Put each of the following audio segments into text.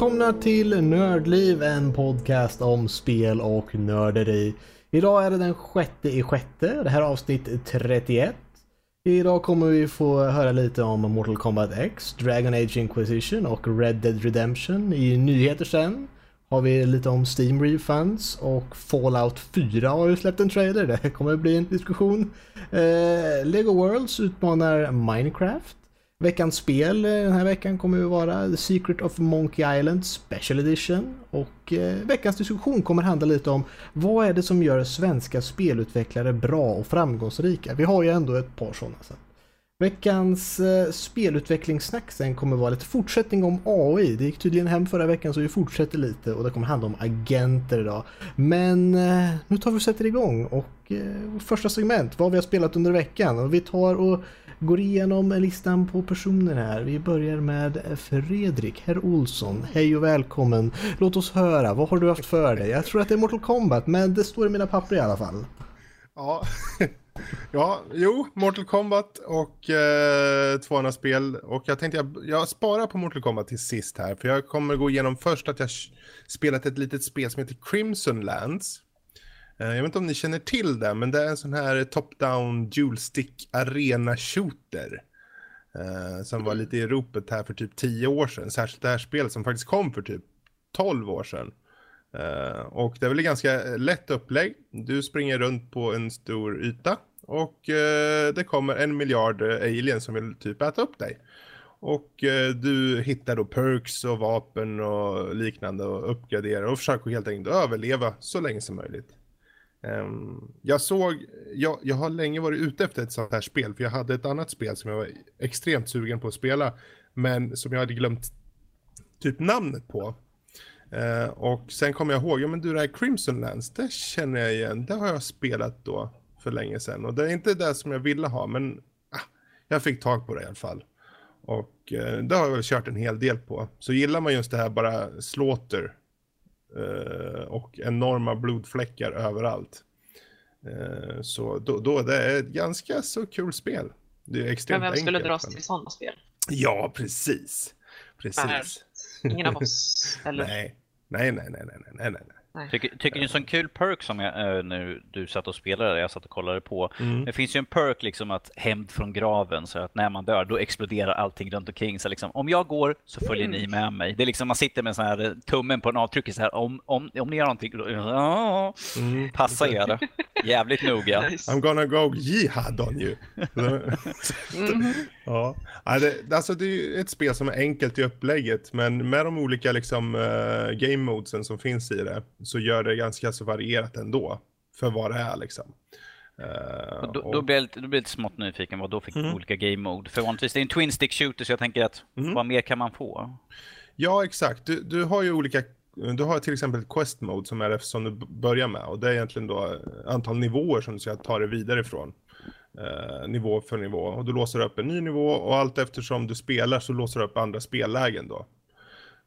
välkomna till Nördliv, en podcast om spel och nörderi. Idag är det den sjätte i sjätte, det här är avsnitt 31. Idag kommer vi få höra lite om Mortal Kombat X, Dragon Age Inquisition och Red Dead Redemption. I nyheter sen har vi lite om Steam Refunds och Fallout 4 har ju släppt en trailer. Det kommer bli en diskussion. Eh, Lego Worlds utmanar Minecraft. Veckans spel eh, den här veckan kommer ju vara The Secret of Monkey Island Special Edition. Och eh, veckans diskussion kommer handla lite om vad är det som gör svenska spelutvecklare bra och framgångsrika? Vi har ju ändå ett par sådana. Så. Veckans eh, spelutvecklingssnack sen kommer vara lite fortsättning om AI. Det gick tydligen hem förra veckan så vi fortsätter lite och det kommer handla om agenter idag. Men nu tar vi och sätter igång och första segment, vad vi har spelat under veckan. Och vi tar och går igenom listan på personer här. Vi börjar med Fredrik, herr Olsson. Hej och välkommen. Låt oss höra, vad har du haft för dig? Jag tror att det är Mortal Kombat, men det står i mina papper i alla fall. Ja, ja jo, Mortal Kombat och eh, två andra spel. Och jag tänkte jag, jag sparar på Mortal Kombat till sist här. För jag kommer gå igenom först att jag spelat ett litet spel som heter Crimson Lands. Eh, jag vet inte om ni känner till det, men det är en sån här top-down dual stick arena shooter. Eh, som var lite i ropet här för typ 10 år sedan. Särskilt det här spelet som faktiskt kom för typ 12 år sedan. Uh, och det är väl ganska lätt upplägg. Du springer runt på en stor yta och uh, det kommer en miljard aliens som vill typ äta upp dig. Och uh, du hittar då perks och vapen och liknande och uppgraderar och försöker helt enkelt överleva så länge som möjligt. Um, jag såg, jag, jag har länge varit ute efter ett sånt här spel för jag hade ett annat spel som jag var extremt sugen på att spela men som jag hade glömt typ namnet på. Uh, och sen kommer jag ihåg, ja men du det här Crimson Lands, det känner jag igen. Det har jag spelat då för länge sedan. Och det är inte det som jag ville ha, men ah, jag fick tag på det i alla fall. Och uh, det har jag väl kört en hel del på. Så gillar man just det här bara slåter och enorma blodfläckar överallt. så då, då det är ett ganska så kul spel. Det är extremt Men vem skulle enkelt, dras till sådana spel? Ja, precis. Precis. Ingen av oss, eller? Nej, nej, nej, nej, nej, nej, nej. Tycker, tycker ni en sån kul perk som jag, äh, nu du satt och spelade, jag satt och kollade på. Mm. Det finns ju en perk liksom att hämnd från graven så att när man dör då exploderar allting runt omkring. Så liksom, om jag går så följer mm. ni med mig. Det är liksom man sitter med sån här eh, tummen på en avtryck så här om, om, om ni gör någonting, då, mm. passa er. Jävligt noga. I'm gonna go jihad on you. mm. Ja. det, alltså det är ett spel som är enkelt i upplägget men med de olika liksom uh, game modesen som finns i det så gör det ganska så varierat ändå för vad det är liksom. Uh, då, och... då, blir jag lite, då blir jag lite smått nyfiken vad då fick mm. olika game mode. För vanligtvis det är en twin stick shooter så jag tänker att mm. vad mer kan man få? Ja exakt, du, du har ju olika du har till exempel Quest Mode som är det som du börjar med och det är egentligen då antal nivåer som du ska ta dig vidare ifrån. Eh, nivå för nivå och du låser upp en ny nivå och allt eftersom du spelar så låser du upp andra spellägen då.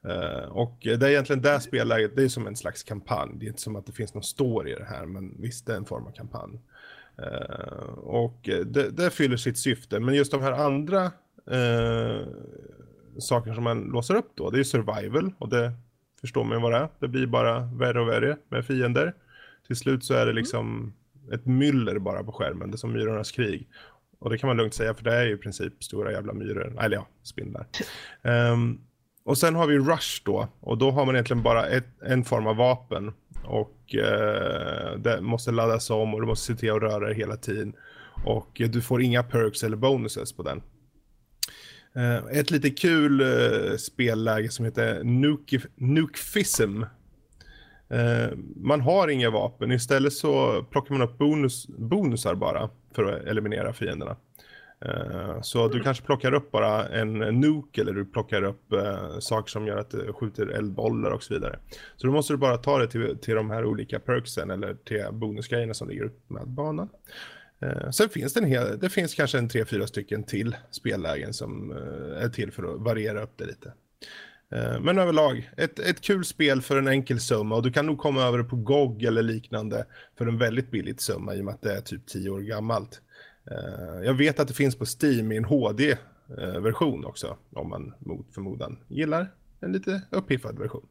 Uh, och det är egentligen det spelläget, det är som en slags kampanj. Det är inte som att det finns någon story i det här, men visst det är en form av kampanj. Uh, och det, det, fyller sitt syfte, men just de här andra uh, saker som man låser upp då, det är survival och det förstår man ju vad det är. Det blir bara värre och värre med fiender. Till slut så är det liksom ett myller bara på skärmen, det är som myrornas krig. Och det kan man lugnt säga, för det är ju i princip stora jävla myror, eller ja, spindlar. Um, och sen har vi Rush då. Och då har man egentligen bara ett, en form av vapen. Och eh, det måste laddas om och du måste se till att röra dig hela tiden. Och eh, du får inga perks eller bonuses på den. Eh, ett lite kul eh, spelläge som heter Nuke, Nukefism. Eh, man har inga vapen, istället så plockar man upp bonus, bonusar bara för att eliminera fienderna. Eh, så du kanske plockar upp bara en nuke eller du plockar upp uh, saker som gör att du skjuter eldbollar och så vidare. Så då måste du bara ta det till, till de här olika perksen eller till bonusgrejerna som ligger upp med banan. Sen finns det en hel, det finns kanske en tre, fyra stycken till spellägen som är till för att variera upp det lite. Eh, men överlag, ett, ett kul spel för en enkel summa och du kan nog komma över det på GOG eller liknande för en väldigt billig summa i och med att det är typ 10 år gammalt. Eh, jag vet att det finns på Steam i en HD-version eh, också, om man mot förmodan gillar en lite uppiffad version.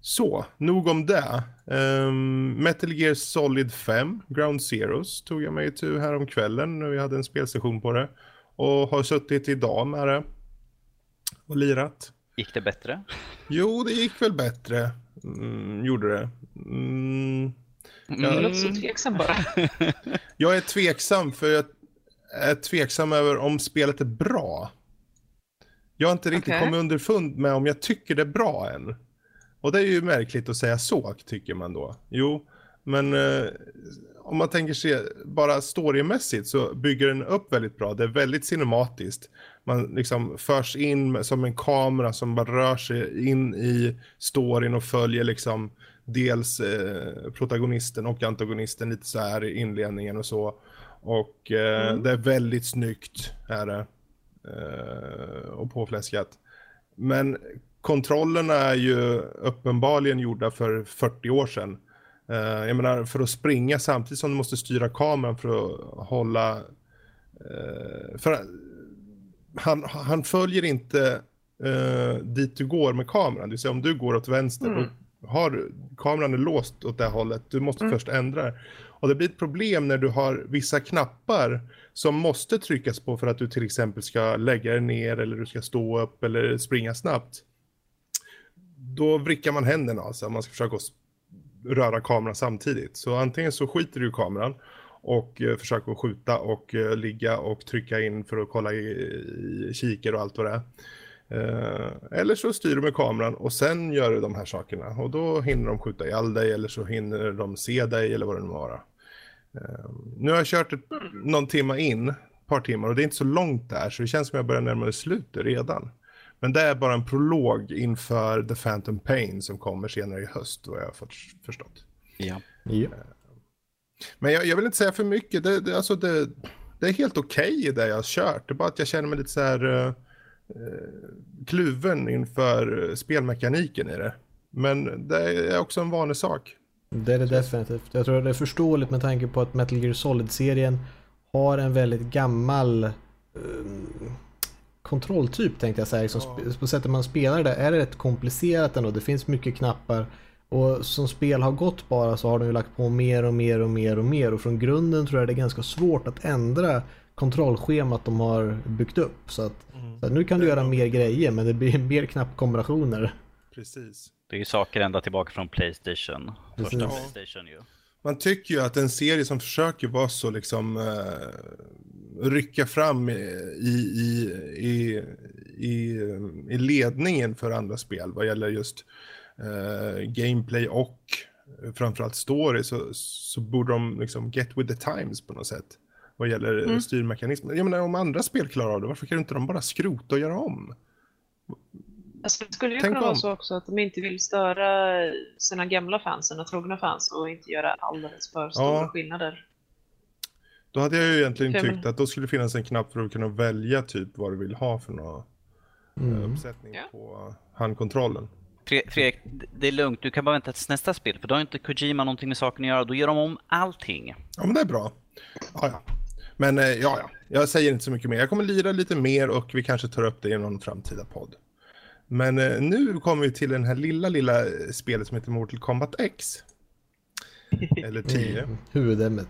Så, nog om det. Um, Metal Gear Solid 5, Ground Zeros, tog jag mig till här om kvällen när vi hade en spelsession på det. Och har suttit idag med det. Och lirat. Gick det bättre? Jo, det gick väl bättre. Mm, gjorde det. Mm. Jag låter så tveksam bara. jag är tveksam för jag är tveksam över om spelet är bra. Jag har inte riktigt okay. kommit underfund med om jag tycker det är bra än. Och det är ju märkligt att säga så, tycker man då. Jo, men eh, om man tänker sig bara storymässigt så bygger den upp väldigt bra. Det är väldigt cinematiskt. Man liksom förs in som en kamera som bara rör sig in i storyn och följer liksom dels eh, protagonisten och antagonisten lite så här i inledningen och så. Och eh, mm. det är väldigt snyggt är det. Eh, och påfläskat. Men kontrollerna är ju uppenbarligen gjorda för 40 år sedan. Uh, jag menar, för att springa samtidigt som du måste styra kameran för att hålla... Uh, för han, han följer inte uh, dit du går med kameran. Det vill säga om du går åt vänster, mm. och har, kameran är låst åt det hållet. Du måste mm. först ändra Och det blir ett problem när du har vissa knappar som måste tryckas på för att du till exempel ska lägga dig ner eller du ska stå upp eller springa snabbt då vrickar man händerna alltså. Man ska försöka röra kameran samtidigt. Så antingen så skiter du i kameran och eh, försöker skjuta och eh, ligga och trycka in för att kolla i, i och allt vad det är. Eh, eller så styr du med kameran och sen gör du de här sakerna och då hinner de skjuta ihjäl dig eller så hinner de se dig eller vad det nu vara. Eh, nu har jag kört ett, någon timma in, ett par timmar och det är inte så långt där så det känns som jag börjar närma mig slutet redan. Men det är bara en prolog inför The Phantom Pain som kommer senare i höst, vad jag har förstått. Ja. ja. Men jag, jag, vill inte säga för mycket. Det, det, alltså det, det är helt okej okay i det jag har kört. Det är bara att jag känner mig lite så här uh, kluven inför spelmekaniken i det. Men det är också en vanlig sak. Det är det definitivt. Jag tror det är förståeligt med tanke på att Metal Gear Solid-serien har en väldigt gammal uh, kontrolltyp tänkte jag säga. Liksom, ja. På sättet man spelar det är det rätt komplicerat ändå. Det finns mycket knappar. Och som spel har gått bara så har de ju lagt på mer och mer och mer och mer. Och från grunden tror jag det är ganska svårt att ändra kontrollschemat de har byggt upp. Så att, mm. så att nu kan du göra mer grejer men det blir mer knappkombinationer. Precis. Det är ju saker ända tillbaka från Playstation. Första ja. Playstation ju. Man tycker ju att en serie som försöker vara så liksom uh, rycka fram i, i, i, i, i ledningen för andra spel vad gäller just uh, gameplay och framförallt story så, så borde de liksom get with the times på något sätt. Vad gäller mm. styrmekanismer. Jag menar om andra spel klarar av det, varför kan inte de bara skrota och göra om? Alltså, det skulle ju Tänk kunna om. vara så också att de inte vill störa sina gamla fans, sina trogna fans och inte göra alldeles för stora ja. skillnader. Då hade jag ju egentligen Fem... tyckt att då skulle det finnas en knapp för att kunna välja typ vad du vill ha för någon mm. uppsättning ja. på handkontrollen. Fredrik, det är lugnt. Du kan bara vänta till nästa spel, för då har inte Kojima någonting med saken att göra. Då gör de om allting. Ja, men det är bra. Ja, ja. Men eh, ja, ja. Jag säger inte så mycket mer. Jag kommer lira lite mer och vi kanske tar upp det i någon framtida podd. Men eh, nu kommer vi till den här lilla, lilla spelet som heter Mortal Kombat X. Eller 10. Mm, huvudämnet.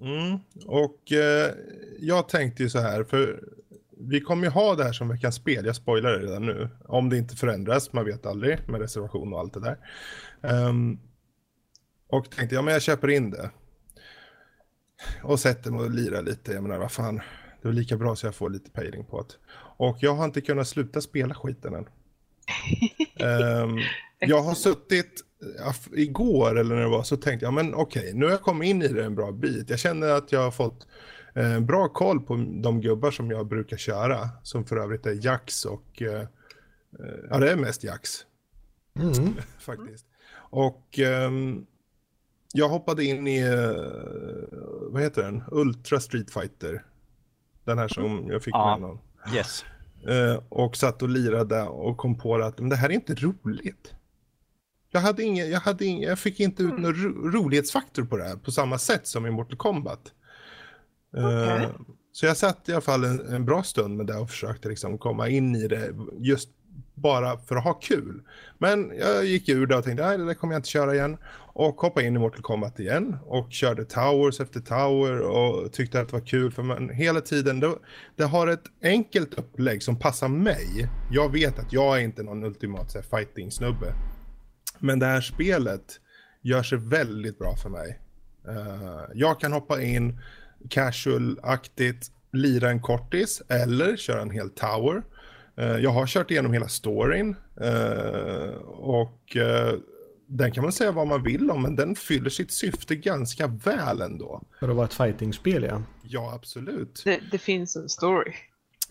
Mm. Och eh, jag tänkte ju så här, för vi kommer ju ha det här som veckans spel, jag spoilar det redan nu. Om det inte förändras, man vet aldrig med reservation och allt det där. Um, och tänkte, ja men jag köper in det. Och sätter mig och lirar lite, jag menar vad fan, det är lika bra så jag får lite pejling på det. Och jag har inte kunnat sluta spela skiten än. um, jag har suttit, igår eller när det var, så tänkte jag, men okej, okay, nu har jag kommit in i det en bra bit. Jag känner att jag har fått eh, bra koll på de gubbar som jag brukar köra. Som för övrigt är Jax och, eh, ja det är mest Jax. Mm. Faktiskt. Och um, jag hoppade in i, uh, vad heter den? Ultra Street Fighter. Den här som jag fick ja. med någon. Yes. Uh, och satt och lirade och kom på att men det här är inte roligt. Jag, hade ingen, jag, hade ingen, jag fick inte ut mm. någon ro, rolighetsfaktor på det här på samma sätt som i Mortal Kombat. Uh, eh, okay. Så jag satt i alla fall en, en, bra stund med det och försökte liksom komma in i det just bara för att ha kul. Men jag gick ur det och tänkte, nej det där kommer jag inte köra igen. Och hoppade in i Mortal Kombat igen och körde Towers efter Tower och tyckte att det var kul för man hela tiden, det, det har ett enkelt upplägg som passar mig. Jag vet att jag är inte någon ultimat fighting-snubbe. Men det här spelet gör sig väldigt bra för mig. Uh, jag kan hoppa in casual-aktigt, lira en kortis eller köra en hel tower. Uh, jag har kört igenom hela storyn uh, och den kan man säga vad man vill om, men den fyller sitt syfte ganska väl ändå. För att vara ett fightingspel, ja. Ja, absolut. Det, det, finns en story.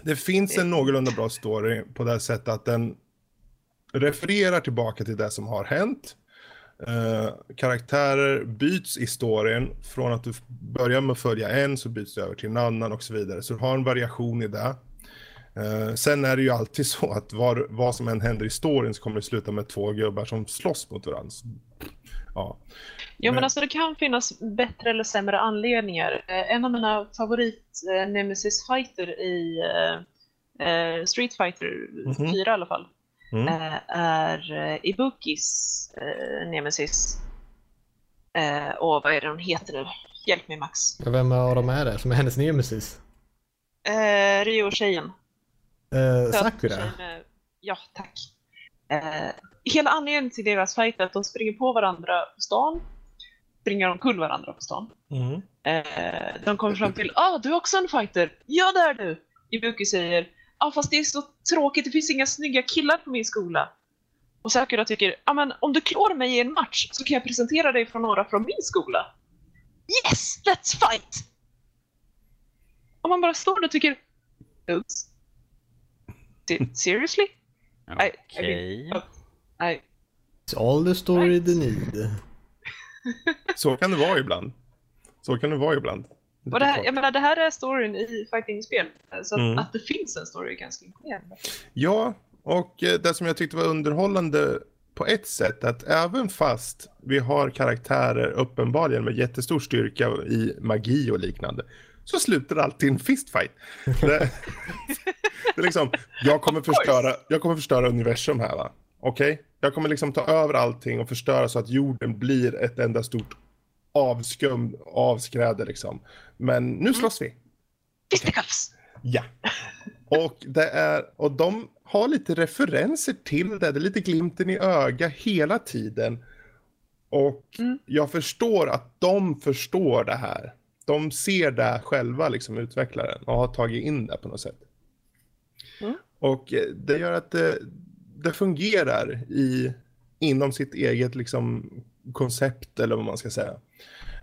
Det finns en någorlunda bra story på det sättet att den refererar tillbaka till det som har hänt. Uh, karaktärer byts i storyn. Från att du börjar med att följa en så byts du över till en annan och så vidare. Så du har en variation i det. Uh, sen är det ju alltid så att var, vad som än händer i storyn så kommer det sluta med två gubbar som slåss mot varandra. Ja. Jo men, men alltså det kan finnas bättre eller sämre anledningar. Uh, en av mina favorit Nemesis fighter i Street Fighter mm -hmm. 4 i alla fall mm. är Ibukis Nemesis. och vad är det hon heter nu? Hjälp mig Max. Vem av dem är det som är hennes Nemesis? Eh, Rio-tjejen. Eh, Sakura? Ja, tack. Eh, hela anledningen till deras fight är att de springer på varandra på stan. Springer omkull varandra på stan. Mm. Eh, de kommer fram till ah, du är också en fighter. Ja, det är du. Ibuki säger ah, fast det är så tråkigt, det finns inga snygga killar på min skola. Och Sakura tycker, ja men om du klår mig i en match så kan jag presentera dig för några från min skola. Yes, let's fight! Och man bara står där och tycker, oops. Seriously? Okej. Okay. I, I mean, oh, It's all the story right. they need. Så kan det vara ibland. Så kan det vara ibland. Och det, här, jag menar, det här är storyn i fighting-spel. Så mm. att det finns en story är ganska imponerande. Ja, och eh, det som jag tyckte var underhållande på ett sätt att även fast vi har karaktärer uppenbarligen med jättestor styrka i magi och liknande så slutar alltid en fistfight. Det, det är liksom, jag kommer, förstöra, jag kommer förstöra universum här va. Okej? Okay? Jag kommer liksom ta över allting och förstöra så att jorden blir ett enda stort avskum, avskräde liksom. Men nu mm. slåss vi. Fisticuffs! Ja. Och, det är, och de har lite referenser till det. Det är lite glimten i öga hela tiden. Och mm. jag förstår att de förstår det här. De ser det själva, liksom utvecklaren, och har tagit in det på något sätt. Mm. Och eh, det gör att det, det fungerar i, inom sitt eget liksom, koncept, eller vad man ska säga.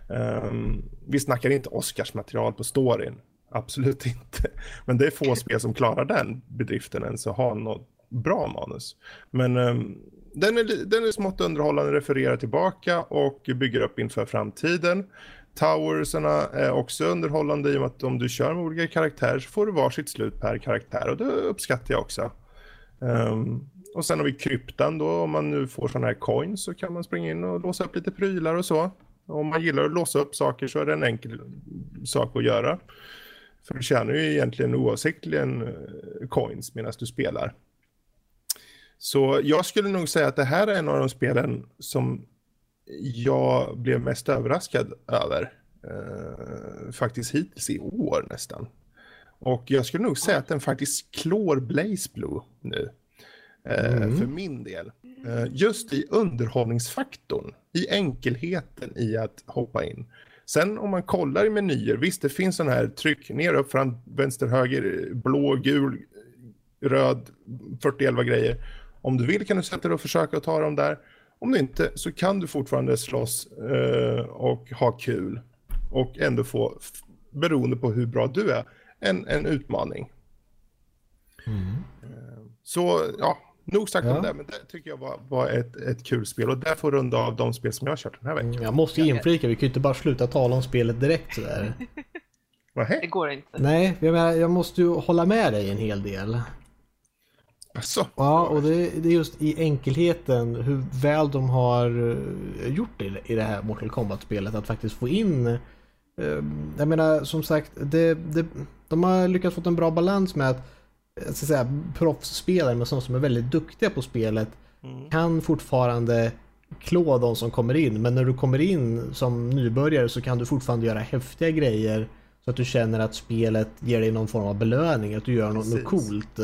Um, vi snackar inte Oscarsmaterial på storyn. Absolut inte. Men det är få spel som klarar den bedriften ens att ha något bra manus. Men um, den, är, den är smått underhållande, refererar tillbaka och bygger upp inför framtiden. Towersarna är också underhållande i och med att om du kör med olika karaktärer så får du varsitt slut per karaktär och det uppskattar jag också. Um, och sen har vi kryptan då, om man nu får sådana här coins så kan man springa in och låsa upp lite prylar och så. Om man gillar att låsa upp saker så är det en enkel sak att göra. För du tjänar ju egentligen oavsiktligen eh, coins medan du spelar. Så jag skulle nog säga att det här är en av de spelen som jag blev mest överraskad över. Eh, faktiskt hittills i år nästan. Och jag skulle nog säga att den faktiskt klår Blaze Blue nu. Eh, mm. För min del. Eh, just i underhållningsfaktorn, i enkelheten i att hoppa in. Sen om man kollar i menyer, visst det finns sån här tryck ner, upp, fram, vänster, höger, blå, gul, röd, 40 grejer. Om du vill kan du sätta dig och försöka ta dem där. Om du inte så kan du fortfarande slåss eh, och ha kul. Och ändå få, beroende på hur bra du är, en, en utmaning. Mm. Så ja, Nog sagt ja. om det, men det tycker jag var, var ett, ett kul spel och där får runda av de spel som jag har kört den här veckan. Jag måste inflika, vi kan ju inte bara sluta tala om spelet direkt sådär. Det går inte. Nej, jag, menar, jag måste ju hålla med dig en hel del. Asså? Ja, och det, det, är just i enkelheten hur väl de har eh, gjort det i det här Mortal Kombat-spelet att faktiskt få in eh, jag menar som sagt, det, det, de har lyckats få en bra balans med att jag ska säga, proffsspelare, men sådana som är väldigt duktiga på spelet mm. kan fortfarande klå de som kommer in. Men när du kommer in som nybörjare så kan du fortfarande göra häftiga grejer så att du känner att spelet ger dig någon form av belöning, att du gör något, något coolt.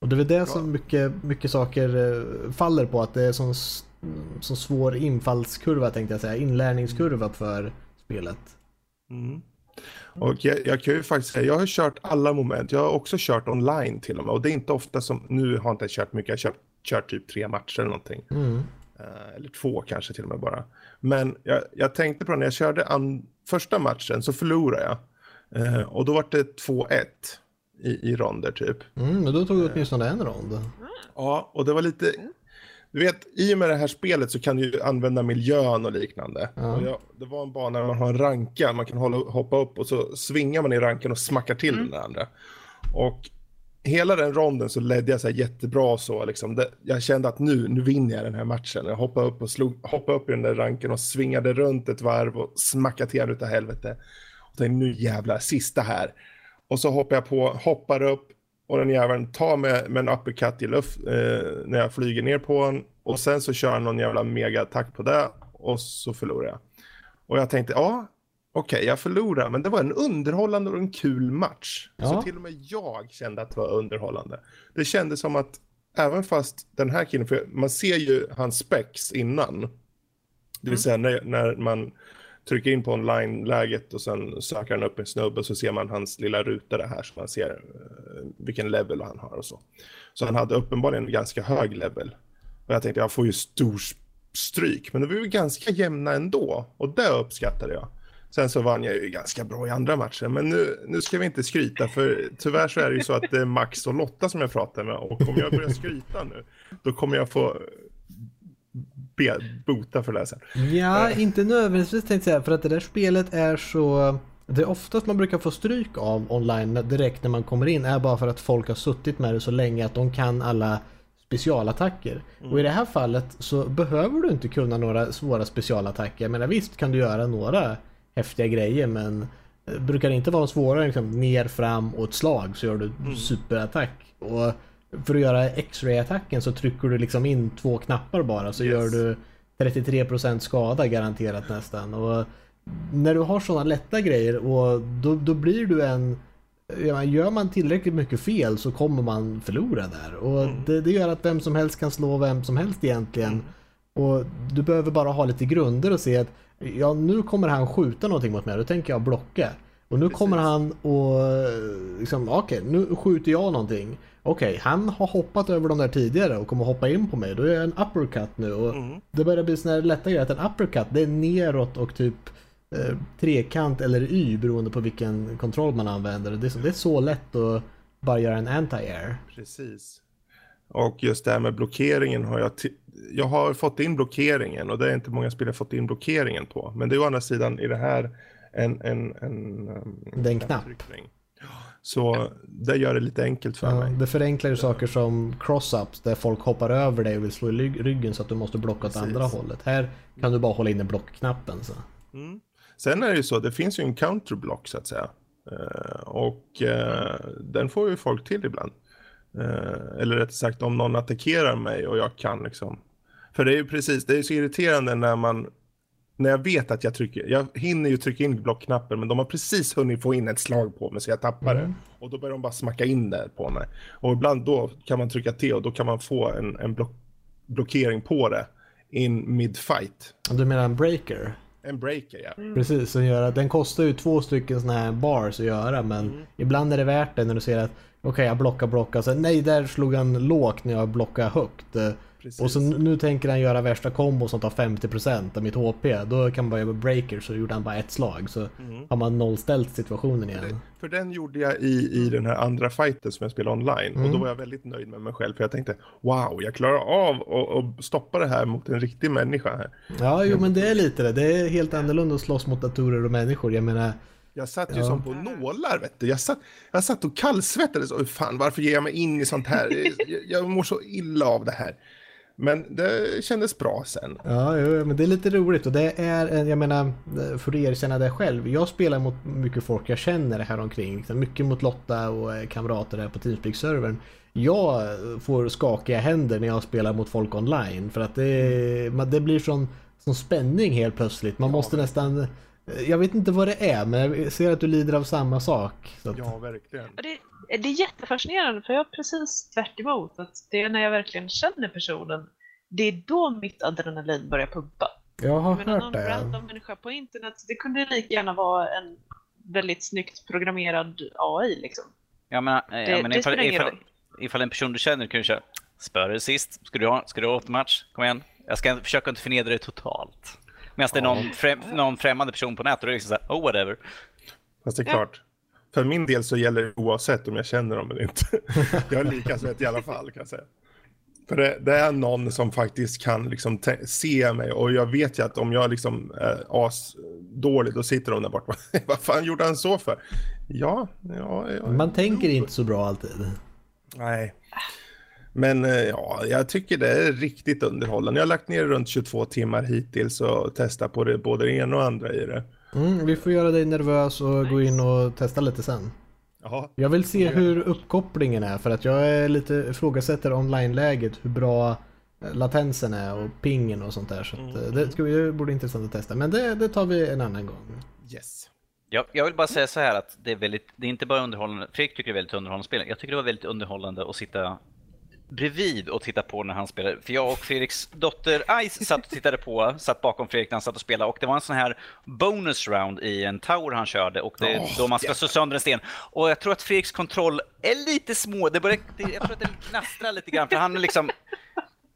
Och det är väl det som mycket, mycket saker eh, faller på, att det är sån, sån svår infallskurva tänkte jag säga, inlärningskurva för spelet. Mm. Och jag, jag, kan ju faktiskt säga, jag har kört alla moment. Jag har också kört online till och med. Och det är inte ofta som, nu har jag inte kört mycket, jag har kört, kört typ tre matcher eller någonting. Mm. Uh, eller två kanske till och med bara. Men jag, jag tänkte på det, när jag körde an, första matchen så förlorade jag. Uh, och då var det 2-1 i, i ronder typ. Mm, men då tog du åtminstone en rond. Ja, och det var lite... Du vet, i och med det här spelet så kan du använda miljön och liknande. Ja. Och jag, det var en bana där man har en ranka, man kan hålla, hoppa upp och så svingar man i ranken och smackar till mm. den andra. Och hela den ronden så ledde jag så här jättebra så liksom. Det, jag kände att nu, nu vinner jag den här matchen. Jag hoppade upp och slog, hoppade upp i den där ranken och svingade runt ett varv och smackade till utav helvete. Och tänkte nu jävlar, sista här. Och så hoppar jag på, hoppar upp och den jäveln tar med, med en uppercut i luft eh, när jag flyger ner på den. Och sen så kör han någon jävla mega-attack på det och så förlorar jag. Och jag tänkte, ja, okej, okay, jag förlorar, men det var en underhållande och en kul match. Ja. Så till och med jag kände att det var underhållande. Det kändes som att även fast den här killen, för man ser ju hans specs innan. Det vill mm. säga när, när man trycker in på online-läget och sen söker han upp en snubbe så ser man hans lilla ruta det här så man ser uh, vilken level han har och så. Så han hade uppenbarligen ganska hög level. Och jag tänkte jag får ju stor stryk, men det var ju ganska jämna ändå och det uppskattade jag. Sen så vann jag ju ganska bra i andra matchen, men nu, nu ska vi inte skryta för tyvärr så är det ju så att det är Max och Lotta som jag pratar med och om jag börjar skryta nu då kommer jag få bota för det sen. Ja, uh. inte nödvändigtvis tänkte jag säga, för att det där spelet är så... Det oftast man brukar få stryk av online direkt när man kommer in är bara för att folk har suttit med det så länge att de kan alla specialattacker. Mm. Och i det här fallet så behöver du inte kunna några svåra specialattacker. Menar visst kan du göra några häftiga grejer men eh, brukar det inte vara svårare liksom, ner, fram och ett slag så gör du mm. superattack. Och för att göra X-ray-attacken så trycker du liksom in två knappar bara så yes. gör du 33% skada garanterat nästan. Och när du har sådana lätta grejer och då, då blir du en... Gör man tillräckligt mycket fel så kommer man förlora där. Och mm. det, det, gör att vem som helst kan slå vem som helst egentligen. Mm. Och du behöver bara ha lite grunder och se att ja, nu kommer han skjuta någonting mot mig. Då tänker jag blocka. Och nu Precis. kommer han och liksom, okej, okay, nu skjuter jag någonting. Okej, okay, han har hoppat över de där tidigare och kommer hoppa in på mig. Då är jag en uppercut nu. Och mm. Det börjar bli sådana här lätta grejer. Att en uppercut, det är neråt och typ eh, trekant eller Y beroende på vilken kontroll man använder. Det är, det är så lätt att bara göra en anti-air. Precis. Och just det här med blockeringen har jag... Jag har fått in blockeringen och det är inte många spel jag fått in blockeringen på. Men det är å andra sidan i det här en... en, en, det är en knapp. Så det gör det lite enkelt för ja, mig. Det förenklar ju saker som cross-ups där folk hoppar över dig och vill slå i ryggen så att du måste blocka åt andra hållet. Här kan du bara hålla inne blockknappen. Så. Mm. Sen är det ju så, det finns ju en counterblock så att säga. Uh, och uh, den får ju folk till ibland. Uh, eller rättare sagt om någon attackerar mig och jag kan liksom. För det är ju precis, det är så irriterande när man när jag vet att jag trycker, jag hinner ju trycka in blockknappen men de har precis hunnit få in ett slag på mig så jag tappar mm. det. Och då börjar de bara smacka in det på mig. Och ibland då kan man trycka T och då kan man få en, en block, blockering på det in mid-fight. Du menar en breaker? En breaker ja. Mm. Precis, som gör att den kostar ju två stycken sådana här bars att göra men mm. ibland är det värt det när du ser att okej okay, jag blockar blockar, så nej där slog han lågt när jag blockade högt. Precis. Och så nu tänker han göra värsta kombo som tar 50% av mitt HP. Då kan man bara göra breaker så gjorde han bara ett slag. Så mm. har man nollställt situationen igen. För, för den gjorde jag i, i den här andra fighten som jag spelade online. Mm. Och då mm. var jag väldigt nöjd med mig själv. För jag tänkte wow, jag klarar av att stoppa det här mot en riktig människa här. Ja, jo men det är lite det. Det är helt annorlunda att slåss mot datorer och människor. Jag menar jag satt ju ja. som på nålar, vet du. Jag satt, jag satt och kallsvettades. Och fan, varför ger jag mig in i sånt här? jag, jag mår så illa av det här. Men det kändes bra sen. Ja, jo, men det är lite roligt och det är, jag menar, för att erkänna det själv. Jag spelar mot mycket folk jag känner här omkring. Mycket mot Lotta och eh, kamrater här på Teamspeak-servern. Jag får skakiga händer när jag spelar mot folk online för att det, det blir sån, sån spänning helt plötsligt. Man ja, måste nästan jag vet inte vad det är, men jag ser att du lider av samma sak. Att... Ja, verkligen. Det, det är jättefascinerande, för jag är precis tvärt emot. Att det är när jag verkligen känner personen, det är då mitt adrenalin börjar pumpa. Jag har menar, hört någon det. Någon random människa på internet, det kunde lika gärna vara en väldigt snyggt programmerad AI liksom. Ja, men, det, ja, men det ifall, ifall, ifall, en person du känner kan du köra Spöre sist, ska du ha, ska du ha återmatch? Kom igen. Jag ska försöka inte förnedra dig totalt. Medan det är någon, främ, någon främmande person på nätet och det är liksom såhär, oh whatever. Fast det är klart, för min del så gäller det oavsett om jag känner dem eller inte. jag är lika svett i alla fall kan jag säga. För det, det, är någon som faktiskt kan liksom se mig och jag vet ju att om jag liksom är asdålig då sitter de där borta. Vad fan gjorde han så för? Ja, ja, ja Man tänker inte så bra alltid. Nej. Men eh, ja, jag tycker det är riktigt underhållande. Jag har lagt ner runt 22 timmar hittills och testat på det, både det ena och andra i det. Mm, vi får göra dig nervös och nice. gå in och testa lite sen. Jaha. Jag vill se hur uppkopplingen är för att jag är lite ifrågasätter online-läget, hur bra eh, latensen är och pingen och sånt där. Så mm. det, ska det borde intressant att testa. Men det, det tar vi en annan gång. Yes. Jag, jag vill bara säga så här att det är väldigt, det är inte bara underhållande, Fredrik tycker det är väldigt underhållande spel. Jag tycker det var väldigt underhållande att sitta bredvid och titta på när han spelade. För jag och Fredriks dotter Ice satt och tittade på, satt bakom Fredrik när han satt och spelade och det var en sån här bonus round i en tower han körde och det oh, då man ska slå sönder en sten. Och jag tror att Fredriks kontroll är lite små, det börjar, jag tror att det knastrar lite grann för han är liksom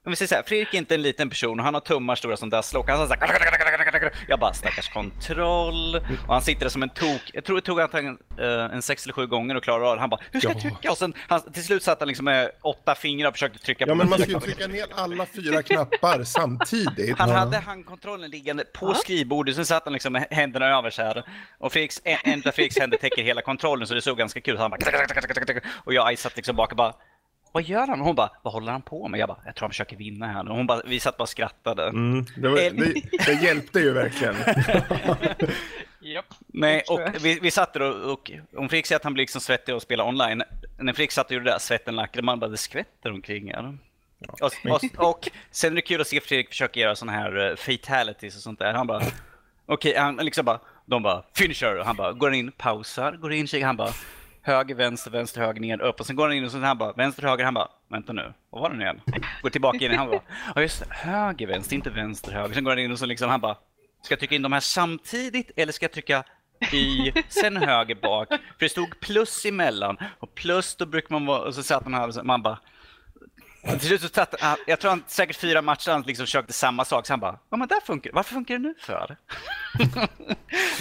om vi säger så här, Fredrik är inte en liten person och han har tummar stora som dasslock. Han så här, jag bara stackars kontroll. Och han sitter där som en tok. Jag tror det tog han uh, en sex eller sju gånger att klara av det. Han bara, hur ska jag trycka? Och sen han, till slut satt han liksom med åtta fingrar och försökte trycka på. Ja, men man ska ju trycka ner alla fyra knappar samtidigt. Han hade handkontrollen liggande på skrivbordet, sen satt han liksom med händerna över så här. Och Fredriks, en av Fredriks händer täcker hela kontrollen så det såg ganska kul ut. Han bara, och jag satt liksom bak och bara vad gör han? Och hon bara, vad håller han på med? Jag bara, jag tror han försöker vinna här. Och hon bara, vi satt bara och skrattade. Mm, det, var, det, det, hjälpte ju verkligen. yep, Nej, och vi, vi satt där och, och om Frick säger att han blir liksom svettig och spelar online. När Frick satt och gjorde det där, svetten lackade, man bara, det skvätter omkring. Ja. Och, och, och, sen är det kul att se Fredrik försöka göra sådana här uh, fatalities och sånt där. Han bara, okej, okay, han liksom bara, de bara, finisher. Han bara, går in, pausar, går in, kikar, han bara, höger, vänster, vänster, höger, ner, upp. Och sen går han in och så han bara, vänster, höger, han bara, vänta nu, vad var det nu igen? Går tillbaka in, och han bara, ja just höger, vänster, inte vänster, höger. Sen går han in och så liksom, han bara, ska jag trycka in de här samtidigt eller ska jag trycka Y, sen höger bak? För det stod plus emellan. Och plus, då brukar man vara, och så satt man här och man bara, till slut så satt, jag tror han säkert fyra matcher han liksom försökte samma sak, så han bara, ja men där funkar varför funkar det nu för?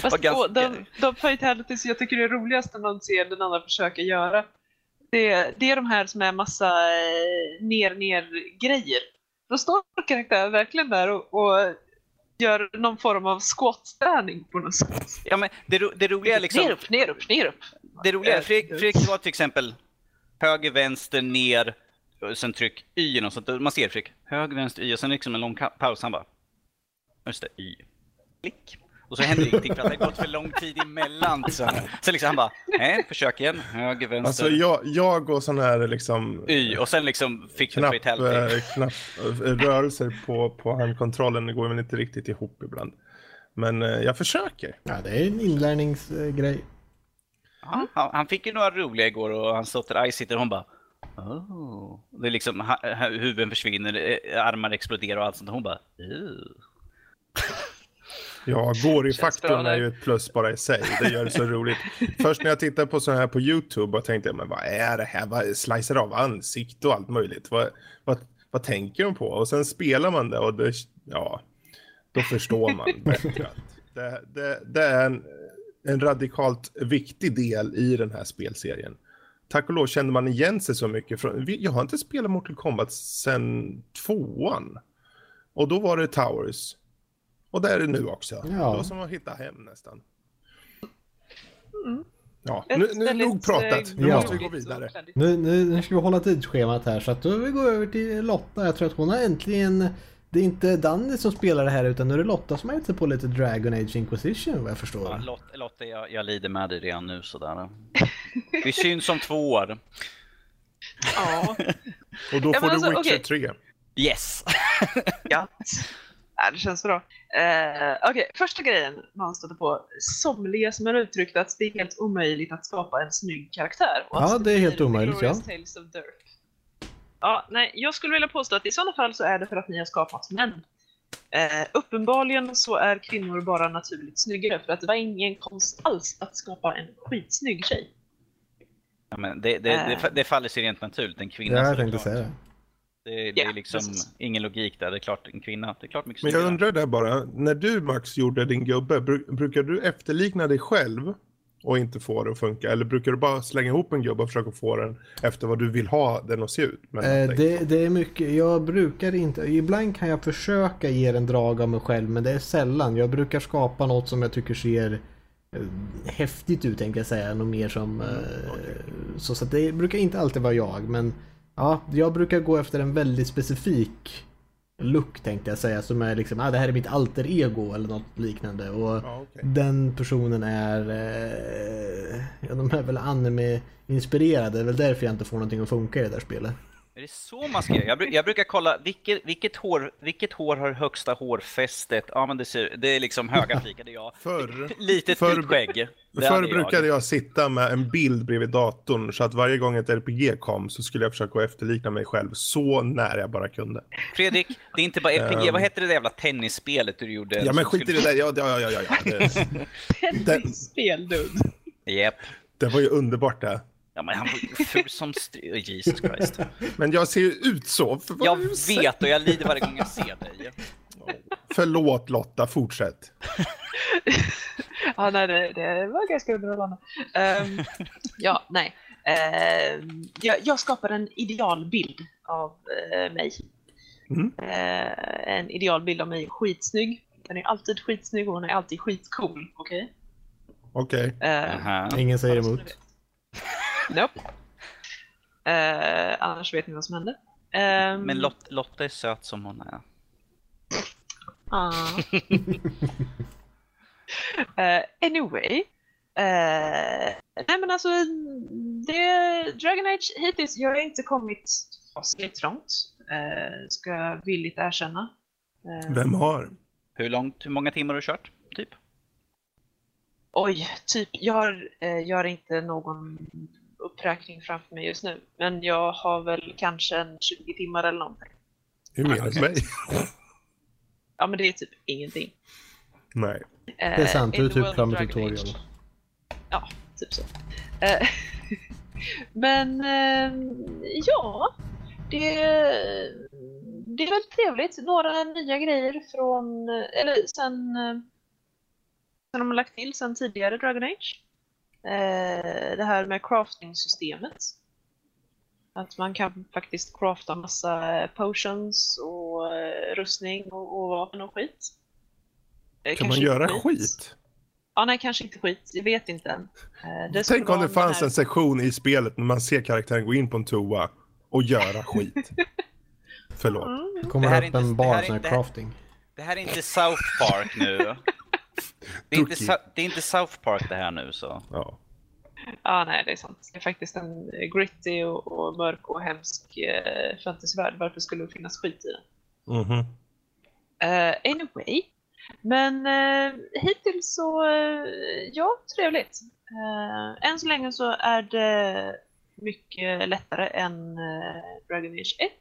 Fast ganska... de, de fatalities jag tycker det är roligast när man ser den andra försöka göra, det, det är de här som är massa eh, ner-ner-grejer. Då står karaktären verkligen där och, och gör någon form av squat-träning på något sätt. Ja, men det, det roliga är liksom... Ner upp, ner upp, ner upp. Det roliga är, Fredrik, Fredrik var till exempel höger, vänster, ner, sen tryck Y och sånt. Man ser Fredrik, höger, vänster, Y och sen liksom en lång paus. Han bara, just det, Y. Klick. Och så händer ingenting för att det har gått för lång tid emellan. Så, så liksom han bara, nej, försök igen, höger, vänster. Alltså jag, jag och sån här liksom... Y, och sen liksom fick knapp, eh, knapp, eh, rörelser på, på handkontrollen det går väl inte riktigt ihop ibland. Men eh, jag försöker. Ja, det är en inlärningsgrej. Ja, han, han fick ju några roliga igår och hans dotter Ice sitter och hon bara Oh. Det är liksom, huvuden försvinner, armar exploderar och allt sånt. Hon bara, Ja, går i faktorn är ju ett plus bara i sig. Det gör det så roligt. Först när jag tittade på så här på YouTube och tänkte men vad är det här? Vad slicer av ansikte och allt möjligt. Vad, vad, vad tänker de på? Och sen spelar man det och det, ja, då förstår man bättre det, det, det är en, en radikalt viktig del i den här spelserien tack och lov kände man igen sig så mycket. Från, jag har inte spelat Mortal Kombat sedan tvåan. Och då var det Towers. Och det är det nu också. Ja. Det var som att hitta hem nästan. Mm. Ja, nu, nu nog pratat. Nu ja. måste vi gå vidare. Nu, nu, nu ska vi hålla tidsschemat här så att då vi går över till Lotta. Jag tror att hon har äntligen det är inte Danny som spelar det här utan nu är det Lotta som har gett sig på lite Dragon Age Inquisition vad jag förstår. Ja, Lot, Lotta, jag, jag lider med dig redan nu sådär. Vi syns om två år. Ja. Och då Ja, får du alltså, Witcher okej. 3. Yes! ja. ja, det känns bra. Uh, Okej, första grejen man stöter på. Somliga som har uttryckt att det är helt omöjligt att skapa en snygg karaktär. Och Ja, det är helt omöjligt, ja. Tales of Derp. Ja, nej, jag skulle vilja påstå att i sådana fall så är det för att ni har skapat män. Eh, uppenbarligen så är kvinnor bara naturligt snyggare för att det var ingen konst alls att skapa en skitsnygg tjej. Ja, men det, det, det, Äh. det faller sig rent naturligt. En kvinna Ja, jag det är tänkte säga det. Det, det Ja, är liksom precis. ingen logik där. Det är klart en kvinna. Det är klart mycket Men jag undrar där bara, när du Max gjorde din gubbe, bru- brukar du efterlikna dig själv och inte få det att funka? Eller brukar du bara slänga ihop en gubbe och försöka få den efter vad du vill ha den att se ut? Eh, det, det är mycket, jag brukar inte, ibland kan jag försöka ge en drag av mig själv men det är sällan. Jag brukar skapa något som jag tycker ser eh, häftigt ut tänkte jag säga. Något mer som... Mm, Eh, så, så att det brukar inte alltid vara jag men ja, jag brukar gå efter en väldigt specifik look tänkte jag säga som är liksom, ah, det här är mitt alter ego eller något liknande. Och Ja, okej. den personen är, eh, ja de är väl anime-inspirerade. Det är väl därför jag inte får någonting att funka i det där spelet. Är det så man ska göra? Jag, jag brukar kolla vilket, vilket, hår, vilket hår har högsta hårfästet? Ja, men det, ser, det är liksom höga flikar, det är jag. Förr, Litet Förr- skägg. Det förr brukade jag sitta med en bild bredvid datorn så att varje gång ett RPG kom så skulle jag försöka efterlikna mig själv så nära jag bara kunde. Fredrik, det är inte bara RPG. Ehm. Vad hette det där jävla tennisspelet du gjorde? Ja men skit i det där, ja ja ja ja. ja. Det, Den- Spel, dude. Japp. det var ju underbart det. Ja, men han var ju ful som stry... oh, Jesus Christ. Men jag ser ju ut så. Jag vet och jag lider varje gång jag ser dig. Förlåt Lotta, fortsätt. Ja, nej, det, det var ganska underhållande. Ehm, ja, nej. Ehm, jag, jag skapar en idealbild av eh, mig. Mm. Eh, en idealbild av mig skitsnygg. Den är alltid skitsnygg och hon är alltid skitcool, okej? Okej. Okay? Aha. Ingen säger emot. Nope. Eh, annars vet ni vad som hände. Ehm, Men Lot, Lotta är söt som hon är. Ah. Eh, anyway. eh, nej men alltså, det, Dragon Age hittills, jag har inte kommit fasligt långt. Uh, ska jag villigt erkänna. Eh, Vem har? Hur långt, hur många timmar har du kört? Typ? Oj, typ, jag har, eh, jag har inte någon uppräkning framför mig just nu. Men jag har väl kanske en 20 timmar eller någonting. Hur menar du mig? Ja men det är typ ingenting. Nej. Det är sant, du är typ Dragon tutorial. Age. Ja, typ så. Eh, Men eh, ja, det, det är väldigt trevligt. Några nya grejer från, eller sen, eh, sen de har lagt till sen tidigare Dragon Age. Eh, Det här med crafting-systemet. Att man kan faktiskt crafta massa potions och eh, rustning och, och vapen och skit. Eh, Kan man kanske göra inte skit? Ja, nej, kanske inte skit. Jag vet inte än. Eh, det skulle Tänk om vara det fanns den en sektion i spelet när man ser karaktären gå in på en toa och göra skit. Förlåt. Mm. Det kommer Det här är upp inte- en det här bar är här inte- crafting. Det här är inte South Park nu. Det är, inte, det är inte South Park det här nu så. Ja. Ja, nej, det är sant. Det är faktiskt en gritty och, och mörk och hemsk eh, fantasyvärld. Varför skulle det finnas skit i den? Mhm. Eh, anyway. Men eh, hittills så, eh, ja, trevligt. Eh, än så länge så är det mycket lättare än Dragon Age 1.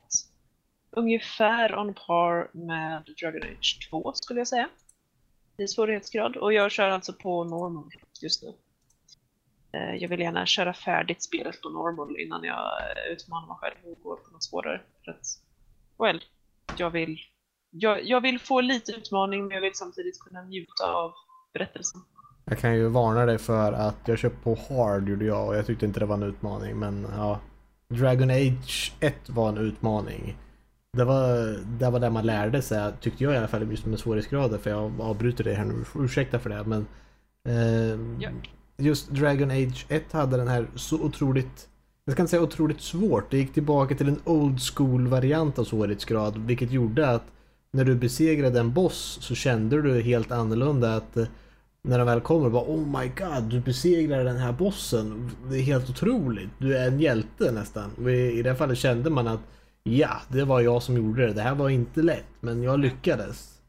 Ungefär on par med Dragon Age 2 skulle jag säga. I svårighetsgrad. Och jag kör alltså på normal just nu. Eh, jag vill gärna köra färdigt spelet på normal innan jag utmanar mig själv och går på något svårare. För att, well, jag vill jag, jag vill få lite utmaning men jag vill samtidigt kunna njuta av berättelsen. Jag kan ju varna dig för att jag köpte på Hard gjorde jag och jag tyckte inte det var en utmaning men ja. Dragon Age 1 var en utmaning. Det var, det var där man lärde sig, tyckte jag i alla fall, just med svårighetsgrader för jag avbryter det här nu, ursäkta för det men eh, Ja. just Dragon Age 1 hade den här så otroligt jag ska inte säga otroligt svårt. Det gick tillbaka till en old school variant av svårighetsgrad. Vilket gjorde att när du besegrade en boss så kände du helt annorlunda att eh, när de väl kommer bara Oh my god, du besegrar den här bossen. Det är helt otroligt. Du är en hjälte nästan. I det här fallet kände man att Ja, det var jag som gjorde det. Det här var inte lätt, men jag lyckades.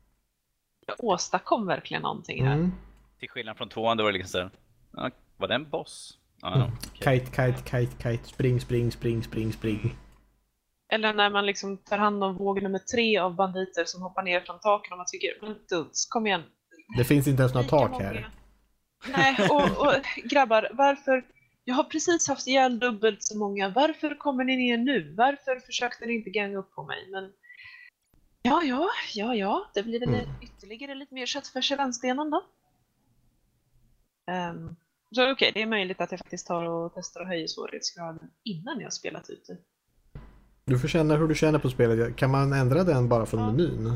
Jag åstadkom verkligen någonting här. Mm. Till skillnad från tvåan, då var det liksom så var det en boss? Ah, mm. okay. Kite, kite, kite, kite, spring, spring, spring, spring, spring. Eller när man liksom tar hand om våg nummer tre av banditer som hoppar ner från taken och man tycker, men duns, kom igen. Det finns inte ens några tak här. Nej, och, och grabbar, varför jag har precis haft ihjäl dubbelt så många. Varför kommer ni ner nu? Varför försökte ni inte gänga upp på mig? Men ja, ja, ja, ja. Det blir väl mm. ytterligare lite mer köttfärs i rännstenen då. Um, så okej, okay, det är möjligt att jag faktiskt tar och testar att höja svårighetsgraden innan jag har spelat ut det. Du får känna hur du känner på spelet. Kan man ändra den bara från ja. menyn?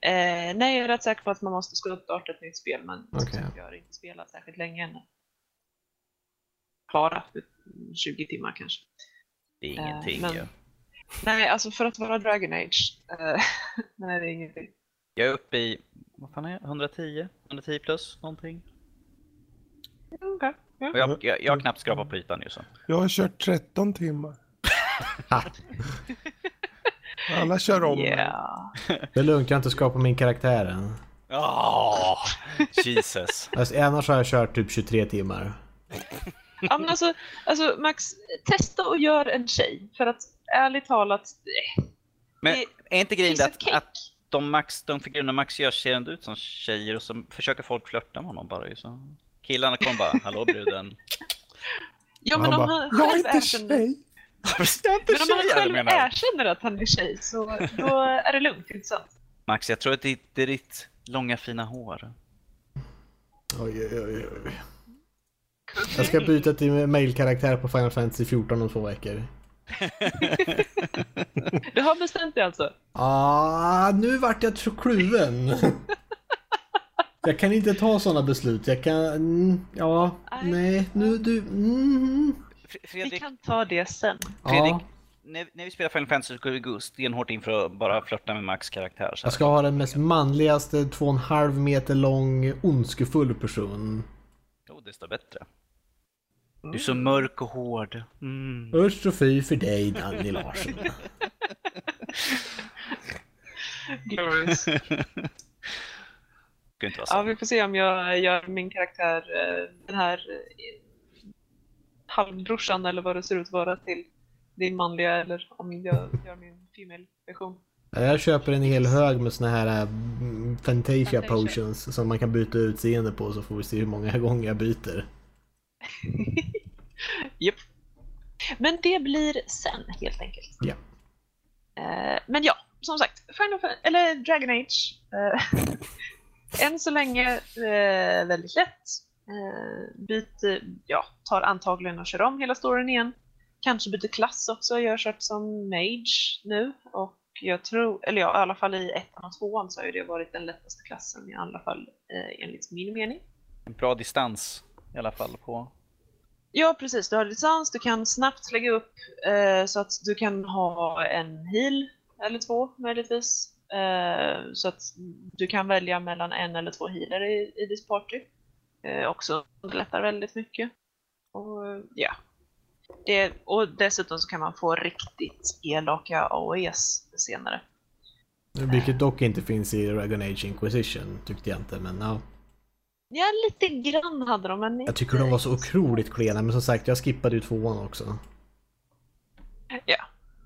Eh, nej, jag är rätt säker på att man måste starta ett nytt spel, men okay. jag har inte spelat särskilt länge ännu klara 20 timmar kanske. Det är ingenting uh, men, ja. Nej, alltså för att vara Dragon Age, uh, nej det är ingenting. Jag är uppe i, vad fan är jag, 110? 110 plus någonting? Okay, yeah. jag, jag, jag har knappt skrapat på ytan ju så. Jag har kört 13 timmar. Alla kör om yeah. Det är lugnt, jag har inte skapat min karaktär än. Oh, Jesus. Alltså, annars har jag kört typ 23 timmar ja, men alltså, alltså Max, testa och gör en tjej. För att ärligt talat... Eh, men är inte grejen att, att de, Max, de figurerna Max gör ser ändå ut som tjejer och så försöker folk flörta med honom bara. Så. Killarna kommer bara, hallå bruden. Ja, men om han jag är inte tjej. men om han själv erkänner att han är tjej så då är det lugnt, inte sant? Max, jag tror att det är ditt långa fina hår. Oj, oj, oj, oj. Jag ska byta till mailkaraktär på Final Fantasy 14 om två veckor. du har bestämt dig alltså? Ah, nu vart jag kluven. jag kan inte ta sådana beslut. Jag kan... Mm, ja, nej, nu du... Mm. Fredrik, vi kan ta det sen. Fredrik, ja. när, när vi spelar Final Fantasy så går vi gå stenhårt in för att bara flörta med Max karaktär. jag ska ha den mest manligaste, två och en halv meter lång, ondskefull person. Jo, desto bättre. Du är så mörk och hård. Mm. Usch och fy för dig, Danny Larsson. Glorious. Ja, vi får se om jag gör min karaktär, eh, den här eh, halvbrorsan eller vad det ser ut att vara till din manliga eller om jag gör min female version. Jag köper en hel hög med såna här Fantasia, Fantasia potions som man kan byta utseende på så får vi se hur många gånger jag byter. Japp. Men det blir sen helt enkelt. Ja. Uh, men ja, som sagt, Final Fantasy, eller Dragon Age. Uh, än så länge uh, väldigt lätt. byter, ja, tar antagligen och kör om hela storyn igen. Kanske byter klass också, jag har kört som Mage nu och jag tror, eller ja, i alla fall i ettan och tvåan så har det varit den lättaste klassen i alla fall enligt min mening. En bra distans i alla fall på Ja, precis. Du har distans, du kan snabbt lägga upp eh, så att du kan ha en heal eller två möjligtvis. Eh, så att du kan välja mellan en eller två healer i, i ditt party. Eh, också underlättar väldigt mycket. Och eh, ja. Det, och dessutom så kan man få riktigt elaka AOEs senare. Vilket dock inte finns i Dragon Age Inquisition tyckte jag inte, men ja. Ja, lite grann hade de, men inte... Jag tycker de var så otroligt klena, men som sagt, jag skippade ju tvåan också. Ja.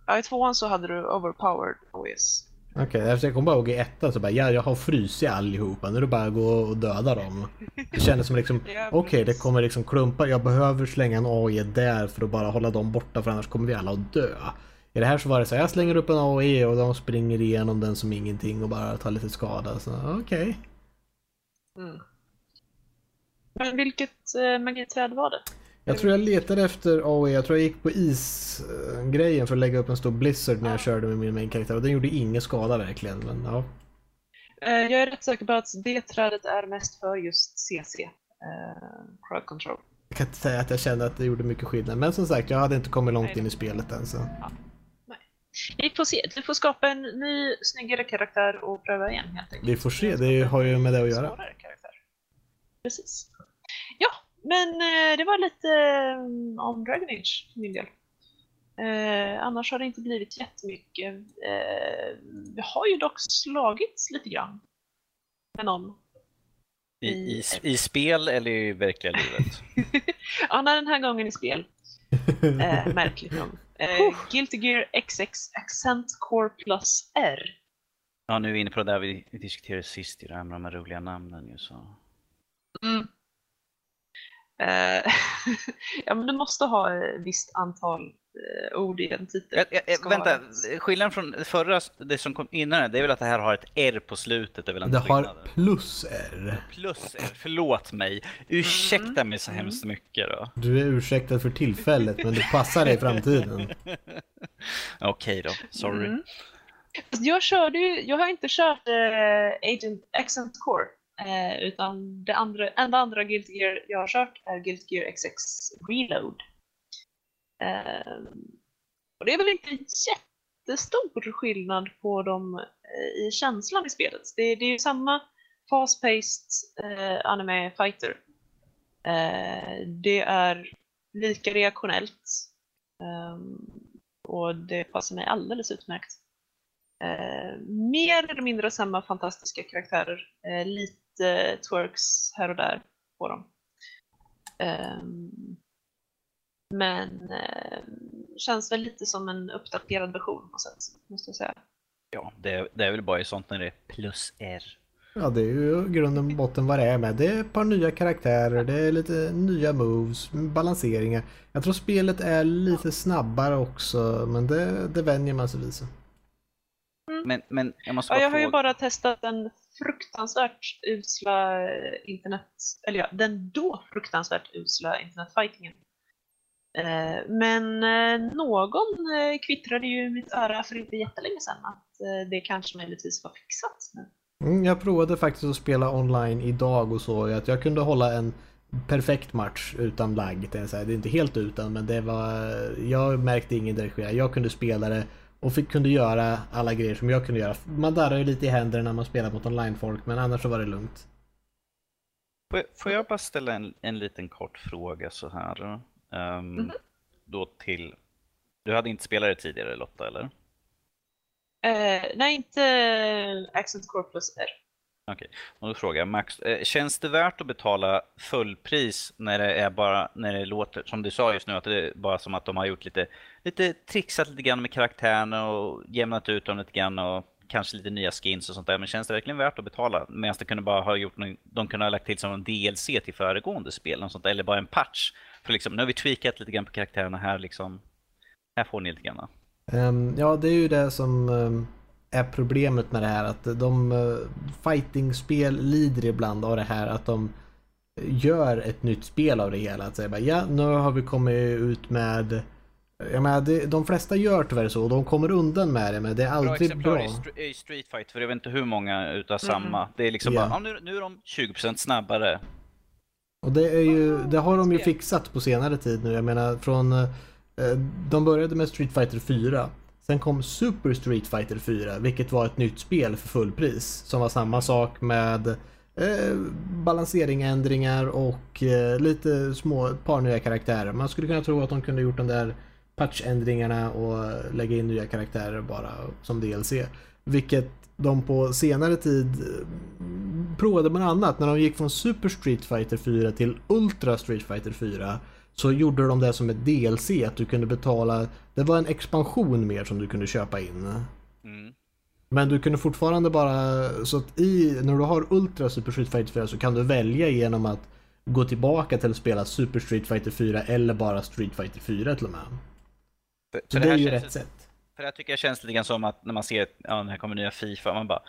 Ja, i tvåan så hade du overpowered OS. Okej, okay, jag kom bara ihåg i ettan så bara, ja, jag har frusit allihopa, nu är det bara att gå och döda dem. Det kändes som liksom, ja, okej, okay, det kommer liksom klumpa, jag behöver slänga en AE där för att bara hålla dem borta för annars kommer vi alla att dö. I det här så var det så här, jag slänger upp en AE och de springer igenom den som ingenting och bara tar lite skada. Så okej. Okay. Mm. Men vilket eh, magiträd var det? Jag tror jag letade efter AOE. Jag tror jag gick på isgrejen för att lägga upp en stor blizzard när jag körde med min main karaktär och den gjorde ingen skada verkligen. Men, ja. Eh, jag är rätt säker på att det trädet är mest för just CC. uh, crowd control. Jag kan inte säga att jag kände att det gjorde mycket skillnad, men som sagt, jag hade inte kommit långt in i spelet än så. Ja. Vi får se. Du får skapa en ny snyggare karaktär och pröva igen helt enkelt. Vi får se, det har ju med det att göra. Precis. Men eh, det var lite eh, om Dragon Age för min del. Eh, annars har det inte blivit jättemycket. Eh, vi har ju dock slagits lite grann med någon. I, i, i spel eller i verkliga livet? ja, nej, den här gången i spel. Eh, märkligt nog. Eh, Guilty Gear XX Accent Core Plus R. Ja, nu är vi inne på det där vi diskuterade sist i det här med de här roliga namnen ju så. Mm. Eh, ja, men du måste ha ett visst antal eh, ord i en titel. Jag, jag, vänta, skillnaden från förra, det som kom innan det är väl att det här har ett R på slutet? Det, är väl det har plus R. Plus R, förlåt mig. Ursäkta mm. mig så hemskt mycket då. Du är ursäktad för tillfället, men det passar dig i framtiden. Okej okay då, sorry. Mm. Jag körde ju, jag har inte kört uh, Agent Accent Core. Eh, utan det andra, enda andra Guilty Gear jag har kört är Guilty Gear XX Reload. Eh, och det är väl inte jättestor skillnad på dem eh, i känslan i spelet. Det, det är ju samma fast-paced eh, anime fighter. Eh, det är lika reaktionellt ehm, och det passar mig alldeles utmärkt. Eh, mer eller mindre samma fantastiska karaktärer. Eh, lite lite twerks här och där på dem. Um, men uh, känns väl lite som en uppdaterad version på sätt, måste jag säga. Ja, det, det är väl bara sånt när det är plus R. Ja, det är ju grunden och botten vad det är med. Det är ett par nya karaktärer, det är lite nya moves, balanseringar. Jag tror spelet är lite snabbare också, men det, det vänjer man sig vid. Mm. Men, men jag måste bara ja, jag har ju bara testat den fruktansvärt usla internet, eller ja, den då fruktansvärt usla internetfightingen. Eh, men eh, någon eh, kvittrade ju mitt öra för inte jättelänge sedan att det kanske möjligtvis var fixat nu. Mm, jag provade faktiskt att spela online idag och så att jag kunde hålla en perfekt match utan lagg. Det är inte helt utan men det var... Jag märkte ingen direkt Jag kunde spela det och fick, kunde göra alla grejer som jag kunde göra. Man darrar ju lite i händerna när man spelar mot online-folk men annars så var det lugnt. Får jag bara ställa en, en liten kort fråga så här? Um, mm -hmm. Då till... Du hade inte spelat det tidigare Lotta eller? Uh, nej, inte Accent Core plus R. Okej, okay. och då frågar jag Max, eh, känns det värt att betala fullpris när det är bara, när det låter, som du sa just nu, att det är bara som att de har gjort lite, lite trixat lite grann med karaktärerna och jämnat ut dem lite grann och kanske lite nya skins och sånt där. Men känns det verkligen värt att betala? Medan de kunde bara ha gjort någon, de kunde ha lagt till som en DLC till föregående spel, sånt där, eller bara en patch. För liksom, nu har vi tweakat lite grann på karaktärerna här liksom. Här får ni lite grann. Um, ja, det är ju det som um är problemet med det här att de uh, fightingspel lider ibland av det här att de gör ett nytt spel av det hela. Att säga bara, ja nu har vi kommit ut med jag menar, det, de flesta gör tyvärr så och de kommer undan med det men det är aldrig bra. bra. I, i Street Fight för jag vet inte hur många utav samma. Mm. Det är liksom yeah. bara, ja, nu, nu är de 20% snabbare. Och det är ju, det har de ju fixat på senare tid nu. Jag menar från, eh, de började med Street Fighter 4 Sen kom Super Street Fighter 4, vilket var ett nytt spel för fullpris. Som var samma sak med eh, balanseringändringar och eh, lite små, ett par nya karaktärer. Man skulle kunna tro att de kunde gjort de där patchändringarna och lägga in nya karaktärer bara som DLC. Vilket de på senare tid eh, provade med annat. När de gick från Super Street Fighter 4 till Ultra Street Fighter 4 så gjorde de det som ett DLC, att du kunde betala, det var en expansion mer som du kunde köpa in. Mm. Men du kunde fortfarande bara, så att i, när du har Ultra Super Street Fighter 4 så kan du välja genom att gå tillbaka till att spela Super Street Fighter 4 eller bara Street Fighter 4 till och med. För, så det, det är ju rätt sätt. För det tycker jag känns lite grann som att när man ser, ja, här kommer nya Fifa, man bara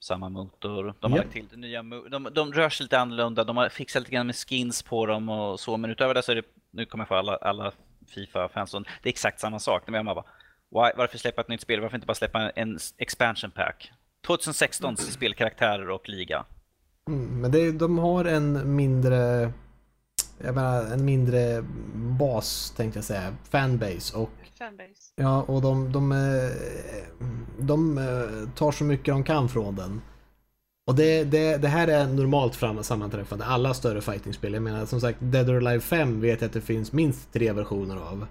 samma motor. De har yep. lagt till nya de, de rör sig lite annorlunda, de har fixat lite grann med skins på dem och så. Men utöver det så är det, nu kommer jag få alla, alla Fifa-fans, det är exakt samma sak. Men man bara, why, varför släppa ett nytt spel? Varför inte bara släppa en expansion pack? 2016 spelkaraktärer och liga. Mm, men det, de har en mindre jag menar, en mindre bas tänkte jag säga, fanbase och Fanbase. Ja, och de, de, eh, de, de eh, tar så mycket de kan från den. Och det, det, det här är normalt fram sammanträffande, alla större fightingspel. Jag menar som sagt, Dead or Alive 5 vet jag att det finns minst tre versioner av.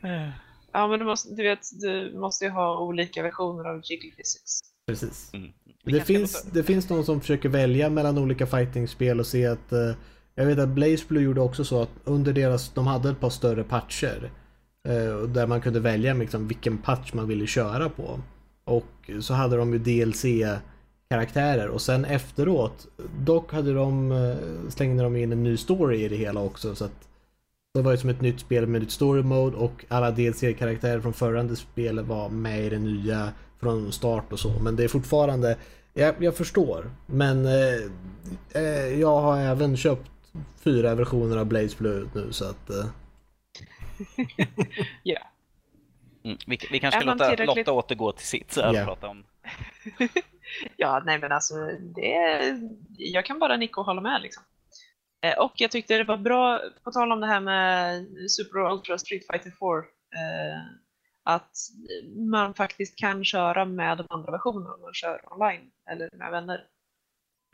ja, men du, måste, du vet, du måste ju ha olika versioner av Jiggle Physics. Precis. Mm. Det, finns, det finns någon som försöker välja mellan olika fightingspel och se att uh, jag vet att Blaze Blue gjorde också så att under deras, de hade ett par större patcher. Eh, där man kunde välja liksom vilken patch man ville köra på. Och så hade de ju DLC karaktärer och sen efteråt dock hade de eh, slängde de in en ny story i det hela också så att det var ju som ett nytt spel med nytt story mode och alla DLC-karaktärer från förra spelet var med i det nya från start och så. Men det är fortfarande, jag, jag förstår. Men eh, eh, jag har även köpt fyra versioner av Blaze Blue nu så att... Eh. ja. Mm, vi, vi kanske ska låta tillräckligt... Lotta återgå till sitt så yeah. prata om. ja, nej men alltså det, jag kan bara nicka och hålla med liksom. Eh, och jag tyckte det var bra, på tal om det här med Super Ultra Street Fighter 4, eh, att man faktiskt kan köra med de andra versionerna om man kör online eller med vänner.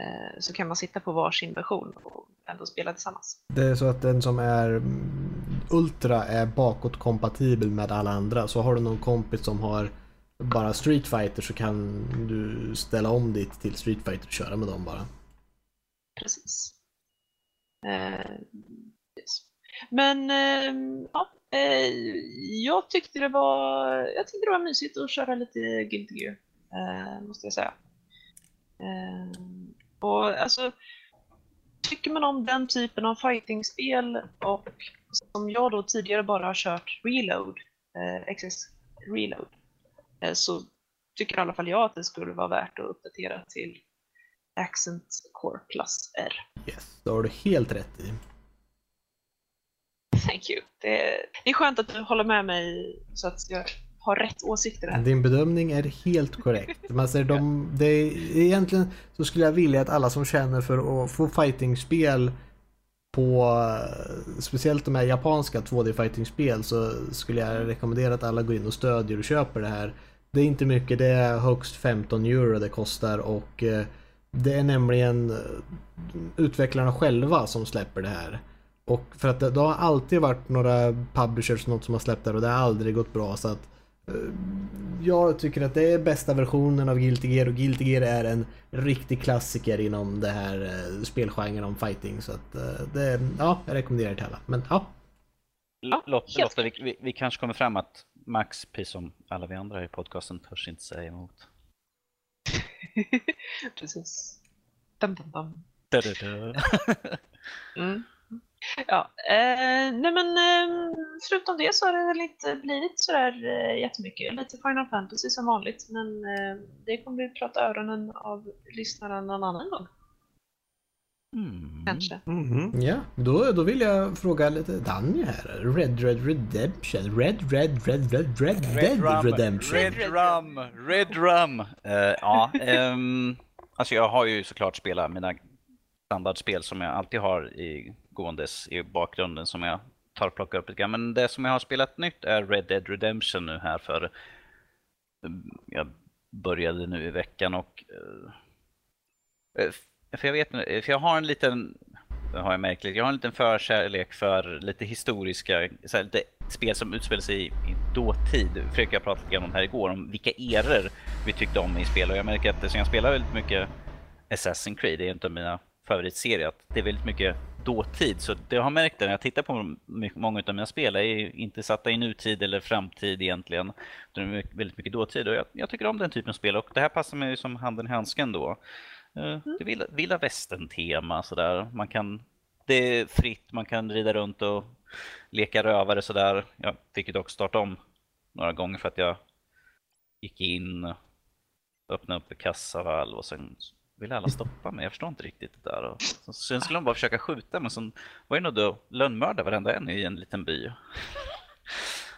Eh, så kan man sitta på varsin version och ändå spela tillsammans. Det är så att den som är Ultra är bakåtkompatibel med alla andra. Så har du någon kompis som har bara Street Fighter så kan du ställa om ditt till Street Fighter och köra med dem bara. Precis. Eh, yes. Men eh, ja, Eh, jag tyckte det var, jag tyckte det var mysigt att köra lite Guilty Gear, eh, måste jag säga. Och alltså, tycker man om den typen av fightingspel och som jag då tidigare bara har kört Reload, eh, XS Reload, eh, så tycker i alla fall jag att det skulle vara värt att uppdatera till Accent Core Plus R. Yes, det har du helt rätt i. Thank you. Det är, det är skönt att du håller med mig så att jag har rätt åsikter här. Din bedömning är helt korrekt. Man säger alltså, de, det är, egentligen så skulle jag vilja att alla som känner för att få fightingspel på speciellt de här japanska 2D fightingspel så skulle jag rekommendera att alla går in och stödjer och köper det här. Det är inte mycket, det är högst 15 euro det kostar och eh, det är nämligen eh, utvecklarna själva som släpper det här. Och för att det, det, har alltid varit några publishers något som har släppt det och det har aldrig gått bra så att jag tycker att det är bästa versionen av Guilty Gear och Guilty Gear är en riktig klassiker inom det här uh, spelgenren om fighting så att uh, det, ja, jag rekommenderar det till alla. Men ja. Lotta, Lotta vi, vi, vi, kanske kommer fram att Max, precis som alla vi andra i podcasten, törs inte säga emot. precis. Dum, dum, dum. mm. Ja, eh, nej men eh, förutom det så har det väl inte blivit sådär eh, jättemycket. Lite Final Fantasy som vanligt, men eh, det kommer vi prata öronen av lyssnaren någon annan gång. Mm. Kanske. Mm -hmm. Ja, då, då vill jag fråga lite Danny här. Red Red Redemption. Red Red Red Red Red Red rum, Redemption. Red Rum. Red Rum. Uh, ja, um, alltså jag har ju såklart spelat mina standardspel som jag alltid har i gåendes i bakgrunden som jag tar och plockar upp lite grann. Men det som jag har spelat nytt är Red Dead Redemption nu här för eh, jag började nu i veckan och eh, eh, för jag vet för jag har en liten det har jag märkt jag har en liten förkärlek för lite historiska, så här, lite spel som utspelar sig i, i dåtid. Försöker jag prata lite grann om det här igår, om vilka eror vi tyckte om i spel. Och jag märker att som jag spelar väldigt mycket Assassin's Creed, det är inte mina favoritserier, att det är väldigt mycket dåtid. Så det har märkt när jag tittar på många av mina spel är inte satta i nutid eller framtid egentligen. Det är väldigt mycket dåtid och jag, jag tycker om den typen av spel och det här passar mig som handen i handsken då. Eh, mm. Det är vilda västern-tema sådär. Man kan, det är fritt, man kan rida runt och leka rövare sådär. Jag fick ju dock starta om några gånger för att jag gick in, öppnade upp kassavalv och sen ville alla stoppa mig. Jag förstår inte riktigt det där. Och sen skulle de bara försöka skjuta men sen var det nog då lönnmörda varenda en i en liten by.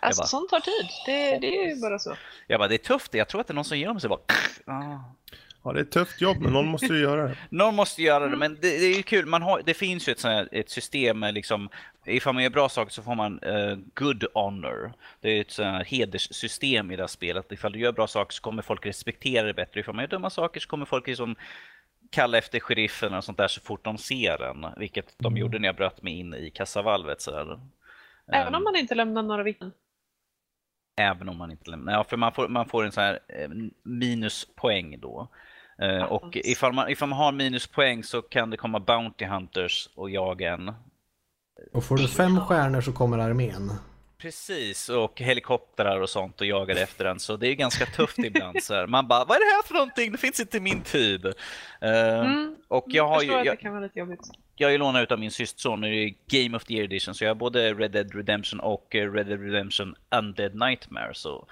Alltså bara, sånt tar tid. Det, det är ju bara så. Jag bara, det är tufft. Jag tror att det är någon som dem sig bara... Ah. Ja, det är ett tufft jobb, men någon måste ju göra det. någon måste göra det, men det, det är ju kul. Man har, det finns ju ett, sånt ett system med liksom, ifall man gör bra saker så får man uh, good honor. Det är ett sånt hederssystem i det här spelet. Ifall du gör bra saker så kommer folk respektera det bättre. Ifall man gör dumma saker så kommer folk liksom kalla efter sheriffen och sånt där så fort de ser en. Vilket de mm. gjorde när jag bröt mig in i kassavalvet. Så Även om man inte lämnar några vittnen? Även om man inte lämnar, ja för man får, man får en sån här eh, minuspoäng då. Uh, och ifall man, ifall man har minuspoäng så kan det komma Bounty Hunters och jaga en. Och får du fem stjärnor så kommer armén. Precis, och helikoptrar och sånt och jagar efter den. Så det är ganska tufft ibland. Så här. Man bara, vad är det här för någonting? Det finns inte i min tid. Uh, mm, och jag har ju... Jag, det kan vara lite jobbigt. Jag har ju lånat ut av min systerson nu Game of the Year Edition. Så jag har både Red Dead Redemption och Red Dead Redemption Undead Nightmare. Så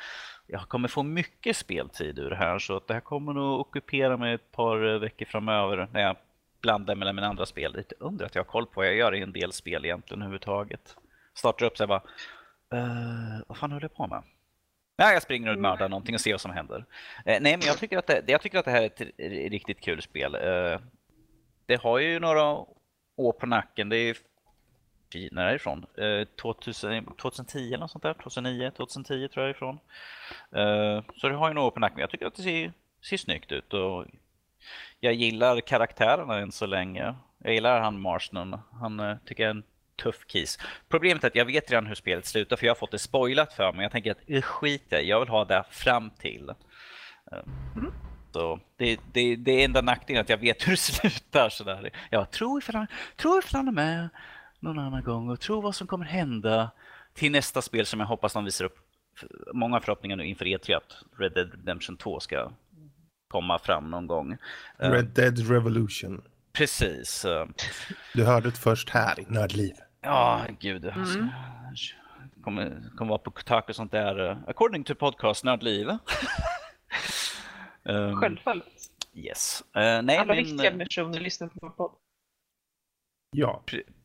jag kommer få mycket speltid ur det här. Så att det här kommer nog ockupera mig ett par eh, veckor framöver. När jag blandar mellan mina andra spel. Lite under att jag har koll på vad jag gör i en del spel egentligen överhuvudtaget. Startar upp så jag bara Uh, vad fan höll jag på med? Ja, jag springer och mördar någonting och ser vad som händer. Uh, nej, men jag tycker, att det, jag tycker att det här är ett riktigt kul spel. Uh, det har ju några år på nacken. Det är när är det ifrån? Eh, 2000, 2010 eller något sånt där? 2009, 2010 tror jag ifrån. Eh, så det har ju några år på nacken. Jag tycker att det ser, ser snyggt ut och jag gillar karaktärerna än så länge. Jag gillar han Marston. Han eh, tycker jag är en tuff kis. Problemet är att jag vet redan hur spelet slutar för jag har fått det spoilat för mig. Jag tänker att skit i jag vill ha det fram till. Mm. Så det, det, det är enda nackdelen att jag vet hur det slutar. Sådär. Jag tror ifall han, tror ifall han är med någon annan gång och tror vad som kommer hända till nästa spel som jag hoppas de visar upp många förhoppningar nu inför E3 att Red Dead Redemption 2 ska komma fram någon gång. Red Dead Revolution. Precis. Du hörde det först här i Nördliv. Ja, gud. Mm. Kommer, kommer vara på Kotaku och sånt där. Uh, according to podcast Nördliv. um, Självfallet. Yes. Uh, nej, Alla men, viktiga personer lyssnar på vår podd. Ja.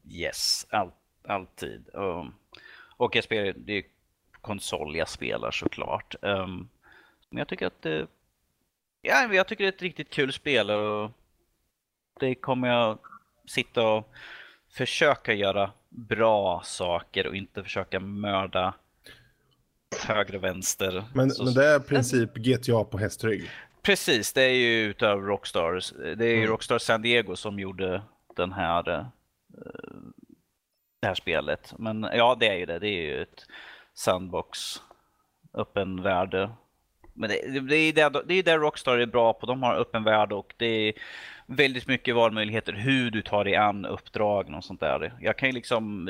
Yes, all, alltid. Um, och jag spelar, det är konsol jag spelar såklart. Um, men jag tycker att det, ja, jag tycker det är ett riktigt kul spel och det kommer jag sitta och försöka göra bra saker och inte försöka mörda höger och vänster. Men, men det är i princip GTA på hästrygg? Precis, det är ju utav Rockstars. Det är ju mm. Rockstar San Diego som gjorde den här, uh, det här spelet. Men ja, det är ju det. Det är ju ett sandbox, öppen värld. Men det, det, är det, det är det Rockstar är bra på. De har öppen värld och det är väldigt mycket valmöjligheter hur du tar dig an uppdragen och sånt där. Jag kan ju liksom,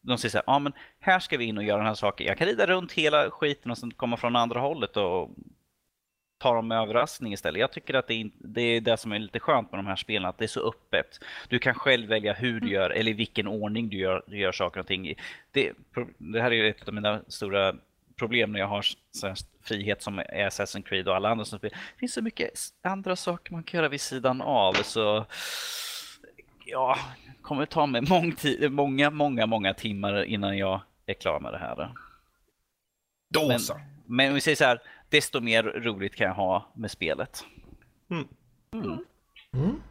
de säger så här, ja men här ska vi in och göra den här saken. Jag kan rida runt hela skiten och sen komma från andra hållet och ta dem med överraskning istället. Jag tycker att det är, det är det som är lite skönt med de här spelen, att det är så öppet. Du kan själv välja hur du gör, eller i vilken ordning du gör, du gör saker och ting. Det, det här är ju ett av mina stora problem när jag har så frihet som är Assassin's Creed och alla andra som spelar. Det finns så mycket andra saker man kan göra vid sidan av så ja, kommer ta mig mång många, många, många timmar innan jag är klar med det här. Då men, men om vi säger så här, desto mer roligt kan jag ha med spelet. Mm. Mm. Mm.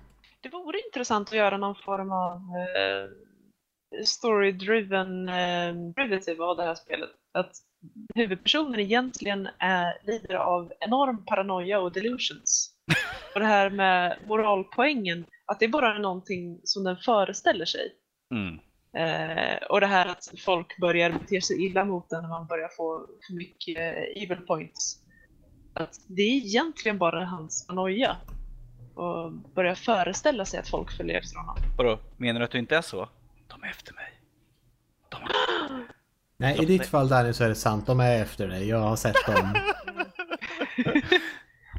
Det vore intressant att göra någon form av uh, story-driven uh, av det här spelet. Att huvudpersonen egentligen är, lider av enorm paranoia och delusions. Och det här med moralpoängen, att det bara är någonting som den föreställer sig. Mm. Eh, och det här att folk börjar bete sig illa mot den när man börjar få för mycket eh, evil points. Att det är egentligen bara hans paranoia. Och börja föreställa sig att folk följer efter honom. Vadå, menar du att du inte är så? De är efter mig. De har... Nej, i ditt fall Danny så är det sant. De är efter dig. Jag har sett dem.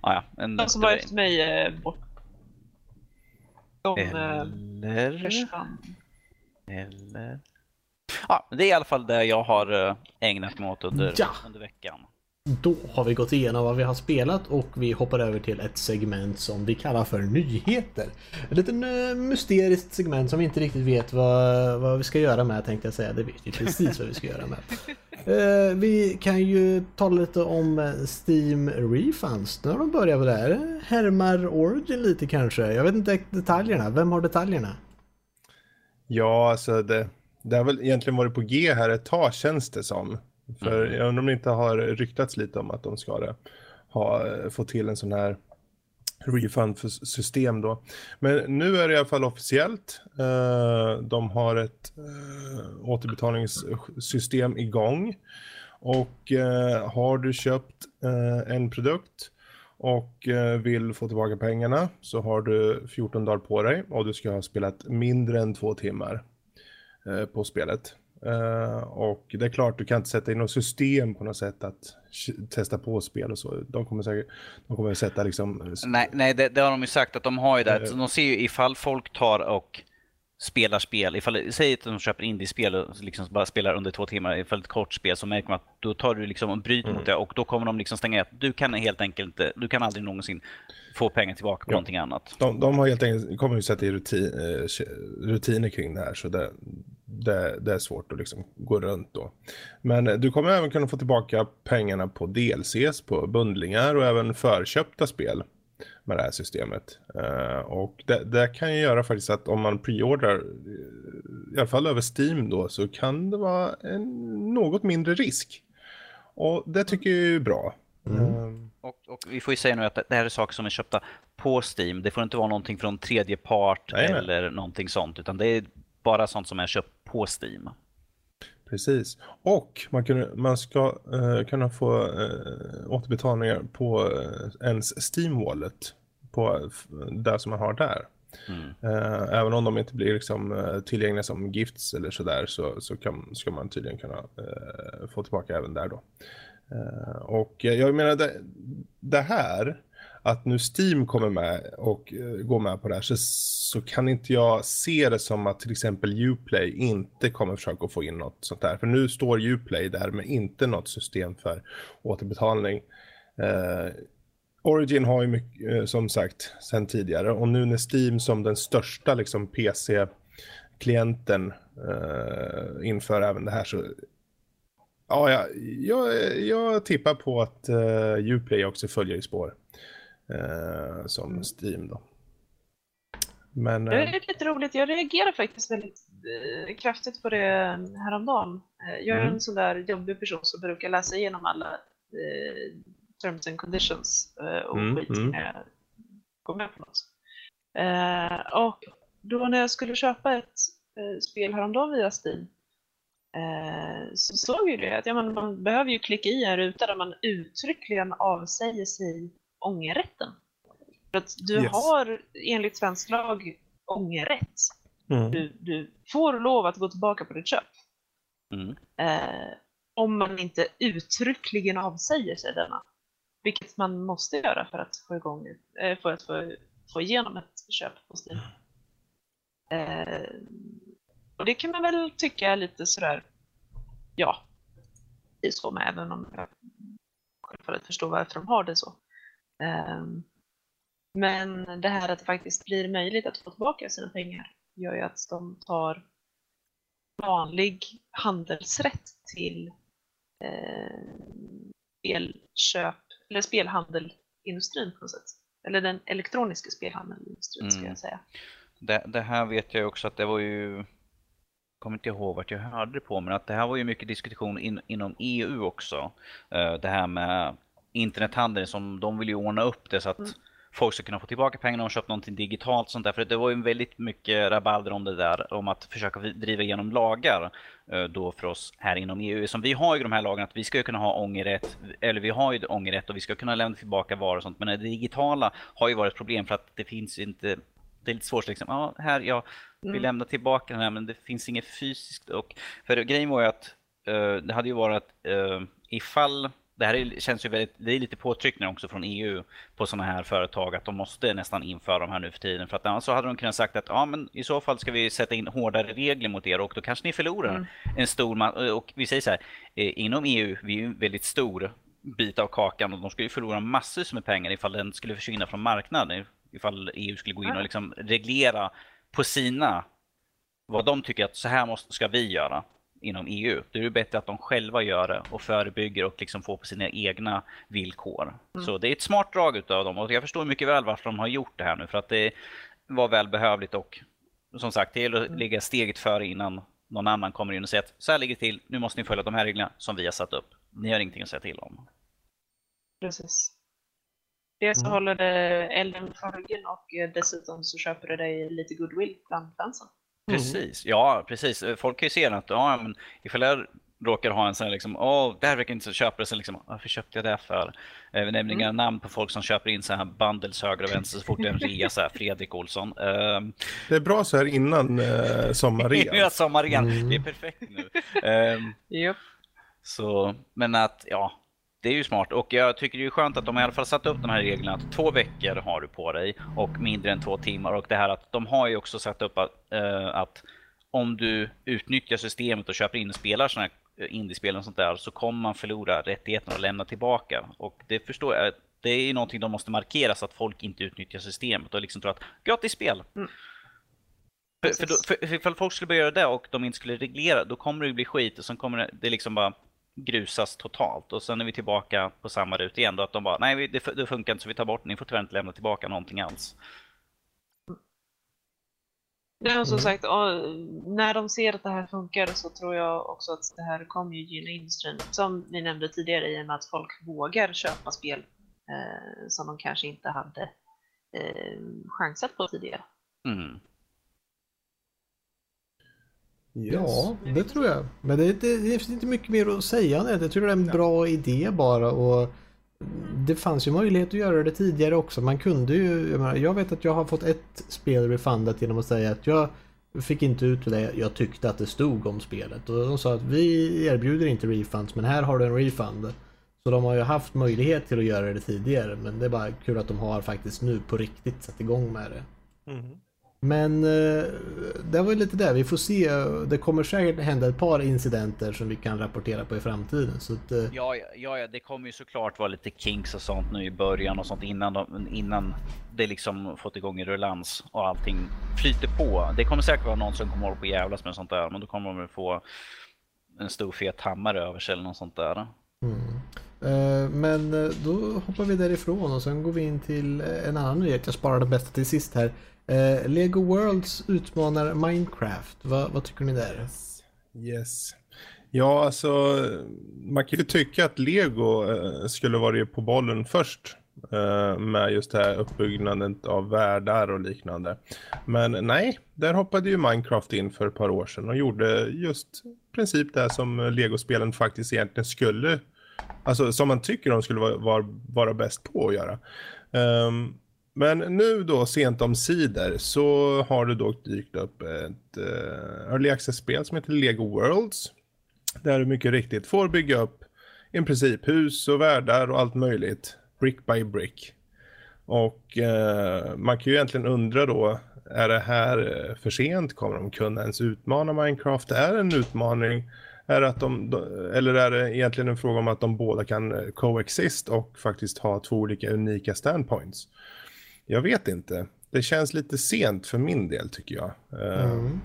ah, ja, en, de som var efter mig är bort. De eh, Eller... försvann. Eller... Ja, det är i alla fall det jag har eh, ägnat mig åt under, ja. under veckan. Då har vi gått igenom vad vi har spelat och vi hoppar över till ett segment som vi kallar för nyheter. Ett litet eh, mysteriskt segment som vi inte riktigt vet vad, vad vi ska göra med tänkte jag säga. Det vet vi precis vad vi ska göra med. Eh, vi kan ju tala lite om eh, Steam Refunds. Nu har de börjat på det här. Härmar Origin lite kanske. Jag vet inte detaljerna. Vem har detaljerna? Ja, alltså det, det har väl egentligen varit på G här ett tag känns det som. För mm. jag undrar om det inte har ryktats lite om att de ska det, ha, eh, få till en sån här refund-system då. Men nu är det i alla fall officiellt. Uh, de har ett uh, återbetalningssystem igång. Och har du köpt en produkt och vill få tillbaka pengarna så har du 14 dagar på dig och du ska ha spelat mindre än två timmar på spelet. Uh, och det är klart, du kan inte sätta in något system på något sätt att testa på spel och så. De kommer säkert, de kommer sätta liksom... Nej, nej det, det, har de ju sagt att de har ju det. Uh, de ser ju ifall folk tar och spelar spel, ifall, säg att de köper indiespel och liksom bara spelar under två timmar, ifall ett kort spel så märker man att då tar du liksom en bryt mm. mot det och då kommer de liksom stänga att du kan helt enkelt inte, du kan aldrig någonsin få pengar tillbaka på ja. någonting annat. De, de har helt enkelt, kommer ju sätta i rutin, eh, rutiner kring det här så det, det, det, är svårt att liksom gå runt då. Men du kommer även kunna få tillbaka pengarna på DLCs, på bundlingar och även förköpta spel med det här systemet. Uh, och det, det, kan ju göra faktiskt att om man preordrar, i alla fall över Steam då, så kan det vara en något mindre risk. Och det tycker jag är bra. Mm. Uh, och, och, vi får ju säga nu att det här är saker som är köpta på Steam. Det får inte vara någonting från tredje part nej, eller någonting sånt, utan det är bara sånt som är köpt på Steam. Precis. Och man, kunde, man ska uh, kunna få uh, återbetalningar på uh, ens Steam-wallet. På det som man har där. Mm. Uh, även om de inte blir liksom, tillgängliga som gifts eller sådär så, så kan, ska man tydligen kunna få tillbaka även där då. och jag menar det, det här att nu Steam kommer med och eh, går med på det här så, så kan inte jag se det som att till exempel Uplay inte kommer försöka få in något sånt där. För nu står Uplay där med inte något system för återbetalning. Eh, Origin har ju mycket, eh, som sagt, sen tidigare och nu när Steam som den största liksom PC-klienten eh, inför även det här så Ja, jag, jag, jag tippar på att uh, Uplay också följer i spår eh, som mm. Steam då. Men, det är eh, lite roligt, jag reagerar faktiskt väldigt eh, kraftigt på det häromdagen. Jag är mm. en sån där jobbig person som brukar läsa igenom alla eh, terms and conditions eh, och mm. skit mm. när jag går med på något. Eh, och då när jag skulle köpa ett eh, spel häromdagen via Steam så såg ju det att ja, man, man behöver ju klicka i en ruta där man uttryckligen avsäger sig ångerrätten. För att du yes. har enligt svensk lag ångerrätt. Mm. Du, du, får lov att gå tillbaka på ditt köp. Mm. Eh, om man inte uttryckligen avsäger sig denna. Vilket man måste göra för att få igång eh, för att få, få igenom ett köp på Steam. Eh, och det kan man väl tycka är lite sådär, ja, det är så med, även om jag självfallet förstår varför de har det så. Ehm, men det här att det faktiskt blir möjligt att få tillbaka sina pengar gör ju att de tar vanlig handelsrätt till eh, spelköp eller spelhandelindustrin på något sätt. Eller den elektroniska spelhandelindustrin mm. ska jag säga. Det, det, här vet jag också att det var ju jag kommer inte ihåg vart jag hörde det på, men att det här var ju mycket diskussion in, inom EU också. Uh, det här med internethandeln som de vill ju ordna upp det så att mm. folk ska kunna få tillbaka pengarna om de köpt någonting digitalt sånt där. För det var ju väldigt mycket rabalder om det där om att försöka driva igenom lagar eh, då för oss här inom EU. Som vi har ju de här lagarna att vi ska kunna ha ångerrätt, eller vi har ju ångerrätt och vi ska kunna lämna tillbaka varor och sånt. Men det digitala har ju varit ett problem för att det finns inte det är lite svårt liksom, ja här, jag vill mm. lämna tillbaka den här men det finns inget fysiskt. Och, för grejen var ju att uh, det hade ju varit uh, ifall det här är, känns ju väldigt, det är lite påtryckningar också från EU på sådana här företag att de måste nästan införa de här nu för tiden. För att annars så hade de kunnat sagt att ja, men i så fall ska vi sätta in hårdare regler mot er och då kanske ni förlorar mm. en stor Och vi säger så här, eh, inom EU, vi är ju en väldigt stor bit av kakan och de skulle ju förlora massor med pengar ifall den skulle försvinna från marknaden. Ifall EU skulle gå in och liksom reglera på sina, vad de tycker att så här måste, ska vi göra inom EU. Då är det bättre att de själva gör det och förebygger och liksom får på sina egna villkor. Mm. Så det är ett smart drag utav dem och jag förstår mycket väl varför de har gjort det här nu för att det var välbehövligt och som sagt, det gäller att ligga steget före innan någon annan kommer in och säger att så här ligger det till, nu måste ni följa de här reglerna som vi har satt upp. Ni har ingenting att säga till om. Precis. Dels så mm. håller det elden från ryggen och dessutom så köper det dig lite goodwill bland fansen. Mm. Precis, ja precis. Folk kan ju se att ja, men ifall jag råkar ha en sån här liksom, åh, det här verkar inte så köper det, liksom, varför köpte jag det för? Vi nämner inga mm. namn på folk som köper in så här bundles höger och vänster så fort det är en rea, så här, Fredrik Olsson. Uh, det är bra så här innan uh, sommarrean. ja, sommarrean, mm. det är perfekt nu. Uh, yep. Så, men att, ja, det är ju smart. Och jag tycker det är skönt att de i alla fall satt upp de här reglerna att två veckor har du på dig och mindre än två timmar. Och det här att de har ju också satt upp att, uh, att om du utnyttjar systemet och köper in och spelar sådana här eh, indiespel och sånt där så kommer man förlora rättigheterna och lämna tillbaka. Och det förstår jag. Det är ju någonting de måste markera så att folk inte utnyttjar systemet och liksom tror att gratis spel. Mm. För, för, då, för, för ifall folk skulle börja göra det och de inte skulle reglera, då kommer det bli skit och så kommer det, det liksom bara grusas totalt och sen är vi tillbaka på samma rut igen då att de bara nej det, funkar inte så vi tar bort ni får tyvärr inte lämna tillbaka någonting alls. Ja, som mm. sagt, när de ser att det här funkar så tror jag också att det här kommer ju gynna industrin. Som vi nämnde tidigare i och med att folk vågar köpa spel eh, som de kanske inte hade eh, chansat på tidigare. Mm. Ja, det tror jag. Men det, det, det finns inte mycket mer att säga om det. Jag tror det är en bra idé bara. Och det fanns ju möjlighet att göra det tidigare också. Man kunde ju, jag, menar, jag vet att jag har fått ett spel refundat genom att säga att jag fick inte ut det jag tyckte att det stod om spelet. Och de sa att vi erbjuder inte refunds men här har du en refund. Så de har ju haft möjlighet till att göra det tidigare men det är bara kul att de har faktiskt nu på riktigt satt igång med det. Mm. Men eh, det var lite det. Vi får se. Det kommer säkert hända ett par incidenter som vi kan rapportera på i framtiden. Så att, eh... ja, ja, ja, det kommer ju såklart vara lite kinks och sånt nu i början och sånt innan, de, innan det liksom fått igång en rullans och allting flyter på. Det kommer säkert vara någon som kommer hålla på och jävlas med sånt där, men då kommer de få en stor fet hammare över sig eller något sånt där. Mm. Eh, men då hoppar vi därifrån och sen går vi in till en annan nyhet. Jag sparar det bästa till sist här. Eh, Lego Worlds utmanar Minecraft. Va, vad tycker ni där? Yes. yes. Ja, alltså man kan ju tycka att Lego eh, skulle varit på bollen först eh, med just det här uppbyggnaden av världar och liknande. Men nej, där hoppade ju Minecraft in för ett par år sedan och gjorde just i princip det som Lego-spelen faktiskt egentligen skulle, alltså som man tycker de skulle vara, vara, vara bäst på att göra. Um, men nu då sent om sidor så har det dock dykt upp ett uh, Early Access-spel som heter Lego Worlds. Där du mycket riktigt får bygga upp i princip hus och världar och allt möjligt. Brick by brick. Och uh, man kan ju egentligen undra då, är det här eh, för sent? Kommer de kunna ens utmana Minecraft? Är det en utmaning? Är att de, eller är det egentligen en fråga om att de båda kan coexist och faktiskt ha två olika unika standpoints? Jag vet inte. Det känns lite sent för min del tycker jag. Eh, mm.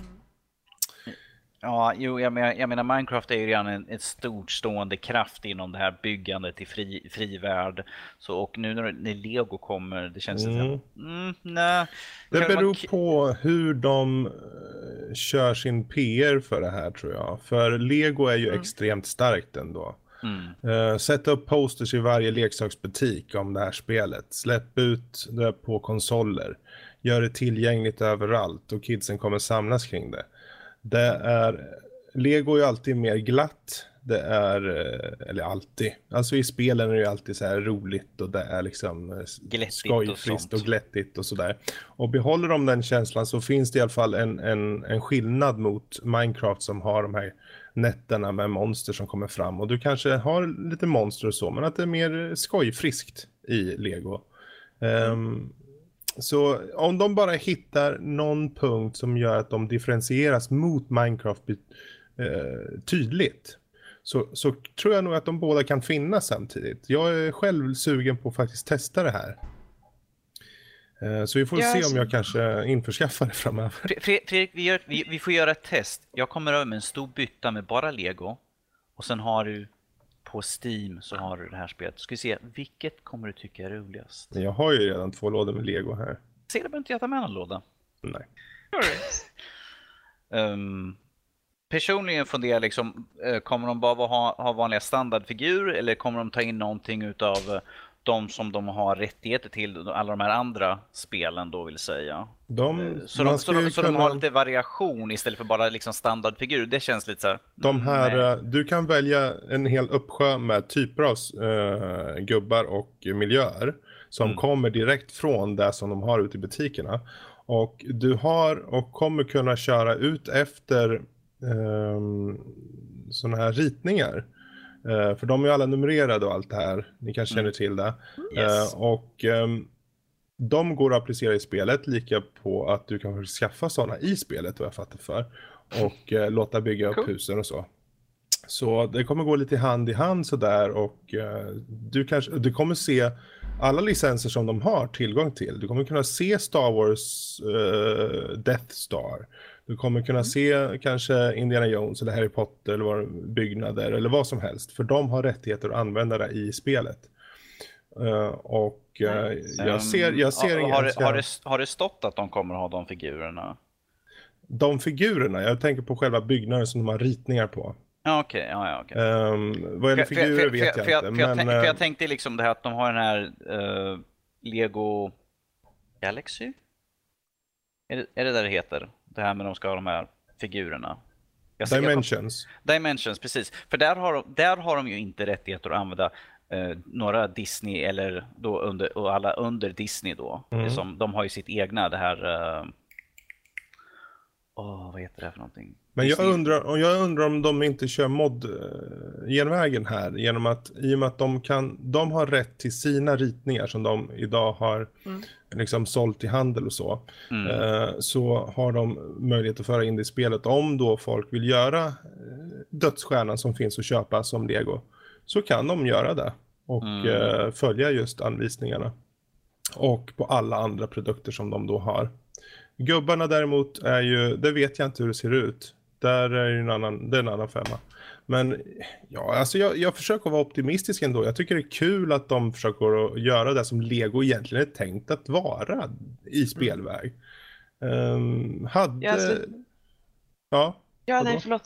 Ja, jo, jag menar, jag menar, Minecraft är ju redan en, en stort stående kraft inom det här byggandet i fri, fri värld. Så, och nu när, när Lego kommer, det känns mm. lite... Mm, nej. Det beror på hur de uh, kör sin PR för det här tror jag. För Lego är ju mm. extremt starkt ändå. Mm. Uh, sätt upp posters i varje leksaksbutik om det här spelet. Släpp ut det på konsoler. Gör det tillgängligt överallt och kidsen kommer samlas kring det. Det är, Lego är alltid mer glatt. Det är, eh, eller alltid, alltså i spelen är det alltid så här roligt och det är liksom eh, skojfriskt och, och glättigt och sådär. Och behåller de den känslan så finns det i alla fall en, en, en skillnad mot Minecraft som har de här nätterna med monster som kommer fram. Och du kanske har lite monster och så, men att det är mer skojfriskt i Lego. Um, så om de bara hittar någon punkt som gör att de differentieras mot Minecraft eh, tydligt så, så tror jag nog att de båda kan finnas samtidigt. Jag är själv sugen på att faktiskt testa det här. Eh, så vi får ja, se om jag kanske införskaffar det framöver. Fredrik, vi, gör, vi, vi, får göra ett test. Jag kommer över med en stor bytta med bara lego. Och sen har du på Steam så har du det här spelet. Ska vi se, vilket kommer du tycka är roligast? Jag har ju redan två lådor med lego här. Ser du inte jag ta med någon låda? Nej. um, personligen funderar jag liksom, eh, kommer de bara ha, ha vanliga standardfigurer eller kommer de ta in någonting utav eh, de som de har rättigheter till, alla de här andra spelen då vill säga. De, eh, så de, så, de, så kunna... de har lite variation istället för bara liksom standardfigur, det känns lite så här. De här, nej. du kan välja en hel uppsjö med typer av uh, gubbar och miljöer som mm. kommer direkt från det som de har ute i butikerna. Och du har och kommer kunna köra ut efter um, sådana här ritningar. Uh, för de är ju alla numrerade och allt det här. Ni kanske känner mm. till det. Yes. Uh, och um, de går att applicera i spelet lika på att du kan skaffa sådana i spelet vad jag fattar för. Och uh, låta bygga cool. upp husen och så. Så det kommer gå lite hand i hand sådär och du, kanske, du kommer se alla licenser som de har tillgång till. Du kommer kunna se Star Wars Death Star. Du kommer kunna mm. se kanske Indiana Jones eller Harry Potter eller vad, byggnader eller vad som helst. För de har rättigheter att använda det i spelet. Uh, och uh, jag ser, jag ser um, har, ganska... har, det, har det stått att de kommer ha de figurerna? De figurerna? Jag tänker på själva byggnaden som de har ritningar på. Ja, okej. Okay, ja, okay. Um, vad är det figurer för, för, vet jag, jag inte. För, men, jag, för jag tänkte liksom det här att de har den här uh, Lego Galaxy? Är det, är det där det heter? Det här med de ska ha de här figurerna. Dimensions. Dimensions, precis. För där har, de, där har de ju inte rättigheter att använda eh, några Disney eller då under, och alla under Disney då. Mm. Som, de har ju sitt egna, det här... Eh, oh, vad heter det här för någonting? Men jag undrar, jag undrar om de inte kör mod-genvägen eh, här. Genom att, I och med att de, kan, de har rätt till sina ritningar som de idag har mm. liksom sålt i handel och så. Mm. Eh, så har de möjlighet att föra in det i spelet. Om då folk vill göra eh, dödsstjärnan som finns att köpa som lego. Så kan de göra det. Och mm. eh, följa just anvisningarna. Och på alla andra produkter som de då har. Gubbarna däremot är ju, det vet jag inte hur det ser ut. Där är en annan, det är en annan femma. Men ja, alltså jag, jag försöker vara optimistisk ändå. Jag tycker det är kul att de försöker göra det som Lego egentligen är tänkt att vara i spelväg. Um, hade... Ja, alltså... ja, ja nej förlåt.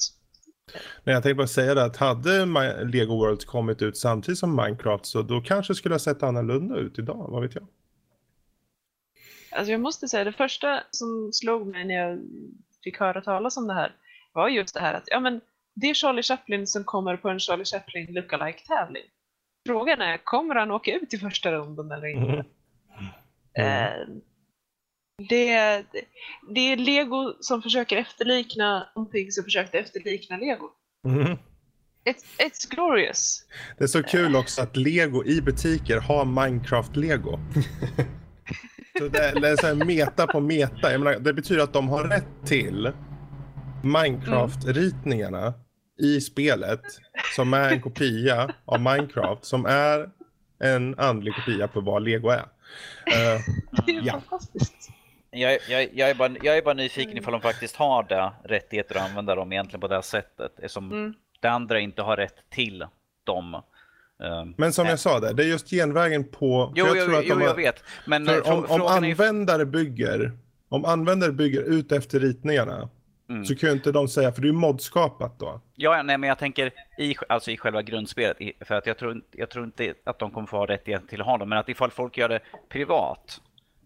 Nej, jag tänkte bara säga det att hade Lego Worlds kommit ut samtidigt som Minecraft så då kanske skulle ha sett annorlunda ut idag, vad vet jag? Alltså jag måste säga, det första som slog mig när jag fick höra talas om det här var just det här att ja, men det är Charlie Chaplin som kommer på en Charlie Chaplin lookalike tävling. Frågan är, kommer han åka ut i första rundan eller inte? Mm. Mm. Eh, det, det är Lego som försöker efterlikna någonting som försökte efterlikna Lego. Mm. It's, it's glorious. Det är så kul också att Lego i butiker har Minecraft-Lego. så det, det är så här meta på meta. Jag menar, det betyder att de har rätt till Minecraft-ritningarna i spelet som är en kopia av Minecraft som är en andlig kopia på vad Lego är. Uh, det är ja. fantastiskt. Jag, jag, jag, är bara, jag är bara nyfiken ifall de faktiskt har det rättigheter att använda dem egentligen på det här sättet. Eftersom mm. det andra inte har rätt till dem. Ehm, Men som jag sa där, det är just genvägen på... Jo, jag, jo, jo jag vet. Men om, om användare bygger, om användare bygger ut efter ritningarna Mm. Så kan ju inte de säga, för det är ju modskapat då. Ja, nej, men jag tänker i, alltså i själva grundspelet, för att jag tror, jag tror inte att de kommer få ha rättighet till att ha dem, men att ifall folk gör det privat,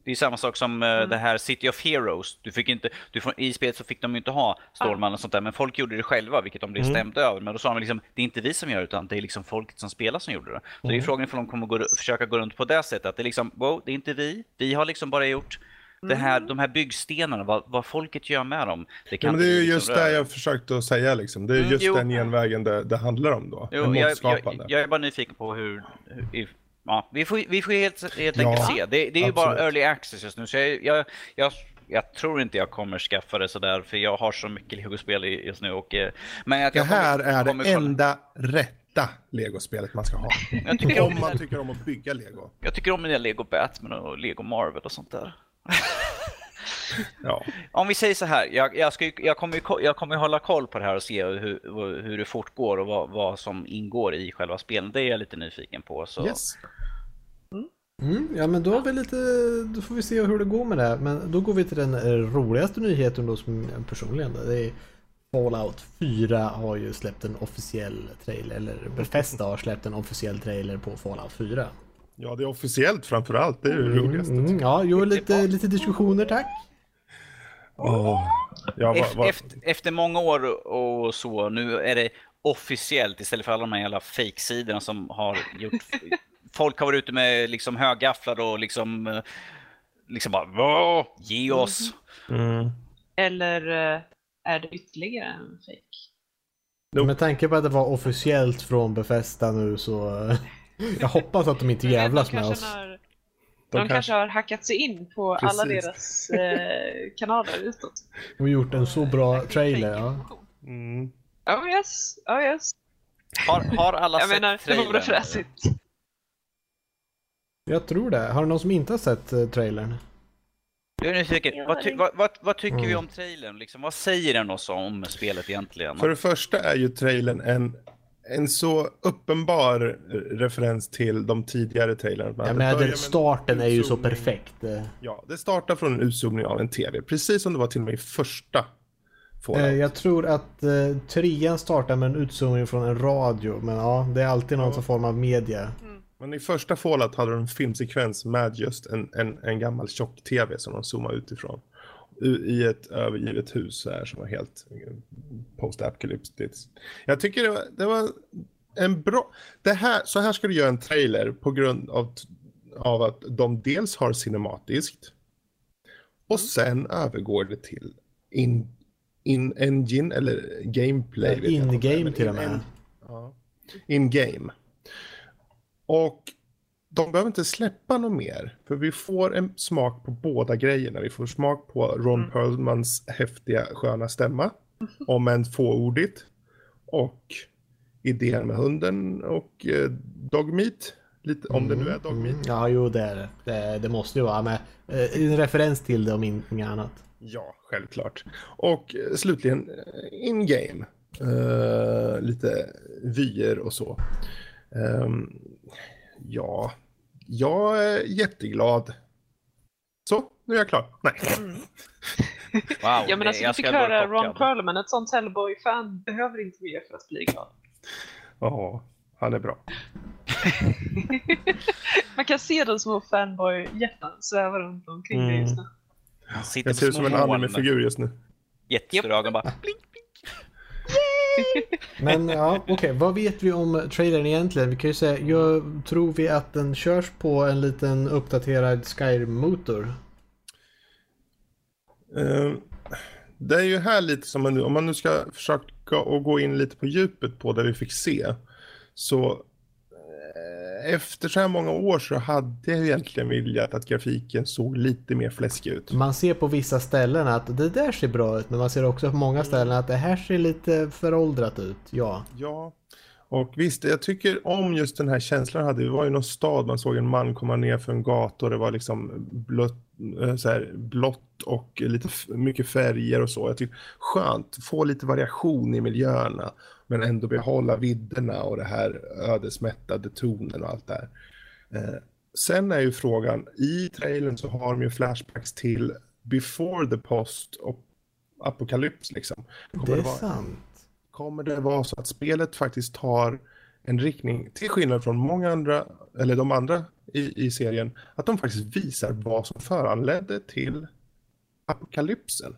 det är samma sak som uh, mm. det här City of Heroes. Du fick inte, du I spelet så fick de ju inte ha Stålman och sånt där, men folk gjorde det själva, vilket de blev mm. stämda över. Men då sa de liksom, det är inte vi som gör det, utan det är liksom folket som spelar som gjorde det. Så mm. det är frågan ifall de kommer gå, försöka gå runt på det sättet, att det är liksom, wow, det är inte vi, vi har liksom bara gjort det här, mm. de här byggstenarna, vad, vad folket gör med dem. Det, kan ja, men det är ju liksom just det jag försökte säga liksom. Det är mm, just jo. den genvägen det, det handlar om då. Jo, jag, jag, jag, är bara nyfiken på hur, hur ja, vi får, vi får helt, helt ja, enkelt se. Det, det är ju bara early access just nu, så jag, jag, jag, tror inte jag kommer skaffa det sådär, för jag har så mycket Lego-spel just nu. Och, eh, men att det här är det enda rätta Lego-spelet man ska ha. Om man tycker om att bygga Lego. Jag tycker om mina Lego Batman och Lego Marvel och sånt där. Ja. Om vi säger så här, jag, jag, ska, jag, kommer, jag kommer hålla koll på det här och se hur, hur det fortgår och vad, vad som ingår i själva spelet. Det är jag lite nyfiken på. Så. Yes. Mm, ja men då, har vi lite, då får vi se hur det går med det. Men då går vi till den roligaste nyheten då som personligen. Det är Fallout 4 har ju släppt en officiell trailer, eller Bethesda har släppt en officiell trailer på Fallout 4. Ja, det är officiellt framförallt. Det är det mm, roligaste. Mm, ja, jo, lite, lite diskussioner tack. Oh. Ja, va, va. Efter, efter, många år och så, nu är det officiellt istället för alla de här jävla fake-sidorna som har gjort... folk har varit ute med liksom högafflar och liksom, eh, liksom bara ge oss. Mm. Eller eh, är det ytterligare en fake? Nope. Med tanke på att det var officiellt från Befästa nu så jag hoppas att de inte jävlas med oss. Har, de, de kanske... kanske har hackat sig in på Precis. alla deras eh, kanaler utåt. Och gjort en så bra trailer. Ja. Mm. Oh yes, oh yes. Har, har alla jag sett menar, trailern? Det vore fräsigt. Jag tror det. Har du någon som inte har sett uh, trailern? Jag är nyfiken. Vad, ty vad, vad, vad, tycker mm. vi om trailern? Liksom, vad säger den oss om spelet egentligen? För det första är ju trailern en, en så uppenbar referens till de tidigare trailrarna. Ja, men den starten är ju så perfekt. Ja, det startar från en utzoomning av en tv. Precis som det var till och med i första Fallout. Eh, jag tror att eh, trean startar med en utzoomning från en radio. Men ja, det är alltid någon ja. form av media. Men i första Fallout hade de en filmsekvens med just en, en, en gammal tjock-tv som de zoomade utifrån. I ett övergivet hus här som var helt eh, post-apocalyptiskt. Jag tycker det var, det var, en bra... Det här, så här ska du göra en trailer på grund av, av att de dels har cinematiskt och sen övergår det till in, in engine eller gameplay. In-game till och med. In-game. Och de behöver inte släppa något mer. För vi får en smak på båda grejerna. Vi får smak på Ron mm. Perlmans häftiga sköna stämma. Om än fåordigt. Och idén med hunden och eh, Dogmeat. Lite, om mm. det nu är Dogmeat. Mm. Ja, jo det är det. Det, det måste ju vara med. Eh, en referens till det om ingenting annat. Ja, självklart. Och eh, slutligen eh, in-game. Uh, lite vyer och så. Um, ja, jag är jätteglad. Så, nu är jag klar. Nej. Mm. Wow, ja, men alltså, vi fick höra Ron Perlman, ett sånt Hellboy-fan behöver inte mer för att bli glad. Ja, han är bra. Man kan se de små fanboy-hjärtan sväva runt omkring mm. dig just nu. Jag ser ut som en anime-figur just nu. Jättestora ögon bara. Blink. Men ja, okej. Okay. Vad vet vi om trailern egentligen? Vi kan ju säga, jag tror vi att den körs på en liten uppdaterad Skyrim-motor? Uh, det är ju här lite som man, om man nu ska försöka och gå in lite på djupet på det vi fick se. Så efter så här många år så hade jag egentligen velat att grafiken såg lite mer fläskig ut. Man ser på vissa ställen att det där ser bra ut men man ser också på många ställen att det här ser lite föråldrat ut. Ja. Ja. Och visst, jag tycker om just den här känslan hade. Det var ju någon stad, man såg en man komma ner för en gata och det var liksom blött, eh, så här, blått och lite mycket färger och så. Jag tycker skönt, få lite variation i miljöerna men ändå behålla vidderna och det här ödesmättade tonen och allt det här. Eh, sen är ju frågan, i trailern så har de ju flashbacks till before the post och apokalyps liksom. Kommer det är det vara, sant. Kommer det vara så att spelet faktiskt tar en riktning, till skillnad från många andra, eller de andra i, i serien, att de faktiskt visar vad som föranledde till apokalypsen.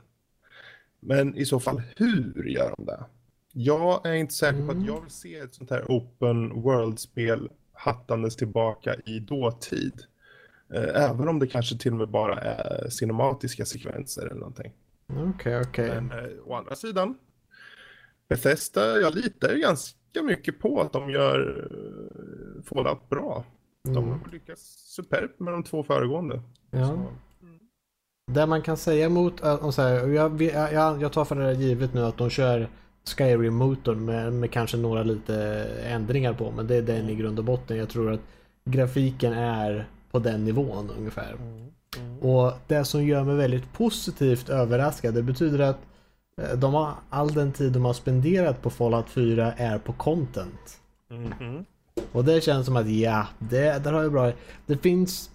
Men i så fall, hur gör de det? Jag är inte säker på att mm. jag vill se ett sånt här open world-spel hattandes tillbaka i dåtid. Eh, även om det kanske till och med bara är cinematiska sekvenser eller någonting. Okej, okay, okej. Okay. Men eh, å andra sidan, Bethesda, jag litar ganska mycket på att de gör uh, Fallout bra. De mm. har lyckats superbt med de två föregående. Ja. Så. Det man kan säga mot, uh, så här, jag, jag, jag tar för det givet nu att de kör Skyrim-motorn med, med kanske några lite ändringar på. Men det är den i grund och botten. Jag tror att grafiken är på den nivån ungefär. Mm. Mm. Och det som gör mig väldigt positivt överraskad, det betyder att eh, de har, all den tid de har spenderat på Fallout 4 är på content. Mm. Och det känns som att ja, det där har jag bra. Det finns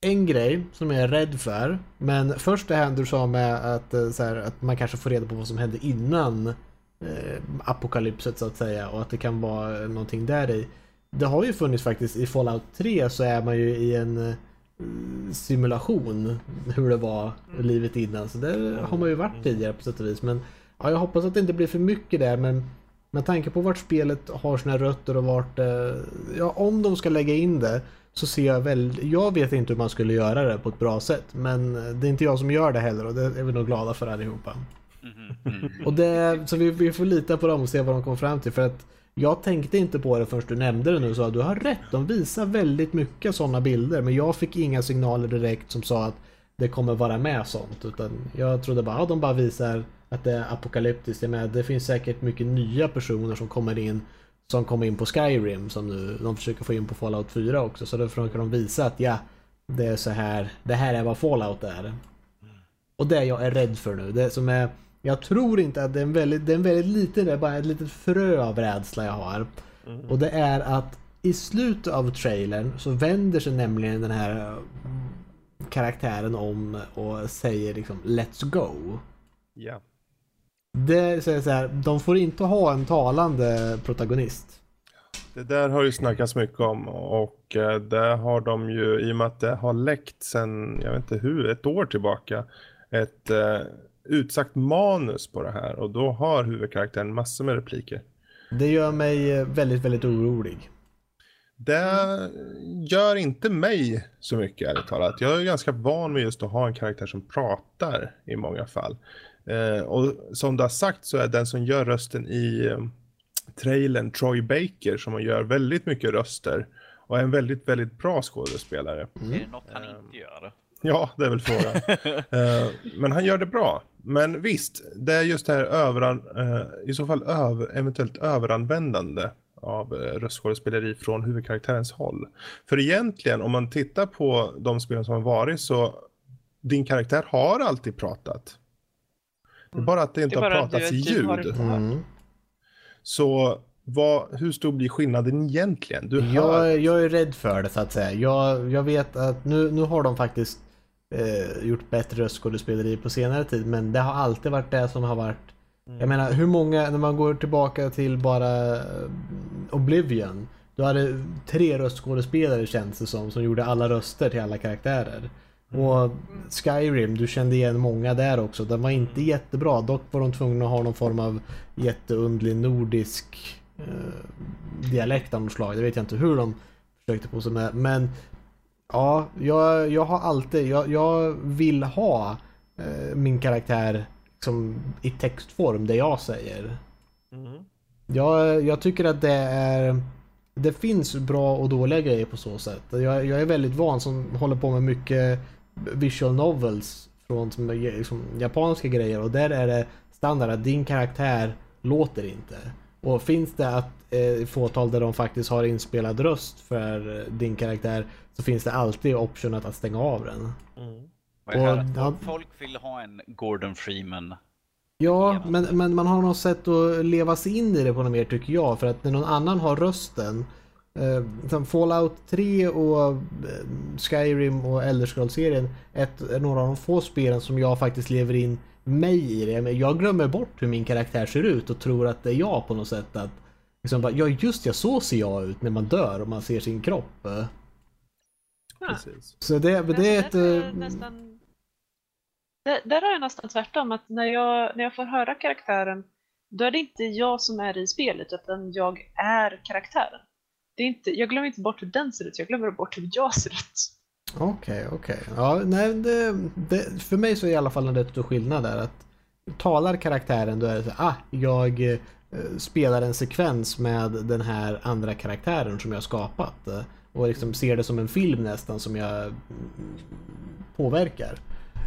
en grej som jag är rädd för. Men först det här du sa med att, eh, så här, att man kanske får reda på vad som hände innan eh, apokalypset så att säga och att det kan vara någonting där i. Det har ju funnits faktiskt i Fallout 3 så är man ju i en eh, simulation hur det var mm. livet innan. Så där har man ju varit tidigare på sätt och vis. Men ja, jag hoppas att det inte blir för mycket där. Men med tanke på vart spelet har sina rötter och vart... Eh, ja, om de ska lägga in det så ser jag väl... Jag vet inte hur man skulle göra det på ett bra sätt. Men det är inte jag som gör det heller och det är vi nog glada för allihopa. Mm. Mm. Och det, så vi, vi får lita på dem och se vad de kommer fram till. För att jag tänkte inte på det förrän du nämnde det nu så du har rätt. De visar väldigt mycket sådana bilder men jag fick inga signaler direkt som sa att det kommer vara med sånt. Utan jag trodde bara att de bara visar att det är apokalyptiskt. Jag det finns säkert mycket nya personer som kommer in som kommer in på Skyrim som nu de försöker få in på Fallout 4 också. Så då försöker de visa att ja, det är så här. Det här är vad Fallout är. Och det jag är rädd för nu. Det som är jag tror inte att det är en väldigt, det är en väldigt liten, det är bara ett litet frö av rädsla jag har. Mm. Och det är att i slutet av trailern så vänder sig nämligen den här mm, karaktären om och säger liksom Let's go. Ja. Det säger så här, de får inte ha en talande protagonist. Det där har ju snackats mycket om och eh, det har de ju i och med att det har läckt sen, jag vet inte hur, ett år tillbaka. Ett eh, utsagt manus på det här och då har huvudkaraktären massor med repliker. Det gör mig eh, väldigt, väldigt orolig. Det gör inte mig så mycket ärligt talat. Jag är ganska van med just att ha en karaktär som pratar i många fall. Eh, och som du har sagt så är den som gör rösten i eh, trailern Troy Baker som gör väldigt mycket röster och är en väldigt, väldigt bra skådespelare. Mm. Är det något han inte gör? Ja, det är väl frågan. uh, men han gör det bra. Men visst, det är just det här överan, uh, i så fall över, eventuellt överanvändande av uh, röstskådespeleri från huvudkaraktärens håll. För egentligen, om man tittar på de spelen som har varit så din karaktär har alltid pratat. Det är bara att det inte det har pratats i ljud. Mm. Så vad, hur stor blir skillnaden egentligen? Du jag, jag är rädd för det så att säga. Jag, jag vet att nu, nu har de faktiskt eh, gjort bättre röstskådespeleri på senare tid. Men det har alltid varit det som har varit. Jag menar hur många, när man går tillbaka till bara eh, Oblivion. Du hade tre röstskådespelare känns det som, som gjorde alla röster till alla karaktärer. Mm. Och Skyrim, du kände igen många där också. Den var inte jättebra. Dock var de tvungna att ha någon form av jätteundlig nordisk eh, dialekt av något slag. Det vet jag inte hur de försökte på sig med. Men Ja, jag, jag har alltid, jag, jag vill ha eh, min karaktär som i textform, det jag säger. Mm. Jag, jag tycker att det är det finns bra och dåliga grejer på så sätt. Jag, jag är väldigt van som håller på med mycket visual novels från som, liksom, japanska grejer och där är det standard att din karaktär låter inte. Och finns det att eh, fåtal där de faktiskt har inspelad röst för eh, din karaktär så finns det alltid option att stänga av den. Mm. Och, ja, folk vill ha en Gordon Freeman Ja, men, men man har något sätt att leva sig in i det på något mer tycker jag. För att när någon annan har rösten eh, Fallout 3 och eh, Skyrim och Elder Scrolls-serien är några av de få spelen som jag faktiskt lever in mig i det. Jag glömmer bort hur min karaktär ser ut och tror att det är jag på något sätt. Att, liksom bara, ja just ja, så ser jag ut när man dör och man ser sin kropp. Precis. Så det, det är ett... Är nästan... det, där har jag nästan tvärtom, att när jag, när jag får höra karaktären då är det inte jag som är i spelet utan jag är karaktären. Det är inte, jag glömmer inte bort hur den ser ut, jag glömmer bort hur jag ser ut. Okej, okay, okej. Okay. Ja, nej, det, det, för mig så är i alla fall en rätt stor skillnad där. Att talar karaktären då är det så ah, jag eh, spelar en sekvens med den här andra karaktären som jag skapat. Och liksom ser det som en film nästan som jag mm, påverkar.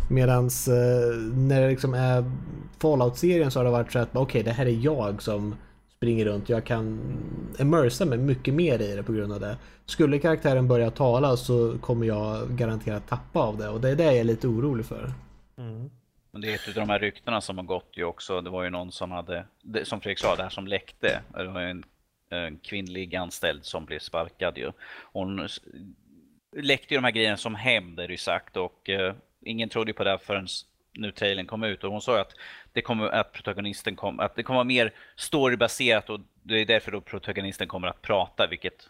Medans eh, när det liksom är Fallout-serien så har det varit så att okej, okay, det här är jag som springer runt. Jag kan immersa mig mycket mer i det på grund av det. Skulle karaktären börja tala så kommer jag garanterat tappa av det och det är det jag är lite orolig för. Mm. Men det är ett av de här ryktena som har gått ju också. Det var ju någon som hade, som Fredrik sa, det här som läckte. Det var en, en kvinnlig anställd som blev sparkad ju. Hon läckte ju de här grejerna som hämnd är det ju sagt och uh, ingen trodde ju på det förrän nu trailern kom ut och hon sa att det kommer att protagonisten kom, att det kommer vara mer storybaserat och det är därför då protagonisten kommer att prata vilket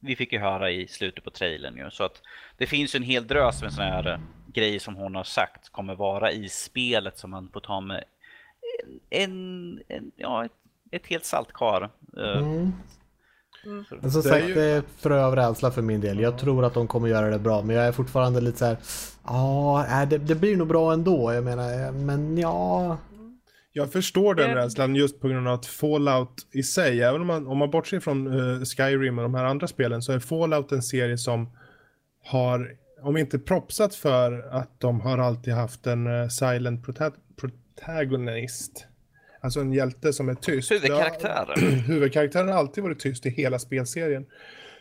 vi fick ju höra i slutet på trailern ju. Så att det finns ju en hel drös med sådana här eh, grejer som hon har sagt kommer vara i spelet som man får ta med en, en ja, ett, ett helt saltkar. Eh, mm. Mm. Men som sagt, det är frö av rädsla för min del. Jag tror att de kommer göra det bra, men jag är fortfarande lite så här. Ja, det, det blir nog bra ändå. Jag menar, men ja. Jag förstår den rädslan just på grund av att Fallout i sig, även om man, om man bortser från uh, Skyrim och de här andra spelen, så är Fallout en serie som har, om inte propsat för att de har alltid haft en uh, silent prota protagonist. Alltså en hjälte som är tyst. Huvudkaraktären. huvudkaraktären har alltid varit tyst i hela spelserien.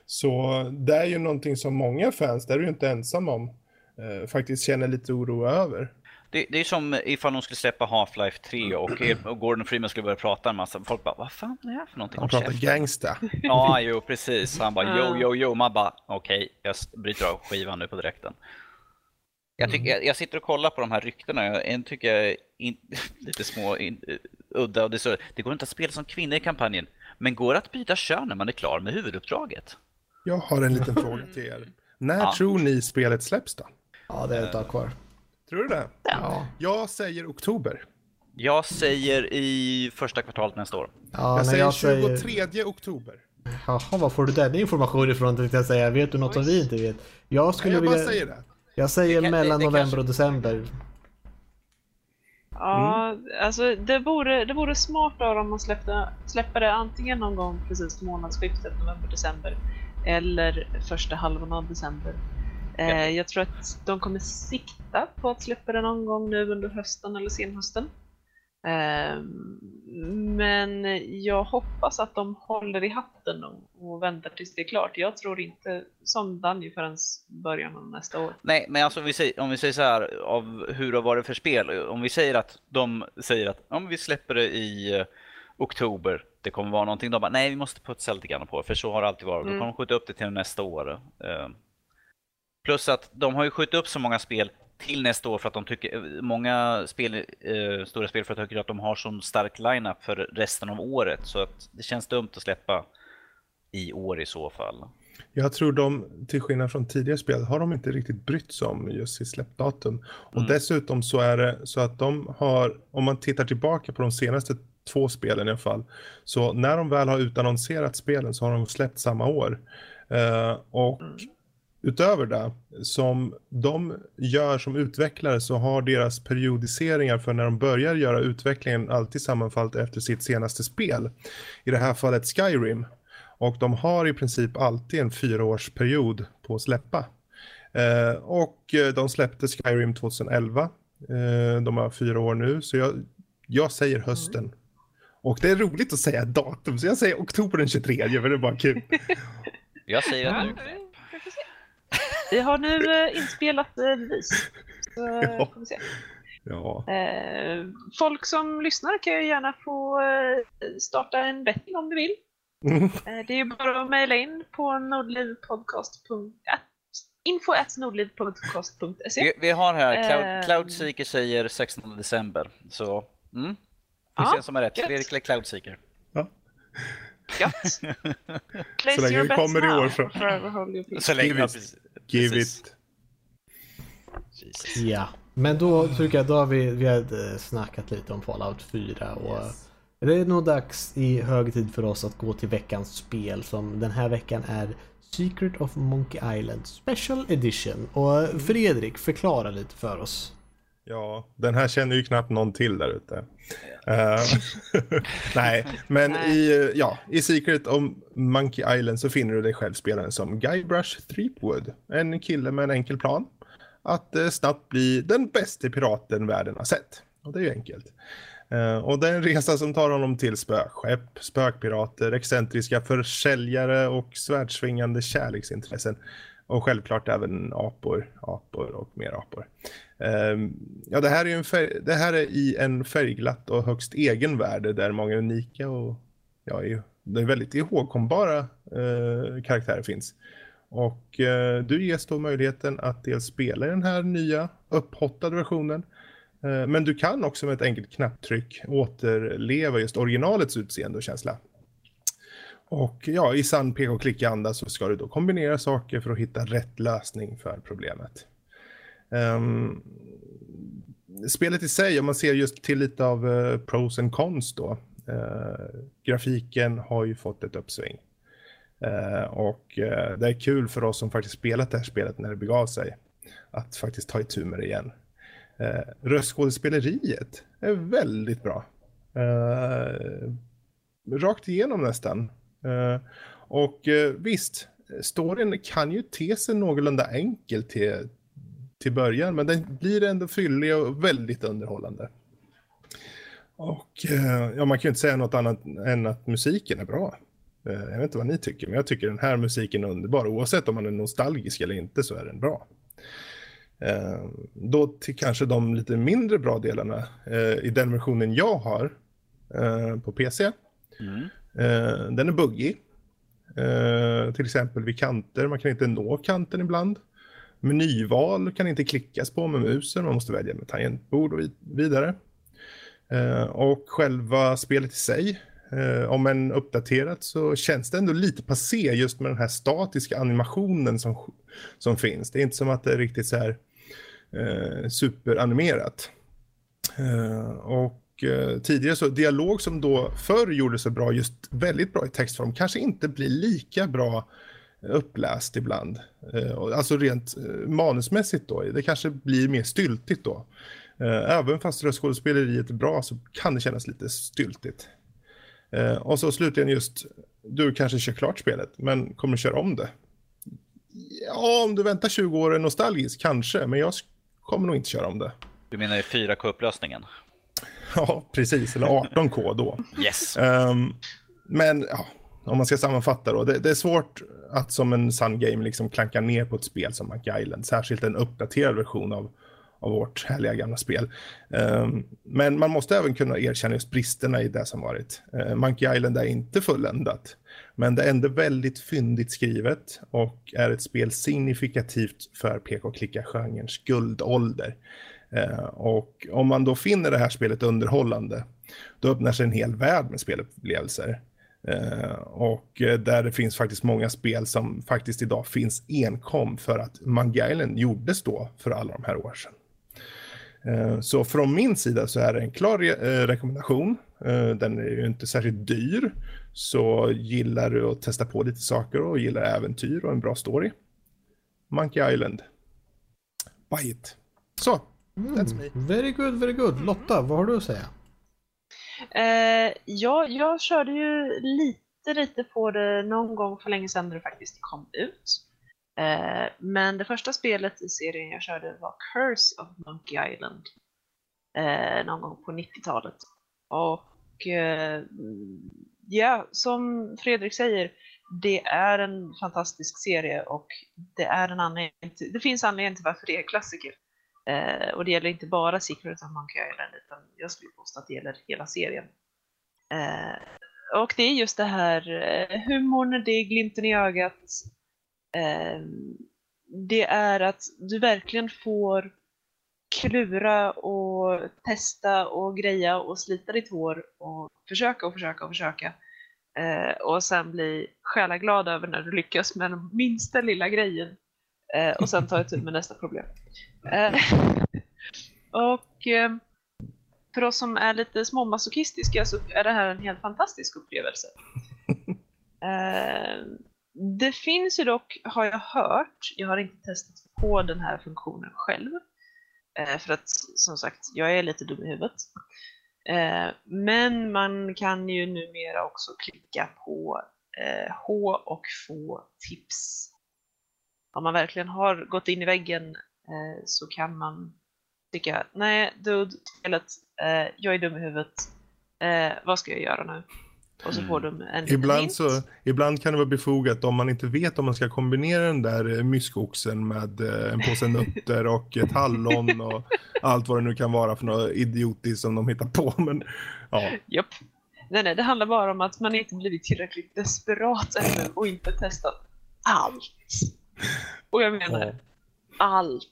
Så det är ju någonting som många fans, där är du inte ensam om, uh, faktiskt känner lite oro över. Det, det, är som ifall de skulle släppa Half-Life 3 och, och Gordon Freeman skulle börja prata en massa. Folk bara, vad fan är det här för någonting? Han pratar gangsta. Ja, jo precis. Han bara, jo, jo, jo. Man bara, okej, okay, jag bryter av skivan nu på direkten. Jag, tycker, jag, jag, sitter och kollar på de här ryktena. En tycker jag är in, lite små, in, udda. Och det, så, det går inte att spela som kvinna i kampanjen. Men går det att byta kön när man är klar med huvuduppdraget? Jag har en liten fråga till er. När ja. tror ni spelet släpps då? Ja, det är ett tag kvar. Tror du det? Ja. Jag säger oktober. Jag säger i första kvartalet nästa år. Ja, jag, säger jag 23 säger... oktober. Jaha, var får du den informationen ifrån tänkte jag säga. Vet du något som vi inte vet? Jag skulle Nej, jag vilja... bara säger det. Jag säger det, mellan det, det november kanske... och december. Ja, mm. alltså det vore, det vore smart av dem att släppa, släppa det antingen någon gång precis månadsskiftet november-december eller första halvan av december. Eh, jag tror att de kommer sikta på att släppa det någon gång nu under hösten eller senhösten. Eh, men jag hoppas att de håller i hatten och väntar tills det är klart. Jag tror inte som Danny förrän början av nästa år. Nej, men alltså om vi säger, om vi säger så här av hur det har varit för spel. Om vi säger att de säger att om vi släpper det i uh, oktober, det kommer vara någonting. De bara, nej vi måste putsa lite grann på för så har det alltid varit. Mm. Då kommer de skjuta upp det till nästa år. Uh, Plus att de har ju skjutit upp så många spel till nästa år för att de tycker, många spel, eh, stora spelföretag tycker att de har så stark lineup för resten av året. Så att det känns dumt att släppa i år i så fall. Jag tror de, till skillnad från tidigare spel, har de inte riktigt brytt sig om just sitt släppdatum. Och mm. dessutom så är det så att de har, om man tittar tillbaka på de senaste två spelen i alla fall, så när de väl har utannonserat spelen så har de släppt samma år. Uh, och mm utöver det, som de gör som utvecklare så har deras periodiseringar för när de börjar göra utvecklingen alltid sammanfallit efter sitt senaste spel. I det här fallet Skyrim. Och de har i princip alltid en fyraårsperiod på att släppa. Eh, och eh, de släppte Skyrim 2011. Eh, de har fyra år nu, så jag, jag säger hösten. Mm. Och det är roligt att säga datum, så jag säger oktober den 23, för det är bara kul. jag säger att nu vi har nu eh, inspelat eh, bevis. Så ja. får vi se. Ja. Eh, folk som lyssnar kan ju gärna få starta en betting om du vill. Mm. Det är ju bara att mejla in på nordlivpodcast.se vi, vi har här, Cloud, Cloudseeker säger 16 december. Så, mm. Vi ser som är rätt. Fredrik Cloudseeker. Ja. Gött. så länge det kommer i år så. Så länge, Give it. Ja, men då tycker jag då har vi, vi har snackat lite om Fallout 4 och yes. det är nog dags i hög tid för oss att gå till veckans spel som den här veckan är Secret of Monkey Island Special Edition. Och Fredrik, förklara lite för oss. Ja, den här känner ju knappt någon till där ute. Uh, nej, men nej. I, ja, i Secret om Monkey Island så finner du dig själv spelaren som Guybrush Threepwood. En kille med en enkel plan. Att uh, snabbt bli den bästa piraten världen har sett. Och det är ju enkelt. Uh, och det är en resa som tar honom till spökskepp, spökpirater, excentriska försäljare och svärdsvingande kärleksintressen. Och självklart även apor, apor och mer apor. Ehm, ja, det här, är en färg, det här är i en färgglatt och högst egen värld där många unika och ja, det är väldigt ihågkombara eh, karaktärer finns. Och eh, du ges då möjligheten att dels spela i den här nya upphottade versionen. Eh, men du kan också med ett enkelt knapptryck återleva just originalets utseende och känsla. Och ja, i sann PK-klicka-anda så ska du då kombinera saker för att hitta rätt lösning för problemet. Um, spelet i sig, om man ser just till lite av uh, pros and cons då. Uh, grafiken har ju fått ett uppsving. Uh, och uh, det är kul för oss som faktiskt spelat det här spelet när det begav sig. Att faktiskt ta itu med det igen. Uh, röstskådespeleriet är väldigt bra. Uh, rakt igenom nästan. Eh, och eh, visst, storyn kan ju te sig någorlunda enkel till, till början. Men den blir ändå fyllig och väldigt underhållande. Och eh, ja, man kan ju inte säga något annat än att musiken är bra. Jag vet inte vad ni tycker, men jag tycker den här musiken är underbar. Oavsett om man är nostalgisk eller inte så är den bra. Då till kanske de lite mindre bra delarna i den versionen jag har på PC. Mm. Eh, den är buggig. Eh, till exempel vid kanter, man kan inte nå kanten ibland. Menyval kan inte klickas på med musen, man måste välja med tangentbord och vidare. Eh, och själva spelet i sig Eh, om än uppdaterat så känns det ändå lite passé just med den här statiska animationen som, som finns. Det är inte som att det är riktigt så här eh, superanimerat. Eh, och eh, tidigare så dialog som då förr gjorde sig bra, just väldigt bra i textform, kanske inte blir lika bra uppläst ibland. Eh, alltså rent eh, manusmässigt då, det kanske blir mer styltigt då. Eh, även fast röstskådespeleriet är bra så kan det kännas lite styltigt. Eh, och så slutligen just, du kanske kör klart spelet, men kommer köra om det? Ja, om du väntar 20 år är nostalgisk, kanske, men jag kommer nog inte köra om det. Du menar i 4K-upplösningen? Ja, precis, eller 18K då. yes. Um, men ja, om man ska sammanfatta då, det, det, är svårt att som en Sun Game liksom klanka ner på ett spel som Monkey Island, särskilt en uppdaterad version av av vårt härliga gamla spel. Um, men man måste även kunna erkänna just bristerna i det som varit. Uh, Monkey Island är inte fulländat, men det är ändå väldigt fyndigt skrivet och är ett spel signifikativt för PK-klicka-genrens guldålder. Eh, och om man då finner det här spelet underhållande, då öppnar sig en hel värld med spelupplevelser. Eh, och eh, där det finns faktiskt många spel som faktiskt idag finns enkom för att Monkey Island gjordes då för alla de här år sedan. Så från min sida så är det en klar re rekommendation. Den är ju inte särskilt dyr. Så gillar du att testa på lite saker och gillar äventyr och en bra story. Monkey Island. Buy it. Så, mm, that's me. Very good, very good. Lotta, vad har du att säga? Uh, ja, jag körde ju lite, lite på det någon gång för länge sedan när det faktiskt kom ut. Eh, men det första spelet i serien jag körde var Curse of Monkey Island. Eh, någon gång på 90-talet. Och eh, ja, som Fredrik säger, det är en fantastisk serie och det är en anledning till, det finns anledning till varför det är klassiker. Eh, och det gäller inte bara Secret of Monkey Island utan jag skulle påstå att det gäller hela serien. Eh, och det är just det här eh, humorn, det är glimten i ögat, Eh, det är att du verkligen får klura och testa och greja och slita ditt hår och försöka och försöka och försöka. Eh, och sen bli själaglad över när du lyckas med den minsta lilla grejen eh, och sen tar jag itu med nästa problem. Eh, och eh, för oss som är lite småmasochistiska så är det här en helt fantastisk upplevelse. Eh, det finns ju dock, har jag hört, jag har inte testat på den här funktionen själv. Eh, för att som sagt, jag är lite dum i huvudet. Eh, men man kan ju numera också klicka på eh, H och få tips. Om man verkligen har gått in i väggen så kan man tycka, nej dude, spelet eh, jag är dum i huvudet, eh, vad ska jag göra nu? Och så får Mm. de en Ibland, hint. så, ibland kan det vara befogat om man inte vet om man ska kombinera den där eh, myskoxen med eh, en påse nötter och ett hallon och allt vad det nu kan vara för något idiotiskt som de hittar på. Men ja, Japp. Nej, nej, det handlar bara om att man inte blivit tillräckligt desperat ännu och inte testat allt. Och jag menar Ja. allt.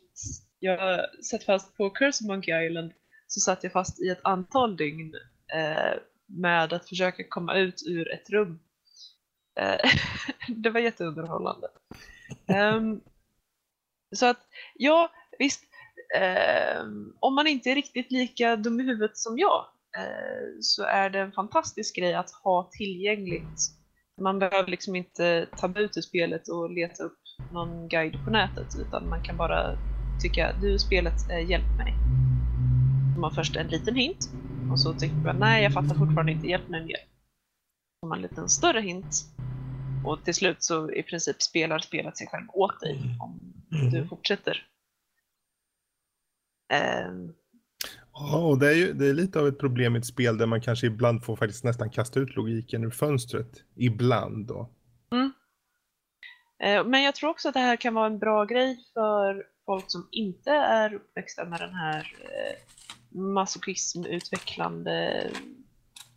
Jag satt fast på Curse Monkey Island så satt jag fast i ett antal dygn eh, med att försöka komma ut ur ett rum. Eh, det var jätteunderhållande. Ehm, så att, ja, visst. ehm, om man inte är riktigt lika dum i huvudet som jag eh, så är det en fantastisk grej att ha tillgängligt. Man behöver liksom inte tabba ut ur spelet och leta upp någon guide på nätet utan man kan bara tycka du spelet, eh, hjälp mig. Man först en liten hint och så tycker man nej jag fattar fortfarande inte, hjälp mig mer. Så man en liten större hint och till slut så i princip spelar spelet sig själv åt dig om du fortsätter. Ehm, Ja, och det är ju det är lite av ett problem i ett spel där man kanske ibland får faktiskt nästan kasta ut logiken ur fönstret. Ibland då. Eh, men jag tror också att det här kan vara en bra grej för folk som inte är uppväxta med den här eh, masochismutvecklande,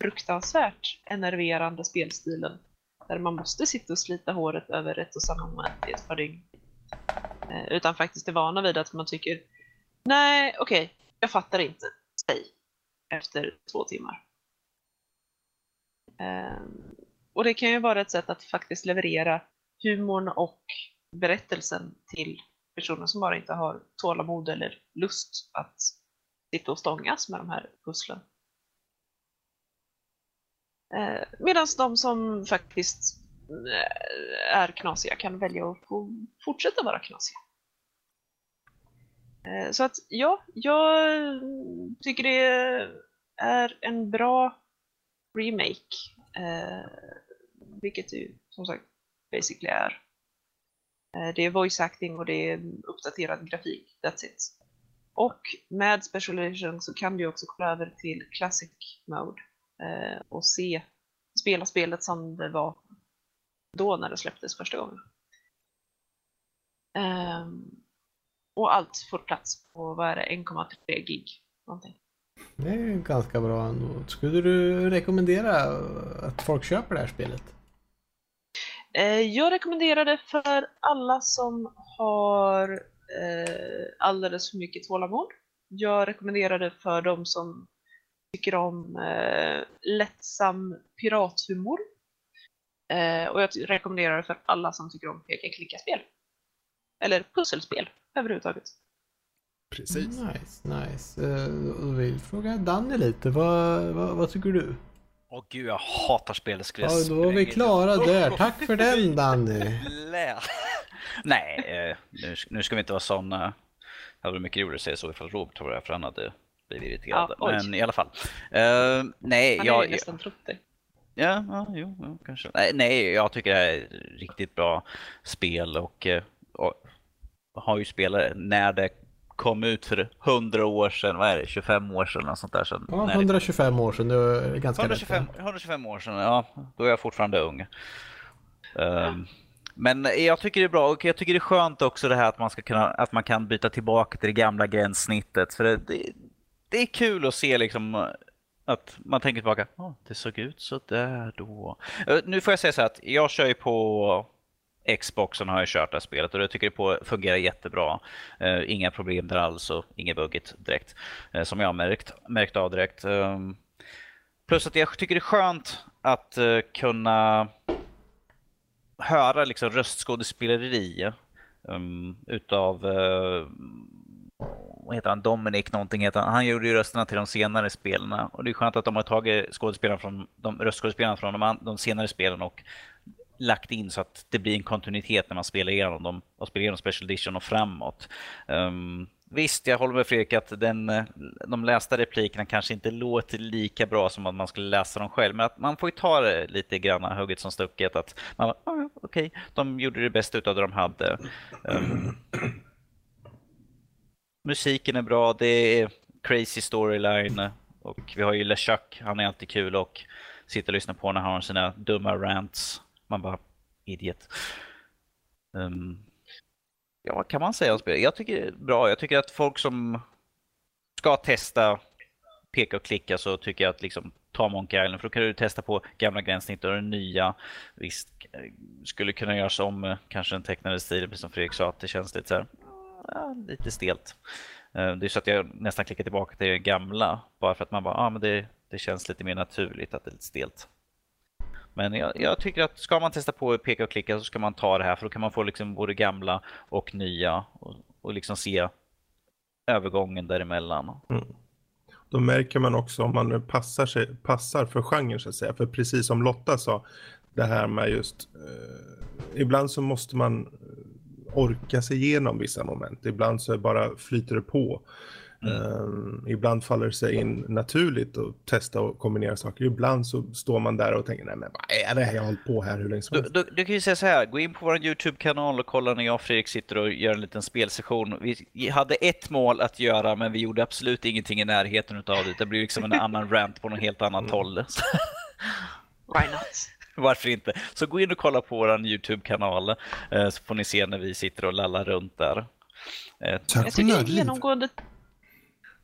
fruktansvärt enerverande spelstilen. Där man måste sitta och slita håret över ett och samma moment i ett par dygn. Eh, utan faktiskt är vana vid att man tycker Nej, okej, jag fattar inte. Säg. Efter två timmar. Ehm, och det kan ju vara ett sätt att faktiskt leverera humorn och berättelsen till personer som bara inte har tålamod eller lust att sitta och stångas med de här pusslen. Eh, medan de som faktiskt eh, är knasiga kan välja att fortsätta vara knasiga. Eh, så att ja, jag tycker det är en bra remake. Vilket ju som sagt basically är. Eh, det är voice acting och det är uppdaterad grafik, that's it. Och med specialization så kan du också kolla över till classic mode eh, och se, spela spelet som det var då när det släpptes första gången. Ehm, och allt får plats på, vad är det, 1,3 gig någonting. Det är ganska bra ändå. Skulle du rekommendera att folk köper det här spelet? Eh, Jag rekommenderar det för alla som har eh, alldeles för mycket tålamod. Jag rekommenderar det för de som tycker om eh, lättsam pirathumor. Eh, och jag rekommenderar det för alla som tycker om peka-klicka-spel. Eller pusselspel överhuvudtaget. Precis. Nice, nice. Uh, då vill fråga Danny lite. Vad, vad, vad tycker du? Åh gud, jag hatar spel. Skulle Ja, då var vi klara där. Tack för den Danny. Nej, eh, nu, nu ska vi inte vara såna. Det hade varit mycket roligare att säga så ifall Robert var där för han hade blivit irriterad. Ja. Men i alla fall. Eh, nej, Han har jag, ju nästan trott det. Ja, ja jo, jo, kanske. Nej, nej, jag tycker det här är ett riktigt bra spel och, eh, och har ju spelat när det kom ut för 100 år sedan, vad är det, 25 år sedan eller sånt där. Sedan, Ja, när 125 år sedan. Det var ganska 125, rätt. 125 år sedan, ja, då är jag fortfarande ung. Ehm, men jag tycker det är bra och jag tycker det är skönt också det här att man, ska kunna, att man kan byta tillbaka till det gamla gränssnittet. För det, det, det är kul att se liksom att man tänker tillbaka, oh, det såg ut så där då. Eh, Nu får jag säga så här att jag kör ju på Xboxen har jag kört det här spelet och jag tycker det på, fungerar jättebra. Uh, inga problem där alls och inget buggigt direkt. Uh, som jag har märkt, märkt av direkt. Um, plus att jag tycker det är skönt att uh, kunna höra liksom röstskådespeleri um, utav uh, vad heter han, Dominic någonting heter han. Han gjorde ju rösterna till de senare spelen och det är skönt att de har tagit skådespelarna från de röstskådespelarna från de, de senare spelen och lagt in så att det blir en kontinuitet när man spelar igenom dem och spelar igenom Special Edition och framåt. Um, visst, jag håller med Fredrik att den, eh, de lästa replikerna kanske inte låter lika bra som att man skulle läsa dem själv, men att man får ju ta det lite grann hugget som stucket. Att man ah, okej, okay, de gjorde det bästa utav det de hade. Um, musiken är bra, det är crazy storyline Och vi har ju LeChuck, han är alltid kul och sitter och lyssnar på när han har sina dumma rants. Man bara, idiot. Um, ja, vad kan man säga om spelet? Jag tycker det är bra. Jag tycker att folk som ska testa peka och klicka så tycker jag att liksom ta Monkey Island för då kan du testa på gamla gränssnitt och det nya. Visst, eh, skulle kunna göras om eh, kanske den tecknade stilen, precis som Fredrik sa, att det känns lite så här, ja, lite stelt. Ehm, det är så att jag nästan klickar tillbaka till det gamla bara för att man bara, ja ah, men det, det känns lite mer naturligt att det är lite stelt. Men jag, jag, tycker att ska man testa på peka och klicka så ska man ta det här för då kan man få liksom både gamla och nya och, och liksom se övergången däremellan. Mm. Då märker man också om man passar, sig, passar för genren så att säga. För precis som Lotta sa, det här med just eh, ibland så måste man eh, orka sig igenom vissa moment. Ibland så bara flyter det på. Mm. Um, ibland faller det sig in naturligt att testa och kombinera saker. Ibland så står man där och tänker, nej men vad är det här jag har hållit på här hur länge som helst? Du, du, du, kan ju säga så här, gå in på vår YouTube-kanal och kolla när jag och Fredrik sitter och gör en liten spelsession. Vi hade ett mål att göra men vi gjorde absolut ingenting i närheten av det. Det blir liksom en annan rant på något helt annat mm. håll. Why not? Varför inte? Så gå in och kolla på vår YouTube-kanal eh, så får ni se när vi sitter och lallar runt där. Eh, jag tycker genomgående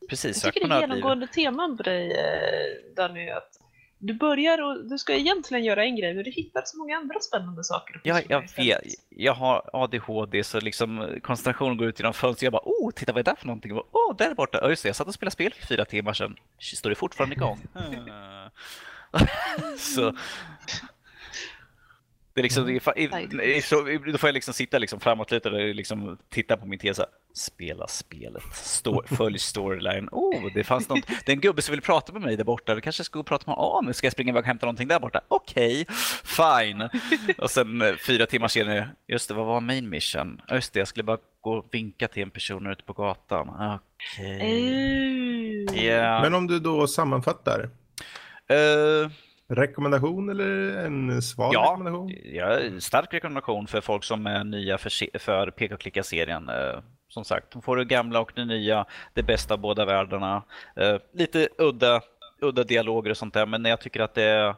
Precis, jag tycker det är genomgående teman på dig eh, Danny, att du börjar och du ska egentligen göra en grej men du hittar så många andra spännande saker. Ja, jag vet. Jag har ADHD så liksom koncentrationen går ut genom fönstret. Jag bara, oh, titta vad är det där för någonting? Åh, oh, där borta. Oh, just det, jag satt och spelade spel för fyra timmar sedan. Står det fortfarande igång? så det är liksom, det är, så, då får jag liksom sitta liksom framåtlutad och liksom titta på min tv Spela spelet, Stå, följ storyline. Oh, det fanns något. Det är en gubbe som vill prata med mig där borta. Vi kanske ska gå och prata med honom. Ska jag springa iväg och hämta någonting där borta? Okej, okay, fine. Och sen eh, fyra timmar senare, just det, vad var main mission? Just det, jag skulle bara gå och vinka till en person ute på gatan. Okej. Okay. Yeah. Men om du då sammanfattar? Uh, Rekommendation eller en svag ja, rekommendation? Ja, stark rekommendation för folk som är nya för, för peka och klicka-serien. Eh, som sagt, de får det gamla och det nya, det bästa av båda världarna. Eh, lite udda, udda dialoger och sånt där, men jag tycker att det,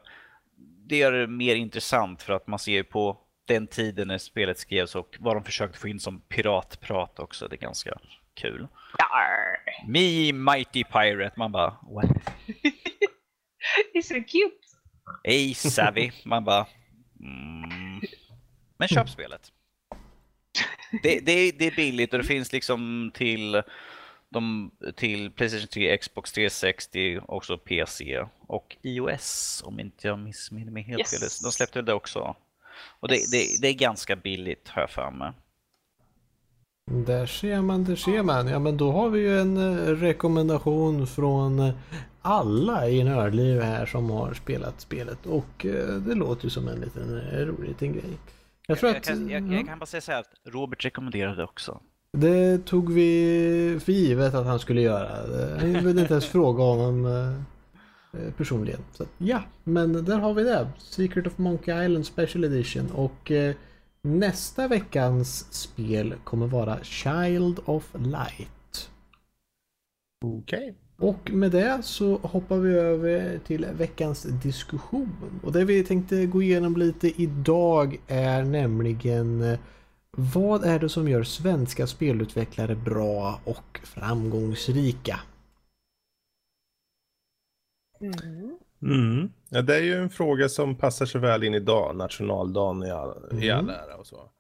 det är mer intressant för att man ser på den tiden när spelet skrevs och vad de försökte få in som piratprat också. Det är ganska kul. Arr. Me mighty pirate, man bara what? It's so cute. Ej savvy. Man bara... Mm. Men köp spelet. Det, det, det är billigt och det finns liksom till, de, till Playstation 3, Xbox 360, också PC och iOS om inte jag missminner mig helt yes. De släppte det också. Och det, yes. det, det är ganska billigt har jag för mig. Där ser man, där ser man. Ja men då har vi ju en eh, rekommendation från eh, alla i Nördliv här som har spelat spelet och eh, det låter ju som en liten rolig liten grej. Jag, tror jag, att, kan, jag, jag, kan bara säga så här att Robert rekommenderade också. Det tog vi för givet att han skulle göra. Jag behövde inte ens fråga honom personligen. Så, ja, men där har vi det. Secret of Monkey Island Special Edition och Nästa veckans spel kommer vara Child of Light. Okej. Okay. Och med det så hoppar vi över till veckans diskussion. Och det vi tänkte gå igenom lite idag är nämligen vad är det som gör svenska spelutvecklare bra och framgångsrika? Mm. Mm. Ja, det är ju en fråga som passar sig väl in idag, nationaldagen i all, mm. i all ära och så.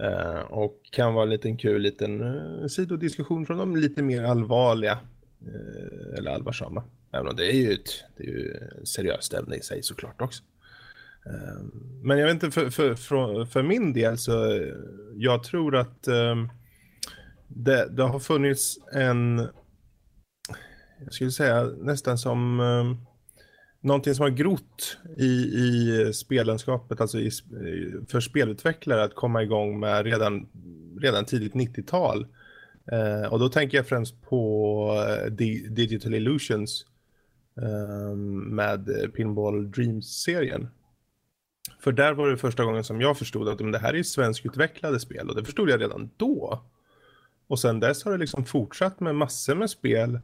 Eh, och kan vara en liten kul liten eh, sidodiskussion från de lite mer allvarliga, eh, eller allvarsamma. Även om det är ju ett det är ju seriöst ämne i sig såklart också. Eh, men jag vet inte, för, för, för, för, min del så, eh, jag tror att eh, det, det har funnits en, jag skulle säga nästan som någonting som har grott i, i spellandskapet, alltså i, för spelutvecklare att komma igång med redan, redan tidigt 90-tal. Eh, och då tänker jag främst på eh, D Digital Illusions eh, med Pinball Dreams-serien. För där var det första gången som jag förstod att det här är svenskutvecklade spel och det förstod jag redan då. Och sen dess har det liksom fortsatt med massor med spel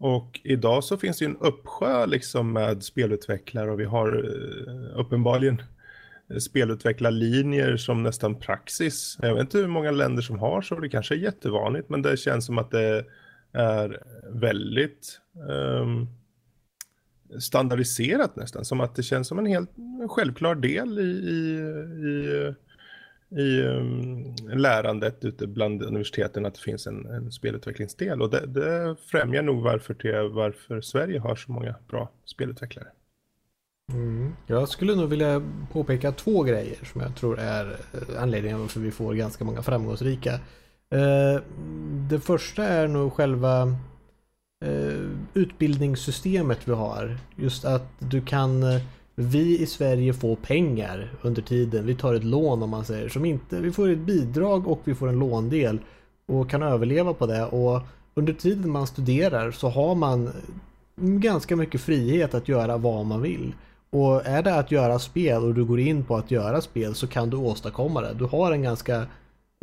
och idag så finns det ju en uppsjö liksom med spelutvecklare och vi har eh, uppenbarligen eh, spelutvecklarlinjer som nästan praxis. Jag vet inte hur många länder som har så, det kanske är jättevanligt, men det känns som att det är väldigt um, standardiserat nästan. Som att det känns som en helt självklar del i, i, i, i um, lärandet ute bland universiteten att det finns en, en spelutvecklingsdel. Och det, det främjar nog varför, det, varför Sverige har så många bra spelutvecklare. Mm. Jag skulle nog vilja påpeka två grejer som jag tror är eh, anledningen anledningen varför vi får ganska många framgångsrika. Eh, det första är nog själva eh, utbildningssystemet vi har. Just att du kan eh, vi i Sverige får pengar under tiden. Vi tar ett lån om man säger. Som inte, vi får ett bidrag och vi får en låndel och kan överleva på det. Och under tiden man studerar så har man ganska mycket frihet att göra vad man vill. Och är det att göra spel och du går in på att göra spel så kan du åstadkomma det. Du har en ganska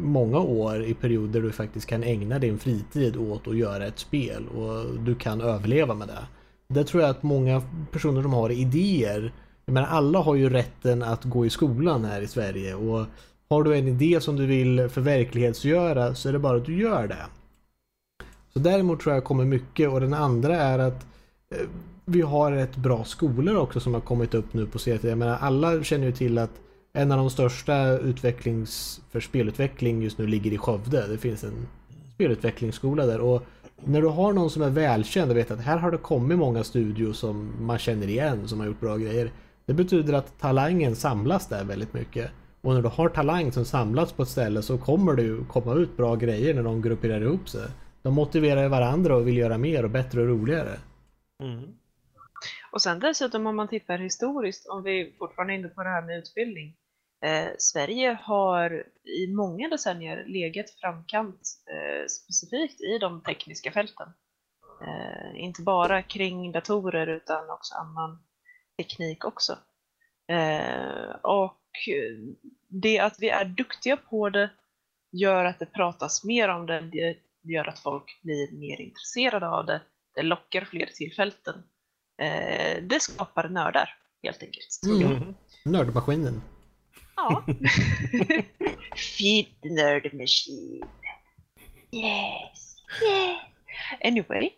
många år i perioder du faktiskt kan ägna din fritid åt att göra ett spel och du kan överleva med det. Där tror jag att många personer som har idéer, jag menar alla har ju rätten att gå i skolan här i Sverige och har du en idé som du vill förverklighetsgöra så är det bara att du gör det. Så däremot tror jag kommer mycket och den andra är att eh, vi har rätt bra skolor också som har kommit upp nu på senare Jag menar, alla känner ju till att en av de största utvecklings för spelutveckling just nu ligger i Skövde. Det finns en spelutvecklingsskola där och när du har någon som är välkänd och vet att här har det kommit många studios som man känner igen som har gjort bra grejer. Det betyder att talangen samlas där väldigt mycket. Och när du har talang som samlas på ett ställe så kommer det ju komma ut bra grejer när de grupperar ihop sig. De motiverar varandra och vill göra mer och bättre och roligare. Mm. Och sen dessutom om man tittar historiskt, om vi fortfarande är inne på det här med utbildning. Eh, Sverige har i många decennier legat framkant eh, specifikt i de tekniska fälten. Eh, inte bara kring datorer utan också annan teknik också. Eh, och eh, det att vi är duktiga på det gör att det pratas mer om det, det gör att folk blir mer intresserade av det, det lockar fler till fälten. Eh, det skapar nördar helt enkelt. Mm. Nördmaskinen. Ja. Feed the nerd machine. Yes. yes. Anyway.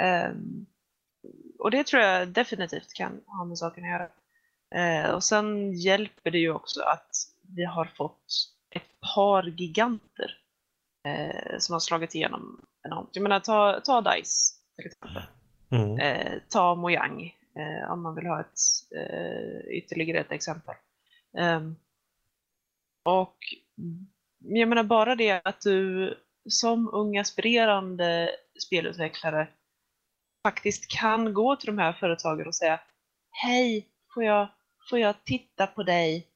Um, och det tror jag definitivt kan ha med saken att göra. Uh, och sen hjälper det ju också att vi har fått ett par giganter uh, som har slagit igenom enormt. Jag menar, ta, ta DICE till exempel. Mm. Eh, ta Mojang eh, om man vill ha ett eh, ytterligare ett exempel. Och jag menar bara det att du som ung aspirerande spelutvecklare faktiskt kan gå till de här företagen och säga Hej, får jag, får jag titta på dig?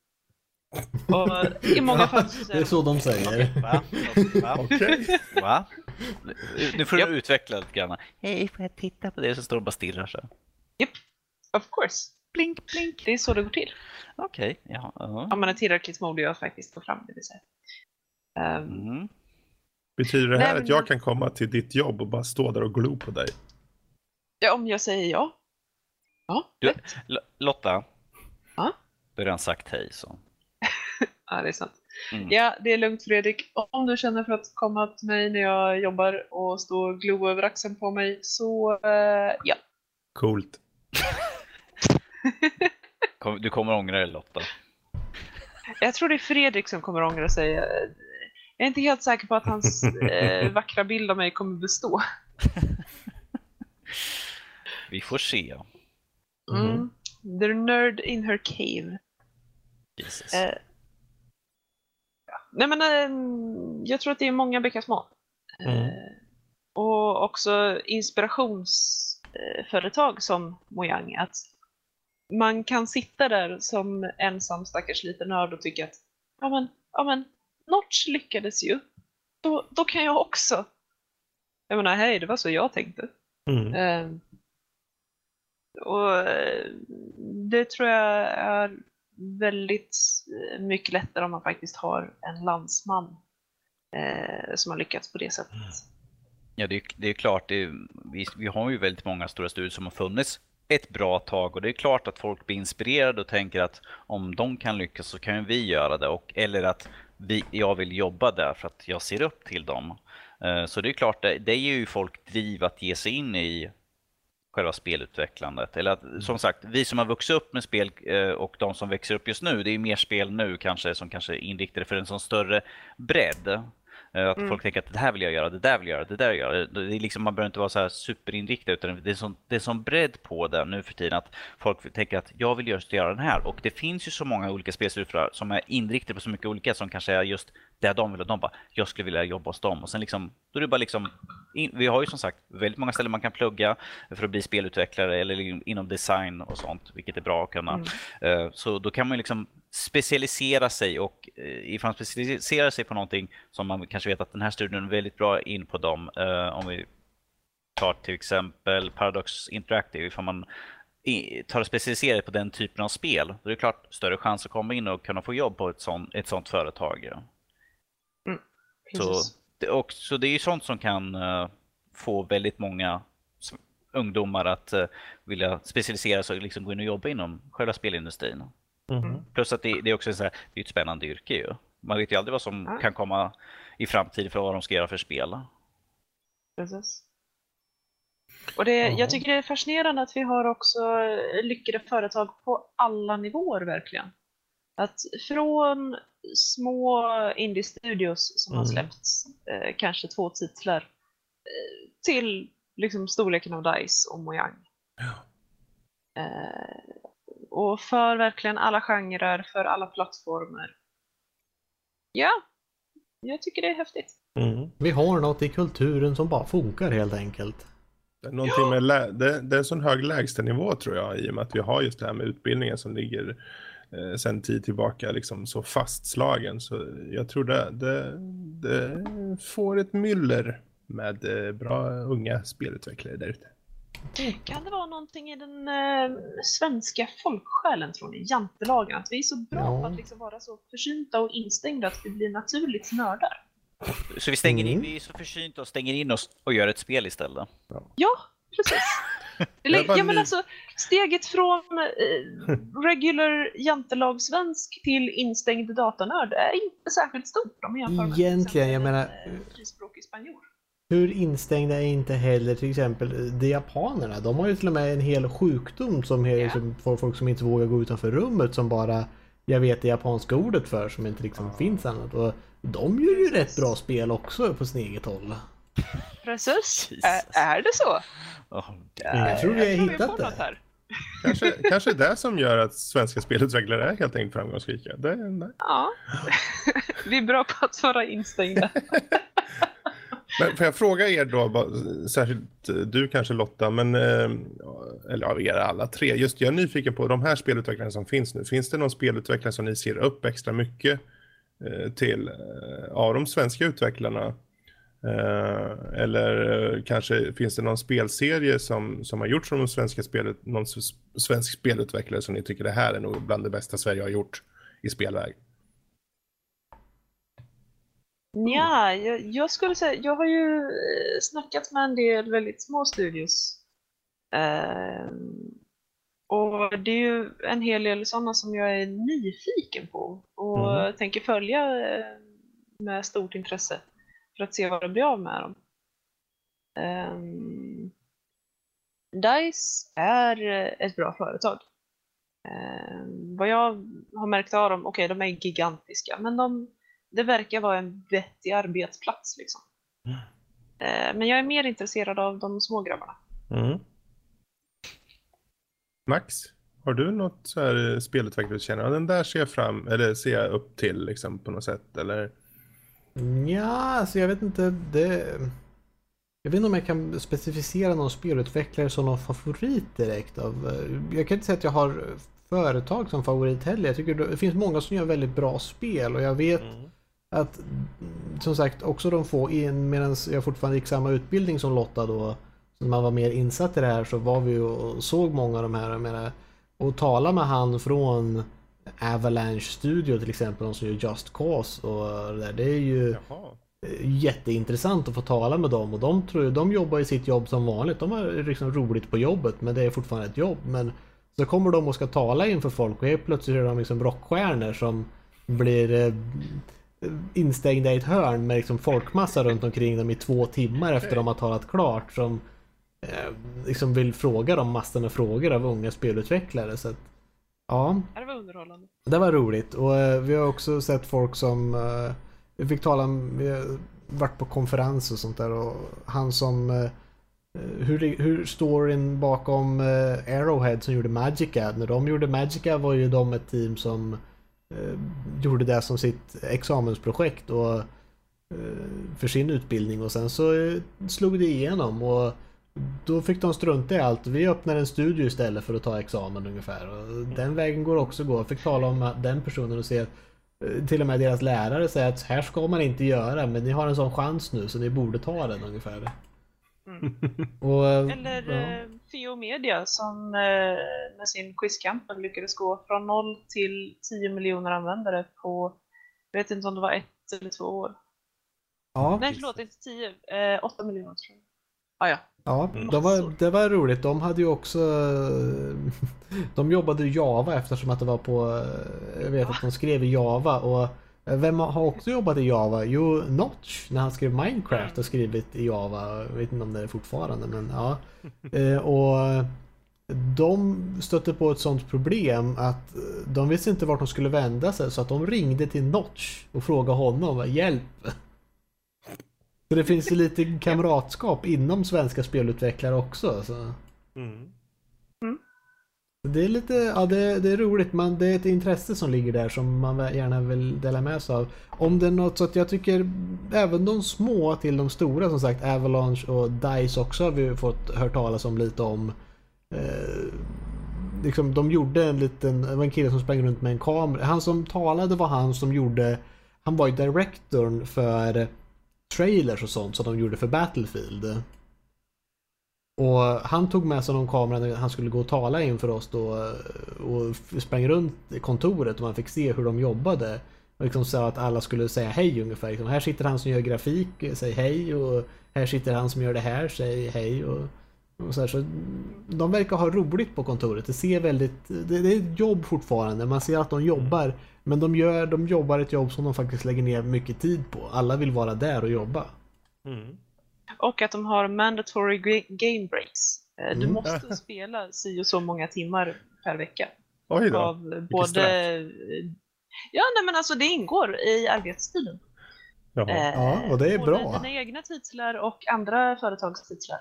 Och i många fall så säger Det är så de säger. Va? Va? Okay. Va? Nu får du yep. utveckla lite grann. Hej, får jag titta på det? Så står de bara stirrar så. Yep. of course. Blink, blink. Det är så det går till. Okej, okay. ja. Uh. Om man är tillräckligt modig och faktiskt får fram det vill säga. Um, mm. Betyder det här Nej, att jag kan komma till ditt jobb och bara stå där och glo på dig? Ja, om jag säger ja. Ja, du, Lotta. Ja? Du har redan sagt hej så. ja, det är sant. Mm. Ja, det är lugnt Fredrik. Om du känner för att komma till mig när jag jobbar och stå och glo över axeln på mig så uh, ja. Coolt. du kommer ångra dig Lotta. Jag tror det är Fredrik som kommer ångra sig. Jag är inte helt säker på att hans eh, vackra bild av mig kommer bestå. Vi får se. Mm. Mm. The nerd in her cave. Jesus. Eh, Nej men äh, jag tror att det är många bäckar små. Mm. Äh, och också inspirationsföretag som Mojang. Att man kan sitta där som ensam stackars liten nörd och tycka att ja men, ja men, Notch lyckades ju. Då, då kan jag också. Jag menar, hej, det var så jag tänkte. Mm. Äh, och det tror jag är väldigt eh, mycket lättare om man faktiskt har en landsman eh, som har lyckats på det sättet. Mm. Ja, det är, det är klart. Det är, vi, vi har ju väldigt många stora studier som har funnits ett bra tag och det är klart att folk blir inspirerade och tänker att om de kan lyckas så kan vi göra det. Och, eller att vi, jag vill jobba där för att jag ser upp till dem. Eh, så det är klart, det, det ger ju folk driv att ge sig in i själva spelutvecklandet. Eller att, som sagt, vi som har vuxit upp med spel eh, och de som växer upp just nu, det är mer spel nu kanske som kanske är inriktade för en sån större bredd. Eh, att mm. folk tänker att det här vill jag göra, det där vill jag göra, det där vill jag göra. Det är liksom, man behöver inte vara så här superinriktad utan det är, sån, det är sån bredd på det nu för tiden att folk tänker att jag vill just göra den här. Och det finns ju så många olika spelstudier som är inriktade på så mycket olika som kanske är just det de vill. Och de bara, jag skulle vilja jobba hos dem. Och sen liksom, då är det bara liksom, in, vi har ju som sagt väldigt många ställen man kan plugga för att bli spelutvecklare eller inom design och sånt, vilket är bra att kunna. Mm. Uh, så då kan man liksom specialisera sig och uh, ifall man specialiserar sig på någonting som man kanske vet att den här studien är väldigt bra in på dem. Uh, om vi tar till exempel Paradox Interactive, ifall man tar och specialiserar sig på den typen av spel, då är det klart större chans att komma in och kunna få jobb på ett sånt, ett sånt företag. Ja. Så, och, så det är ju sånt som kan uh, få väldigt många ungdomar att uh, vilja specialisera sig och liksom gå in och jobba inom själva spelindustrin. Mm. Plus att det, det, är också så här, det är ett spännande yrke ju. Man vet ju aldrig vad som ja. kan komma i framtiden för vad de ska göra för spel. Precis. Och det, jag tycker det är fascinerande att vi har också lyckade företag på alla nivåer verkligen. Att från små indie-studios som mm. har släppts, eh, kanske två titlar, eh, till liksom storleken av DICE och Mojang. Ja. Eh, och för verkligen alla genrer, för alla plattformar. Ja, jag tycker det är häftigt. Mm. Vi har något i kulturen som bara funkar helt enkelt. Det är, någonting ja. med det, det är en sån hög lägstanivå tror jag i och med att vi har just det här med utbildningen som ligger eh, sen tid tillbaka liksom så fastslagen. Så jag tror det, det, det får ett myller med eh, bra unga spelutvecklare där ute. Kan det vara någonting i den eh, svenska folksjälen tror ni, jantelagen? Att vi är så bra ja. på att liksom vara så försynta och instängda att vi blir naturligt nördar? Så vi stänger in, mm. vi är så försynta och stänger in oss och gör ett spel istället? Ja, precis. Eller, ja, men alltså, steget från eh, regular jantelagsvensk till instängd datanörd är inte särskilt stort om jämför med Egentligen, jag menar... Eh, frispråkig spanjor. Hur instängda är inte heller till exempel de japanerna? De har ju till och med en hel sjukdom som yeah. får folk som inte vågar gå utanför rummet som bara jag vet det japanska ordet för som inte liksom finns annat. Och de gör ju rätt bra spel också på sin eget håll. Precis. Är, är det så? Oh, jag tror vi har hittat det. Här. Kanske, kanske det som gör att svenska spelutvecklare är helt enkelt framgångsrika. Det, nej. Ja, vi är bra på att vara instängda. Men får jag fråga er då, särskilt du kanske Lotta, men, eh, eller av er alla tre, just jag är nyfiken på de här spelutvecklarna som finns nu. Finns det någon spelutvecklare som ni ser upp extra mycket eh, till eh, av de svenska utvecklarna? Eller kanske finns det någon spelserie som, som har gjorts från de svenska spelet, någon svensk spelutvecklare som ni tycker det här är nog bland det bästa Sverige har gjort i spelväg? Ja, jag, jag, skulle säga, jag har ju eh, snackat med en del väldigt små studios. Uh, och det är ju en hel del sådana som jag är nyfiken på och mm. tänker följa med stort intresse för att se vad det blir av med dem. Um, DICE är ett bra företag. Uh, vad jag har märkt av dem, okej okay, de är gigantiska, men de det verkar vara en vettig arbetsplats liksom. Mm. Eh, men jag är mer intresserad av de små grabbarna. Mm. Max, har du något så här spelutvecklare du känner, den där ser jag fram, eller ser jag upp till liksom på något sätt, eller? Ja, alltså jag vet inte, det... Jag vet inte om jag kan specificera någon spelutvecklare som någon favorit direkt av. Eh, jag kan inte säga att jag har företag som favorit heller. Jag tycker det finns många som gör väldigt bra spel och jag vet mm att som sagt också de få in medan jag fortfarande gick samma utbildning som Lotta då när man var mer insatt i det här så var vi och såg många av de här menar, och tala med han från Avalanche Studio till exempel, de som gör Just Cause och det där. Det är ju Jaha. jätteintressant att få tala med dem och de, tror, de jobbar i sitt jobb som vanligt. De har liksom roligt på jobbet men det är fortfarande ett jobb. Men så kommer de och ska tala inför folk och helt plötsligt är de liksom rockstjärnor som blir eh, instängda i ett hörn med liksom folkmassa runt omkring dem i två timmar efter de har talat klart. Som eh, liksom vill fråga dem massor med frågor av unga spelutvecklare. Så att, ja. Det var underhållande. Det var roligt och eh, vi har också sett folk som eh, vi fick tala med, vi har varit på konferens och sånt där och han som eh, hur, hur storyn bakom Arrowhead som gjorde Magica, när de gjorde Magica var ju de ett team som gjorde det som sitt examensprojekt och för sin utbildning och sen så slog det igenom och då fick de strunta i allt. Vi öppnade en studio istället för att ta examen ungefär. Och den vägen går också att gå. Jag fick tala om den personen och se att eh, till och med deras lärare säger att här ska man inte göra men ni har en sån chans nu så ni borde ta den ungefär. Mm. och, eh, Eller ja. eh, Fio Media som eh, med sin quizkampen lyckades gå från 0 till 10 miljoner användare på, jag vet inte om det var ett eller två år. Ja, Nej förlåt, inte 10, eh, 8 miljoner tror jag. Ah, ja. Ja, det var, det var roligt. De hade ju också... De jobbade i Java eftersom att det var på... Jag vet att de skrev i Java och vem har också jobbat i Java? Jo, Notch när han skrev Minecraft har skrivit i Java. Jag vet inte om det är fortfarande men ja. Eh, och de stötte på ett sånt problem att de visste inte vart de skulle vända sig så att de ringde till Notch och frågade honom hjälp. Så det finns ju lite kamratskap inom svenska spelutvecklare också. Så. Mm. Mm. Det är lite, ja det, det, är roligt men det är ett intresse som ligger där som man gärna vill dela med sig av. Om det är något så att jag tycker även de små till de stora som sagt Avalanche och DICE också har vi fått hört talas om lite om. Eh, liksom, de gjorde en liten, det var en kille som sprang runt med en kamera. Han som talade var han som gjorde, han var ju directorn för trailers och sånt som de gjorde för Battlefield. Och han tog med sig någon kamera när han skulle gå och tala inför oss då och sprang runt i kontoret och man fick se hur de jobbade. Och liksom sa att alla skulle säga hej ungefär. Liksom, här sitter han som gör grafik, säg hej och här sitter han som gör det här, säg hej. Och, och så, här, så de verkar ha roligt på kontoret. Det ser väldigt, det, det är ett jobb fortfarande. Man ser att de jobbar. Men de, gör, de jobbar ett jobb som de faktiskt lägger ner mycket tid på. Alla vill vara där och jobba. Mm. Och att de har mandatory game breaks. Eh, du mm. måste spela si och så många timmar per vecka. Oj då. Av både... Ja, nej, men alltså det ingår i arbetstiden. Eh, ja, och det är både bra. dina egna titlar och andra företags titlar.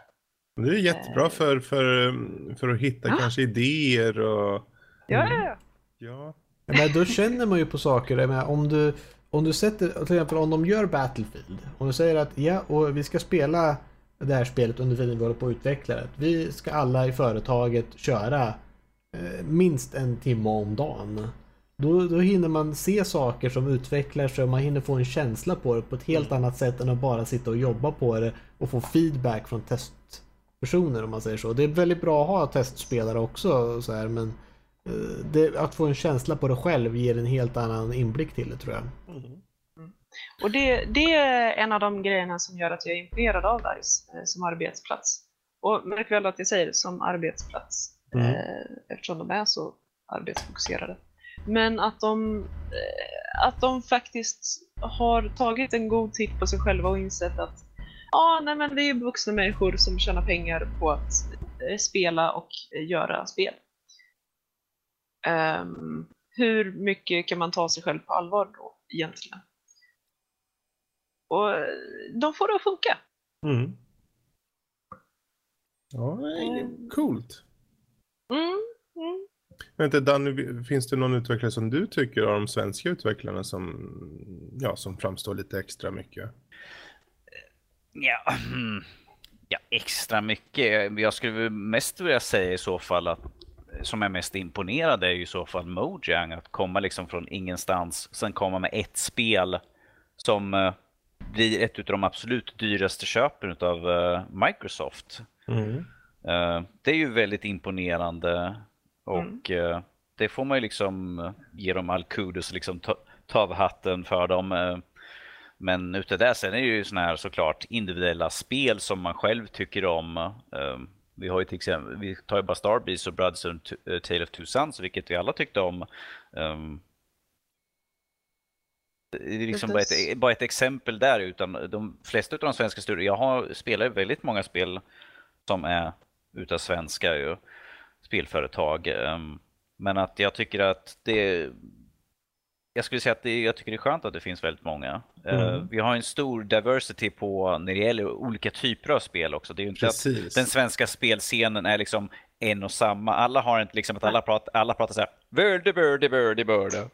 Det är jättebra eh. för, för, för att hitta ja. kanske idéer och... Ja, ja, ja. ja. Men då känner man ju på saker. Men om du om du sätter, till exempel om de gör Battlefield. Om du säger att ja, och vi ska spela det här spelet under tiden vi håller på att utveckla det. Vi ska alla i företaget köra eh, minst en timme om dagen. Då, då hinner man se saker som utvecklar sig och man hinner få en känsla på det på ett helt mm. annat sätt än att bara sitta och jobba på det och få feedback från testpersoner om man säger så. Det är väldigt bra att ha testspelare också så här, men Eh, det, att få en känsla på det själv ger en helt annan inblick till det tror jag. Mm. Mm. Och det, det, är en av de grejerna som gör att jag är imponerad av DICE eh, som arbetsplats. Och märk väl att jag säger som arbetsplats mm. eh, eftersom de är så arbetsfokuserade. Men att de, eh, att de faktiskt har tagit en god titt på sig själva och insett att ja, nej men det är vuxna människor som tjänar pengar på att eh, spela och eh, göra spel. Um, hur mycket kan man ta sig själv på allvar då egentligen? Och de får det att funka. Mm. Ja, mm. coolt. Mm. Mm. Vänta, Danny, finns det någon utvecklare som du tycker av de svenska utvecklarna som, ja, som framstår lite extra mycket? Ja, ja, extra mycket. Jag skulle mest vilja säga i så fall att som är mest imponerad är ju i så fall Mojang. Att komma liksom från ingenstans, sen komma med ett spel som uh, blir ett av de absolut dyraste köpen av uh, Microsoft. Mm. Uh, det är ju väldigt imponerande och mm. det får man ju liksom ge dem all kudos liksom ta, ta av hatten för dem. Men utav det sen är det ju såna här såklart individuella spel som man själv tycker om. Um, vi har ju till exempel, vi tar ju bara Starbeast och Brothers and uh, Tale of Two Sons, vilket vi alla tyckte om. Um, det är liksom bara ett, bara ett, exempel där, utan de flesta av de svenska studierna, jag har, spelar väldigt många spel som är utav svenska ju, spelföretag. Um, men att jag tycker att det jag skulle säga att det, jag tycker det är skönt att det finns väldigt många. Eh, mm. Uh, vi har en stor diversity på när det gäller olika typer av spel också. Det är ju inte Precis. att den svenska spelscenen är liksom en och samma. Alla har inte liksom att alla pratar, alla pratar så här Vörde, vörde, vörde, vörde.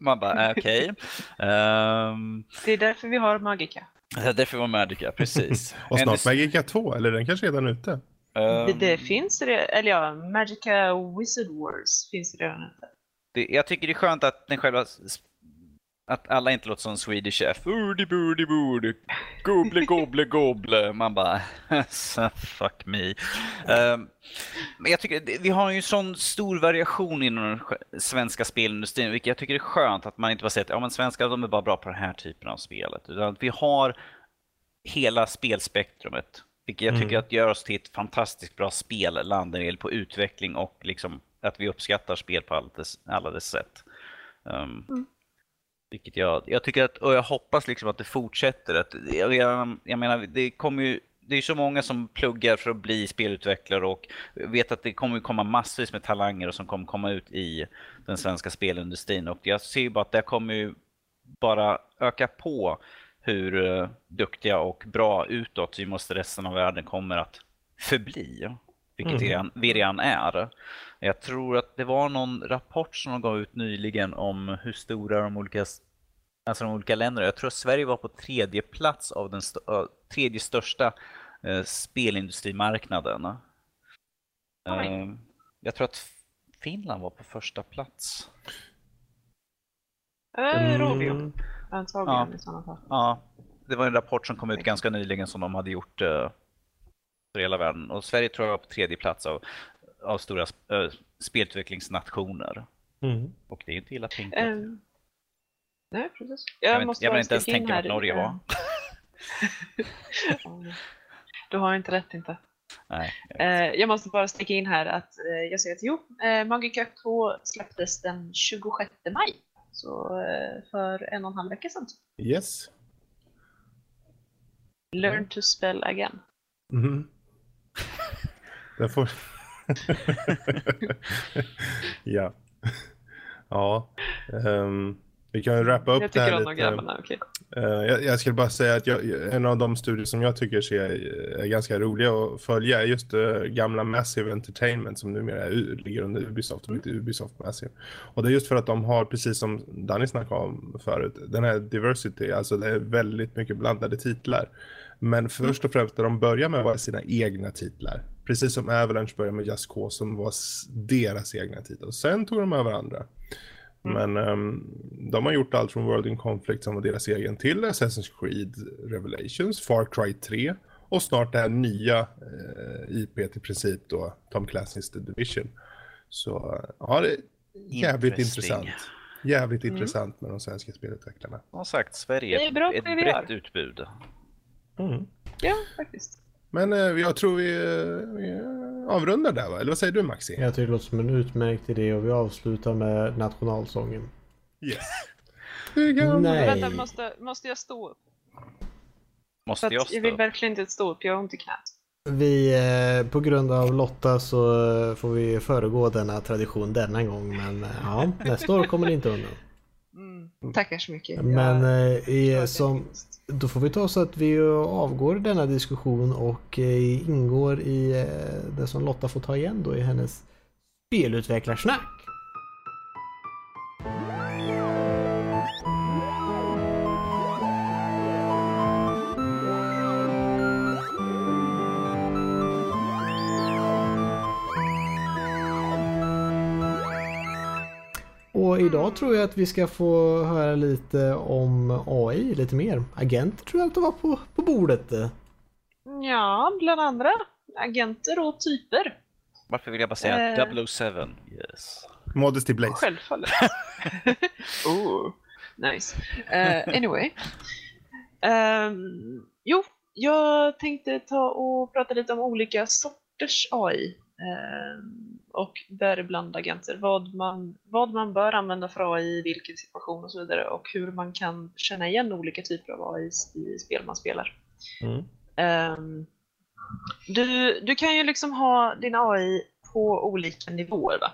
Man bara, äh, okej. Okay. Um, det är därför vi har Magica. Det är därför vi har Magica, precis. och snart Magica 2, eller den kanske redan ute? Um, det, det, finns redan, eller ja, Magica Wizard Wars finns redan ute det, jag tycker det är skönt att den själva att alla inte låter som Swedish Chef. Urdi burdi burdi. Gobble gobble gobble. Man bara, fuck me. Um, men jag tycker, vi har ju en sån stor variation inom den svenska spelindustrin, vilket jag tycker är skönt att man inte bara säger att ja, men svenskar de är bara bra på den här typen av spelet. Utan att vi har hela spelspektrumet. Vilket jag tycker mm. att gör oss till ett fantastiskt bra spelland när det gäller på utveckling och liksom att vi uppskattar spel på alla dess, alla dess sätt. Um, mm. Vilket jag, jag tycker att, och jag hoppas liksom att det fortsätter. Att, jag, jag, jag menar, det kommer ju det är så många som pluggar för att bli spelutvecklare och vet att det kommer komma massvis med talanger som kommer komma ut i den svenska spelindustrin. Och jag ser ju bara att det kommer ju bara öka på hur uh, duktiga och bra utåt vi måste resten av världen kommer att förbli. Vilket mm. vi redan är. Jag tror att det var någon rapport som de gav ut nyligen om hur stora de olika, alltså de olika länderna Jag tror att Sverige var på tredje plats av den st tredje största eh, spelindustrimarknaden. Eh, jag tror att Finland var på första plats. Eh, Rovio. Antagligen ja. i sådana fall. Ja, det var en rapport som kom ut ganska nyligen som de hade gjort eh, för hela världen. Och Sverige tror jag var på tredje plats av av stora äh, spelutvecklingsnationer. Mm. Och det är inte illa tänkt. Um, nej, precis. Jag, jag, måste jag vill inte ens tänka vart Norge var. du har inte rätt inte. Nej, jag, uh, jag, måste bara sticka in här att uh, jag säger att jo, uh, Magic 2 släpptes den 26 maj. Så för en och en halv vecka sedan. Yes. Learn to spell again. Mm. Får, ja. Ja. Um, vi kan ju wrappa upp det här lite. Grabbarna, okay. uh, jag, jag skulle bara säga att jag, en av de studier som jag tycker ser, är ganska roliga att följa är just uh, gamla Massive Entertainment som numera är, ligger under Ubisoft och heter Ubisoft Massive. Och det är just för att de har, precis som Danny snackade om förut, den här diversity, alltså det är väldigt mycket blandade titlar. Men först och främst när de börjar med att vara sina egna titlar. Precis som Avalanche började med Just Cause som var deras egna titlar. Sen tog de över andra. Mm. Men um, de har gjort allt från World in Conflict som var deras egen till Assassin's Creed Revelations, Far Cry 3 och snart det här nya eh, IP i princip då, Tom Clancy's The Division. Så ja, det är jävligt intressant. Jävligt mm. intressant med de svenska spelutvecklarna. Som sagt, Sverige är ett, ett brett utbud. Mm. Ja, faktiskt. Men eh, jag tror vi, eh, vi avrundar där va? Eller vad säger du Maxi? Jag tycker det låter som en utmärkt idé och vi avslutar med nationalsången. Yes. Nej. Vänta, måste, måste jag stå upp? Måste jag stå? Jag vill verkligen inte stå upp, jag har ont i knät. Vi, eh, på grund av Lotta så får vi föregå denna tradition denna gång men ja, nästa år kommer det inte undan. Mm, tackar så mycket. Men i, som, då får vi ta så att vi avgår denna diskussion och eh, ingår i eh, det som Lotta får ta igen då i hennes spelutvecklarsnack. Idag tror jag att vi ska få höra lite om AI, lite mer. Agenter tror jag att det var på, på bordet. Ja, bland andra agenter och typer. Varför vill jag bara säga eh... 007? Yes. Modesty Blaze. Självfallet. oh, nice. Uh, anyway. Um, jo, jag tänkte ta och prata lite om olika sorters AI. Um, och däribland agenter. Vad man, vad man bör använda för AI i vilken situation och så vidare. Och hur man kan känna igen olika typer av AI i spel man spelar. Mm. Um, du, du kan ju liksom ha din AI på olika nivåer. Va?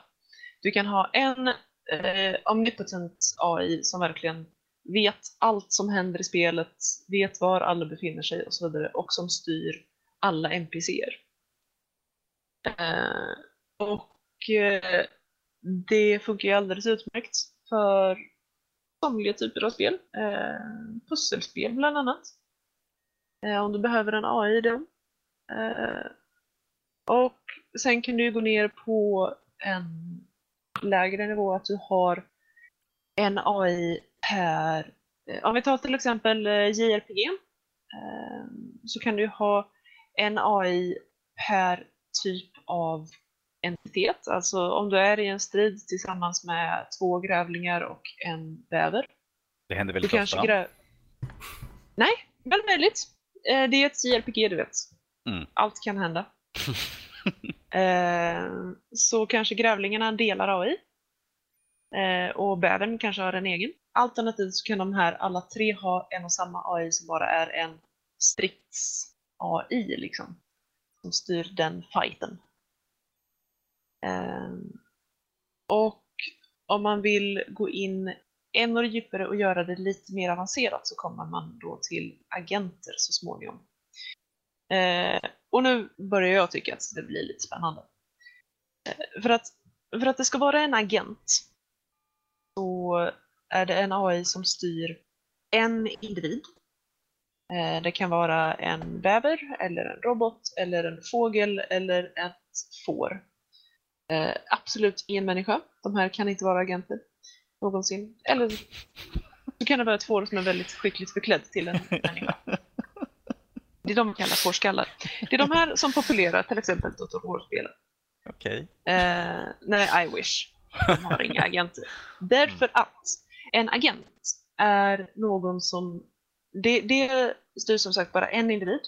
Du kan ha en eh, omnipotent AI som verkligen vet allt som händer i spelet, vet var alla befinner sig och så vidare och som styr alla NPCer. Eh, och eh, det funkar ju alldeles utmärkt för somliga typer av spel. Eh, pusselspel bland annat. Eh, om du behöver en AI i den. Eh, och sen kan du gå ner på en lägre nivå att du har en AI per, eh, om vi tar till exempel eh, JRPG, eh, så kan du ha en AI per typ av entitet. Alltså om du är i en strid tillsammans med två grävlingar och en bäver. Det händer väldigt ofta. Grä... Nej, väldigt möjligt. Det är ett JRPG du vet. Mm. Allt kan hända. så kanske grävlingarna delar AI. och bävern kanske har en egen. Alternativt så kan de här alla tre ha en och samma AI som bara är en strids-AI liksom. Som styr den fighten. Ehm, och om man vill gå in ännu djupare och göra det lite mer avancerat så kommer man då till agenter så småningom. Ehm, och nu börjar jag tycka att det blir lite spännande. Ehm, för, att, för att det ska vara en agent så är det en AI som styr en individ. Eh, det kan vara en bäver, eller en robot, eller en fågel, eller ett får. Eh, absolut ingen människa. De här kan inte vara agenter någonsin. Eller så kan det vara ett får som är väldigt skickligt förklädd till en människa. Det är de man kallar fårskallar. Det är de här som populerar till exempel Total War-spelen. Okej. Okay. Eh, nej, I wish. De har inga agenter. Därför att en agent är någon som, det, det styr som sagt bara en individ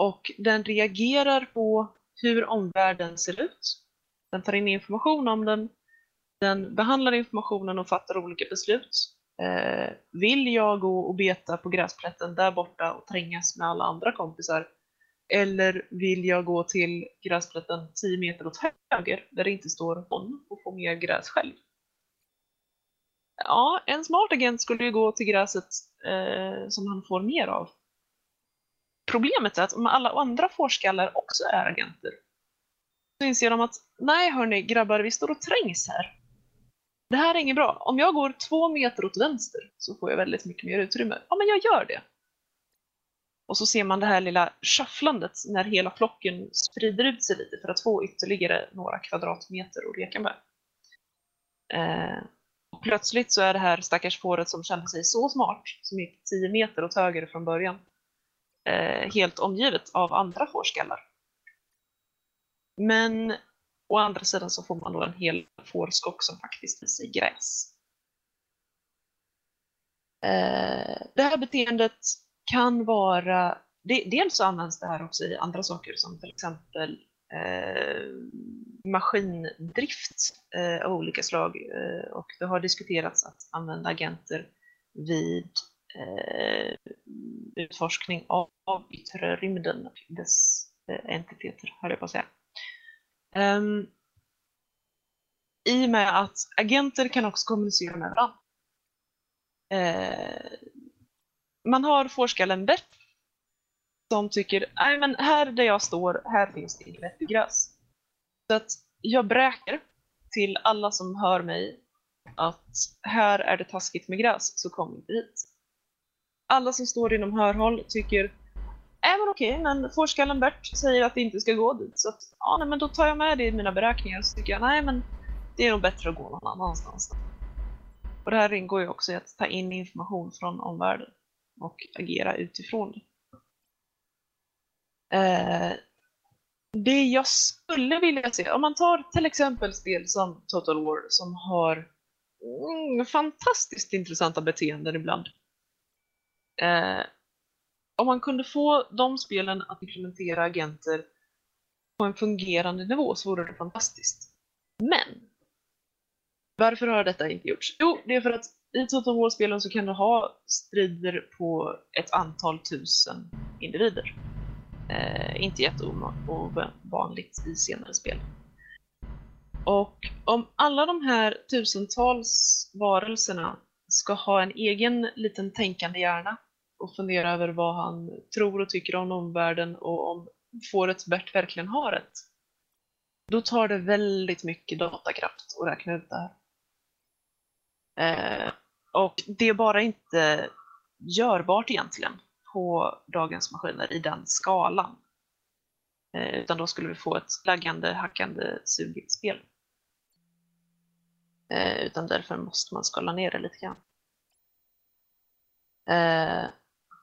och den reagerar på hur omvärlden ser ut. Den tar in information om den, den behandlar informationen och fattar olika beslut. Eh, vill jag gå och beta på gräsplätten där borta och trängas med alla andra kompisar? Eller vill jag gå till gräsplätten 10 meter åt höger där det inte står någon och få mer gräs själv? Ja, en smart agent skulle ju gå till gräset eh, som han får mer av. Problemet är att om alla andra fårskallar också är agenter så inser de att nej hörni grabbar, vi står och trängs här. Det här är inget bra. Om jag går två meter åt vänster så får jag väldigt mycket mer utrymme. Ja, men jag gör det. Och så ser man det här lilla shufflandet när hela flocken sprider ut sig lite för att få ytterligare några kvadratmeter att leka med. Eh, plötsligt så är det här stackars fåret som kände sig så smart, som gick 10 meter åt höger från början, eh, helt omgivet av andra fårskallar. Men å andra sidan så får man då en hel fårskock som faktiskt visar gräs. Eh, det här beteendet kan vara, dels så används det här också i andra saker som till exempel Eh, maskindrift eh, av olika slag eh, och det har diskuterats att använda agenter vid eh, utforskning av, av yttre rymden och dess eh, entiteter, höll jag på att säga. Um, I och med att agenter kan också kommunicera med varandra. Eh, man har forskaren Bert som tycker, nej men här där jag står, här finns det inget gräs. Så att jag bräker till alla som hör mig att här är det taskigt med gräs, så kom inte hit. Alla som står inom hörhåll tycker, äh, men okej, men forskallen Bert säger att det inte ska gå dit, så att, ja, nej, men då tar jag med det i mina beräkningar, så tycker jag, nej men det är nog bättre att gå någon annanstans. Och det här ingår ju också i att ta in information från omvärlden och agera utifrån det. Eh, det jag skulle vilja se, om man tar till exempel spel som Total War som har mm, fantastiskt intressanta beteenden ibland. Eh, om man kunde få de spelen att implementera agenter på en fungerande nivå så vore det fantastiskt. Men varför har detta inte gjorts? Jo, det är för att i Total War-spelen så kan du ha strider på ett antal tusen individer. Eh, inte jätteovanligt i senare spel. Och om alla de här tusentals varelserna ska ha en egen liten tänkande hjärna och fundera över vad han tror och tycker om omvärlden och om fåret Bert verkligen har rätt. Då tar det väldigt mycket datakraft att räkna ut det här. Eh, och det är bara inte görbart egentligen på dagens maskiner i den skalan. Eh, utan då skulle vi få ett laggande, hackande, sugigt spel. Eh, utan därför måste man skala ner det lite grann. Eh,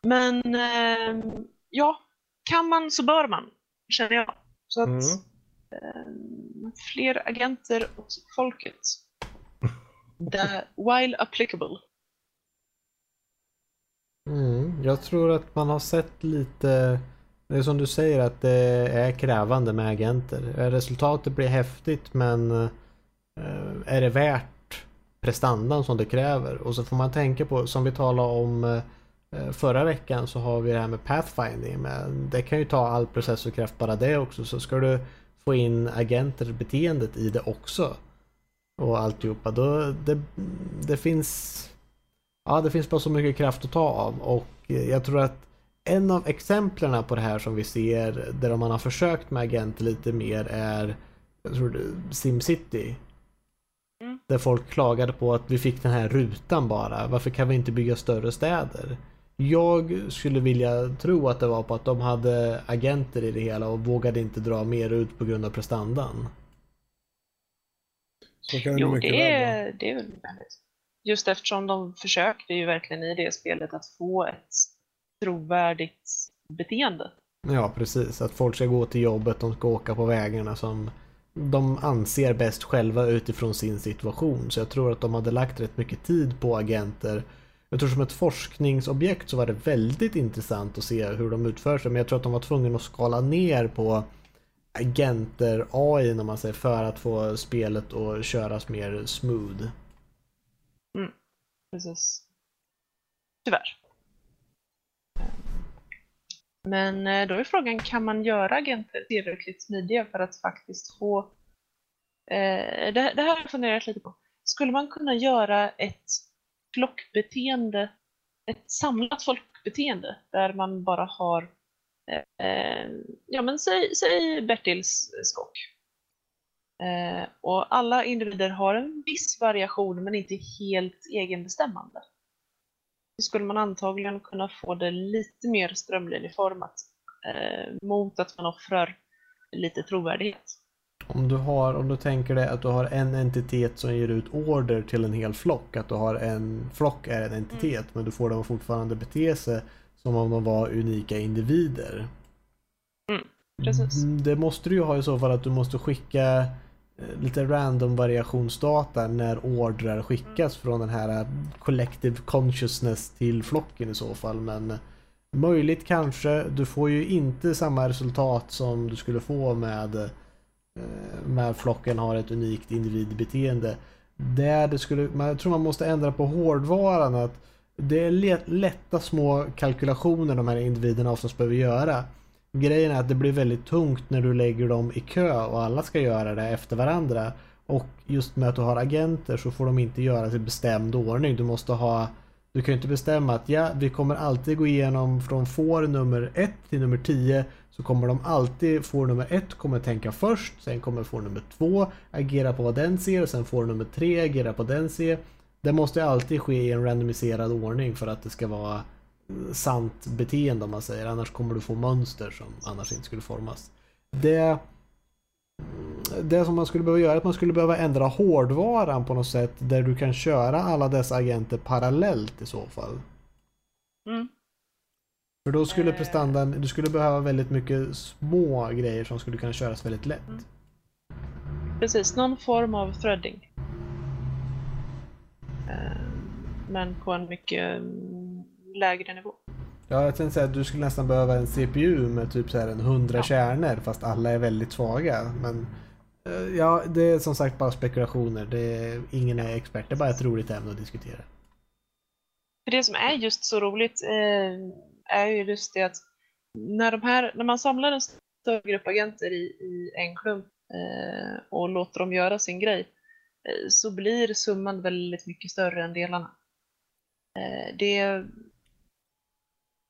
men eh, ja, kan man så bör man, känner jag. Så att mm. Eh, fler agenter åt folket. The, while applicable. Mm, jag tror att man har sett lite, det är som du säger att det är krävande med agenter. Resultatet blir häftigt men eh, är det värt prestandan som det kräver? Och så får man tänka på, som vi talade om eh, förra veckan så har vi det här med pathfinding. Men det kan ju ta all processorkraft bara det också. Så ska du få in agenter beteendet i det också och alltihopa. Då, det, det finns Ja, det finns bara så mycket kraft att ta av och jag tror att en av exemplen på det här som vi ser där man har försökt med agenter lite mer är jag tror Simcity. Mm. Där folk klagade på att vi fick den här rutan bara. Varför kan vi inte bygga större städer? Jag skulle vilja tro att det var på att de hade agenter i det hela och vågade inte dra mer ut på grund av prestandan. jo, det är, det är väl väldigt just eftersom de försökte ju verkligen i det spelet att få ett trovärdigt beteende. Ja, precis. Att folk ska gå till jobbet, de ska åka på vägarna som de anser bäst själva utifrån sin situation. Så jag tror att de hade lagt rätt mycket tid på agenter. Jag tror som ett forskningsobjekt så var det väldigt intressant att se hur de utför sig. Men jag tror att de var tvungna att skala ner på agenter AI när man säger för att få spelet att köras mer smooth. Precis. Tyvärr. Men eh, då är frågan, kan man göra agenter tillräckligt smidiga för att faktiskt få... Eh, det, det här har jag funderat lite på. Skulle man kunna göra ett flockbeteende, ett samlat flockbeteende där man bara har, eh, ja men säg, säg Bertils skock. Eh, och alla individer har en viss variation men inte helt egenbestämmande. Så skulle man antagligen kunna få det lite mer strömlinjeformat eh, mot att man offrar lite trovärdighet. Om du, har, om du tänker dig att du har en entitet som ger ut order till en hel flock, att du har en flock är en entitet mm. men du får dem fortfarande bete sig som om de var unika individer. Mm, precis. Mm, det måste du ju ha i så fall att du måste skicka Eh, lite random variationsdata när ordrar skickas från den här eh, collective consciousness till flocken i så fall. Men möjligt kanske. Du får ju inte samma resultat som du skulle få med eh, när med flocken har ett unikt individbeteende. Där det skulle, man, jag tror man måste ändra på hårdvaran. att Det är lätta små kalkylationer de här individerna oftast behöver göra. Grejen är att det blir väldigt tungt när du lägger dem i kö och alla ska göra det efter varandra. Och just med att du har agenter så får de inte göra i bestämd ordning. Du måste ha du kan ju inte bestämma att ja, vi kommer alltid gå igenom från får nummer 1 till nummer 10 så kommer de alltid, får nummer 1 kommer tänka först, sen kommer får nummer 2 agera på vad den ser och sen får nummer 3 agera på den ser. Det måste alltid ske i en randomiserad ordning för att det ska vara sant beteende om man säger. Annars kommer du få mönster som annars inte skulle formas. Det, det som man skulle behöva göra är att man skulle behöva ändra hårdvaran på något sätt där du kan köra alla dessa agenter parallellt i så fall. Mm. För då skulle eh. prestandan, du skulle behöva väldigt mycket små grejer som skulle kunna köras väldigt lätt. Mm. Precis, någon form av threading. Eh, men på en mycket lägre nivå. Ja, jag tänkte säga att du skulle nästan behöva en CPU med typ så här en 100 ja. kärnor fast alla är väldigt svaga. Men eh, ja, det är som sagt bara spekulationer. Det är, ingen är expert. Det är bara ett roligt ämne att diskutera. För det som är just så roligt eh, är ju just det att när, de här, när man samlar en större grupp agenter i, i en klump eh, och låter dem göra sin grej eh, så blir summan väldigt mycket större än delarna. Eh, det,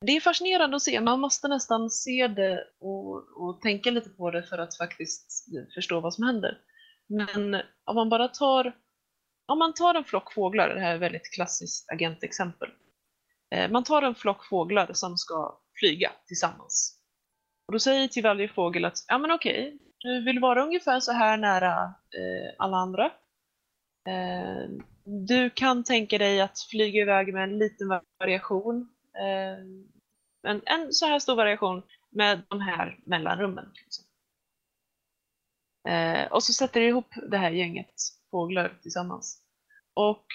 det är fascinerande att se. Man måste nästan se det och, och tänka lite på det för att faktiskt förstå vad som händer. Men om man bara tar om man tar en flock fåglar, det här är ett väldigt klassiskt agentexempel. Eh, man tar en flock fåglar som ska flyga tillsammans. Och då säger till varje fågel att ja men okej, du vill vara ungefär så här nära eh, alla andra. Eh, du kan tänka dig att flyga iväg med en liten variation. Eh, en, en så här stor variation med de här mellanrummen. Liksom. Eh, och så sätter du ihop det här gänget fåglar tillsammans. Och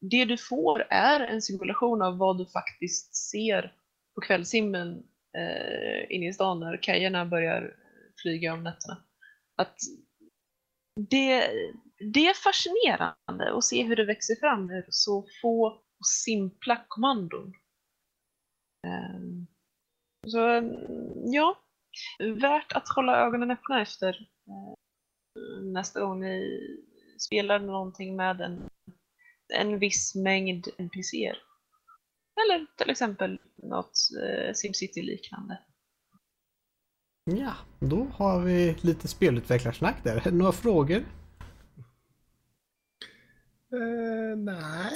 det du får är en simulation av vad du faktiskt ser på kvällshimlen eh, inne i stan när kajerna börjar flyga om nätterna. Att det, det är fascinerande att se hur det växer fram ur så få och simpla kommandon. Um, så ja, värt att hålla ögonen öppna efter uh, nästa gång ni spelar någonting med en, en viss mängd NPCer. Eller till exempel något uh, SimCity-liknande. Ja, då har vi lite spelutvecklarsnack där. Några frågor? Uh, nej.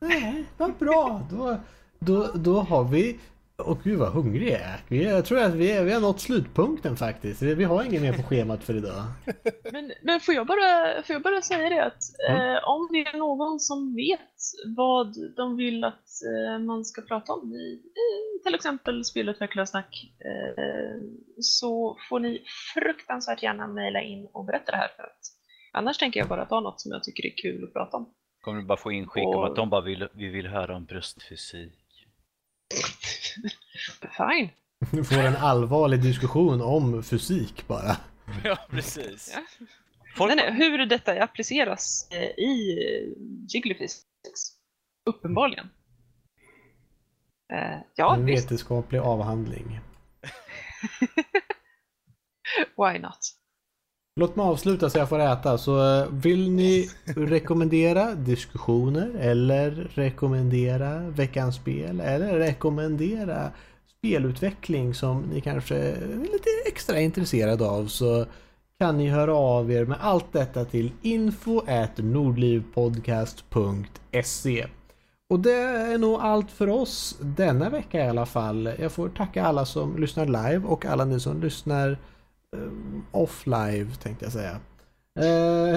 Nej, vad bra. Då, då, då har vi och gud vad hungrig jag är. Jag tror att vi, är, vi har nått slutpunkten faktiskt. Vi har inget mer på schemat för idag. Men, men får, jag bara, får jag bara säga det att mm. eh, om det är någon som vet vad de vill att eh, man ska prata om i, i till exempel spelutvecklarsnack eh, så får ni fruktansvärt gärna mejla in och berätta det här för att annars tänker jag bara ta något som jag tycker är kul att prata om. Kommer du bara få inskick och... om att de bara vill, vi vill höra om bröstfysik? Fine. Du får en allvarlig diskussion om fysik bara. Ja, precis. Ja. Folk... Nej, nej, hur detta appliceras eh, i Jiggly Physics. Uppenbarligen. Uh, ja, en visst. vetenskaplig avhandling. Why not? Låt mig avsluta så jag får äta. Så eh, vill ni rekommendera diskussioner eller rekommendera veckans spel eller rekommendera spelutveckling som ni kanske är lite extra intresserade av så kan ni höra av er med allt detta till info nordlivpodcast.se Och det är nog allt för oss denna vecka i alla fall. Jag får tacka alla som lyssnar live och alla ni som lyssnar off-live tänkte jag säga. Uh,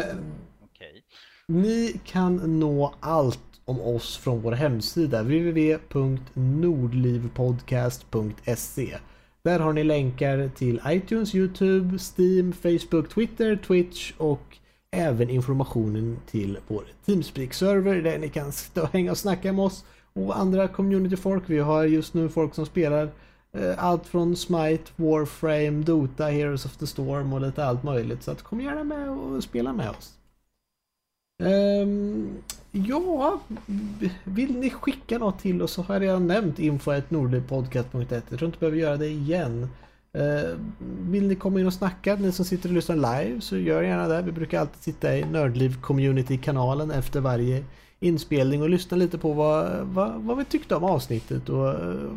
okay. Ni kan nå allt om oss från vår hemsida www.nordlivpodcast.se Där har ni länkar till iTunes, Youtube, Steam, Facebook, Twitter, Twitch och även informationen till vår Teamspeak-server där ni kan hänga och snacka med oss och andra communityfolk. Vi har just nu folk som spelar Eh, Eh, allt från Smite, Warframe, Dota, Heroes of the Storm och lite allt möjligt. Så att kom gärna med och spela med oss. Um, ja, vill ni skicka något till oss så har jag redan nämnt info.nordlypodcast.se. Jag tror inte jag behöver göra det igen. Uh, vill ni komma in och snacka, ni som sitter och lyssnar live, så gör gärna det. Vi brukar alltid sitta i Nördliv Community-kanalen efter varje inspelning och lyssna lite på vad, vad, vad vi tyckte om avsnittet och uh,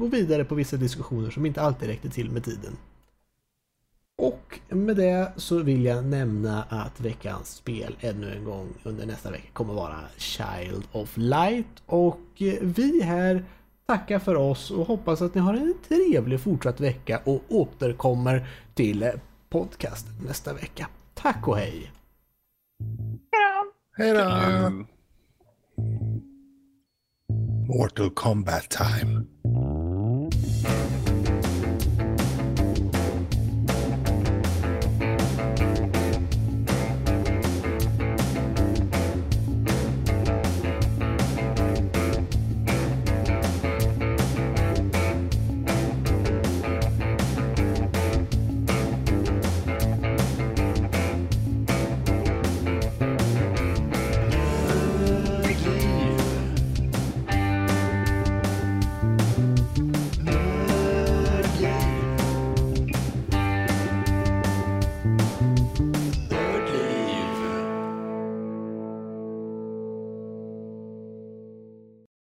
gå vidare på vissa diskussioner som inte alltid räckte till med tiden. Och med det så vill jag nämna att veckans spel ännu en gång under nästa vecka kommer vara Child of Light och vi här tackar för oss och hoppas att ni har en trevlig fortsatt vecka och återkommer till podcasten nästa vecka. Tack och hej! Hej då! Mortal Kombat time.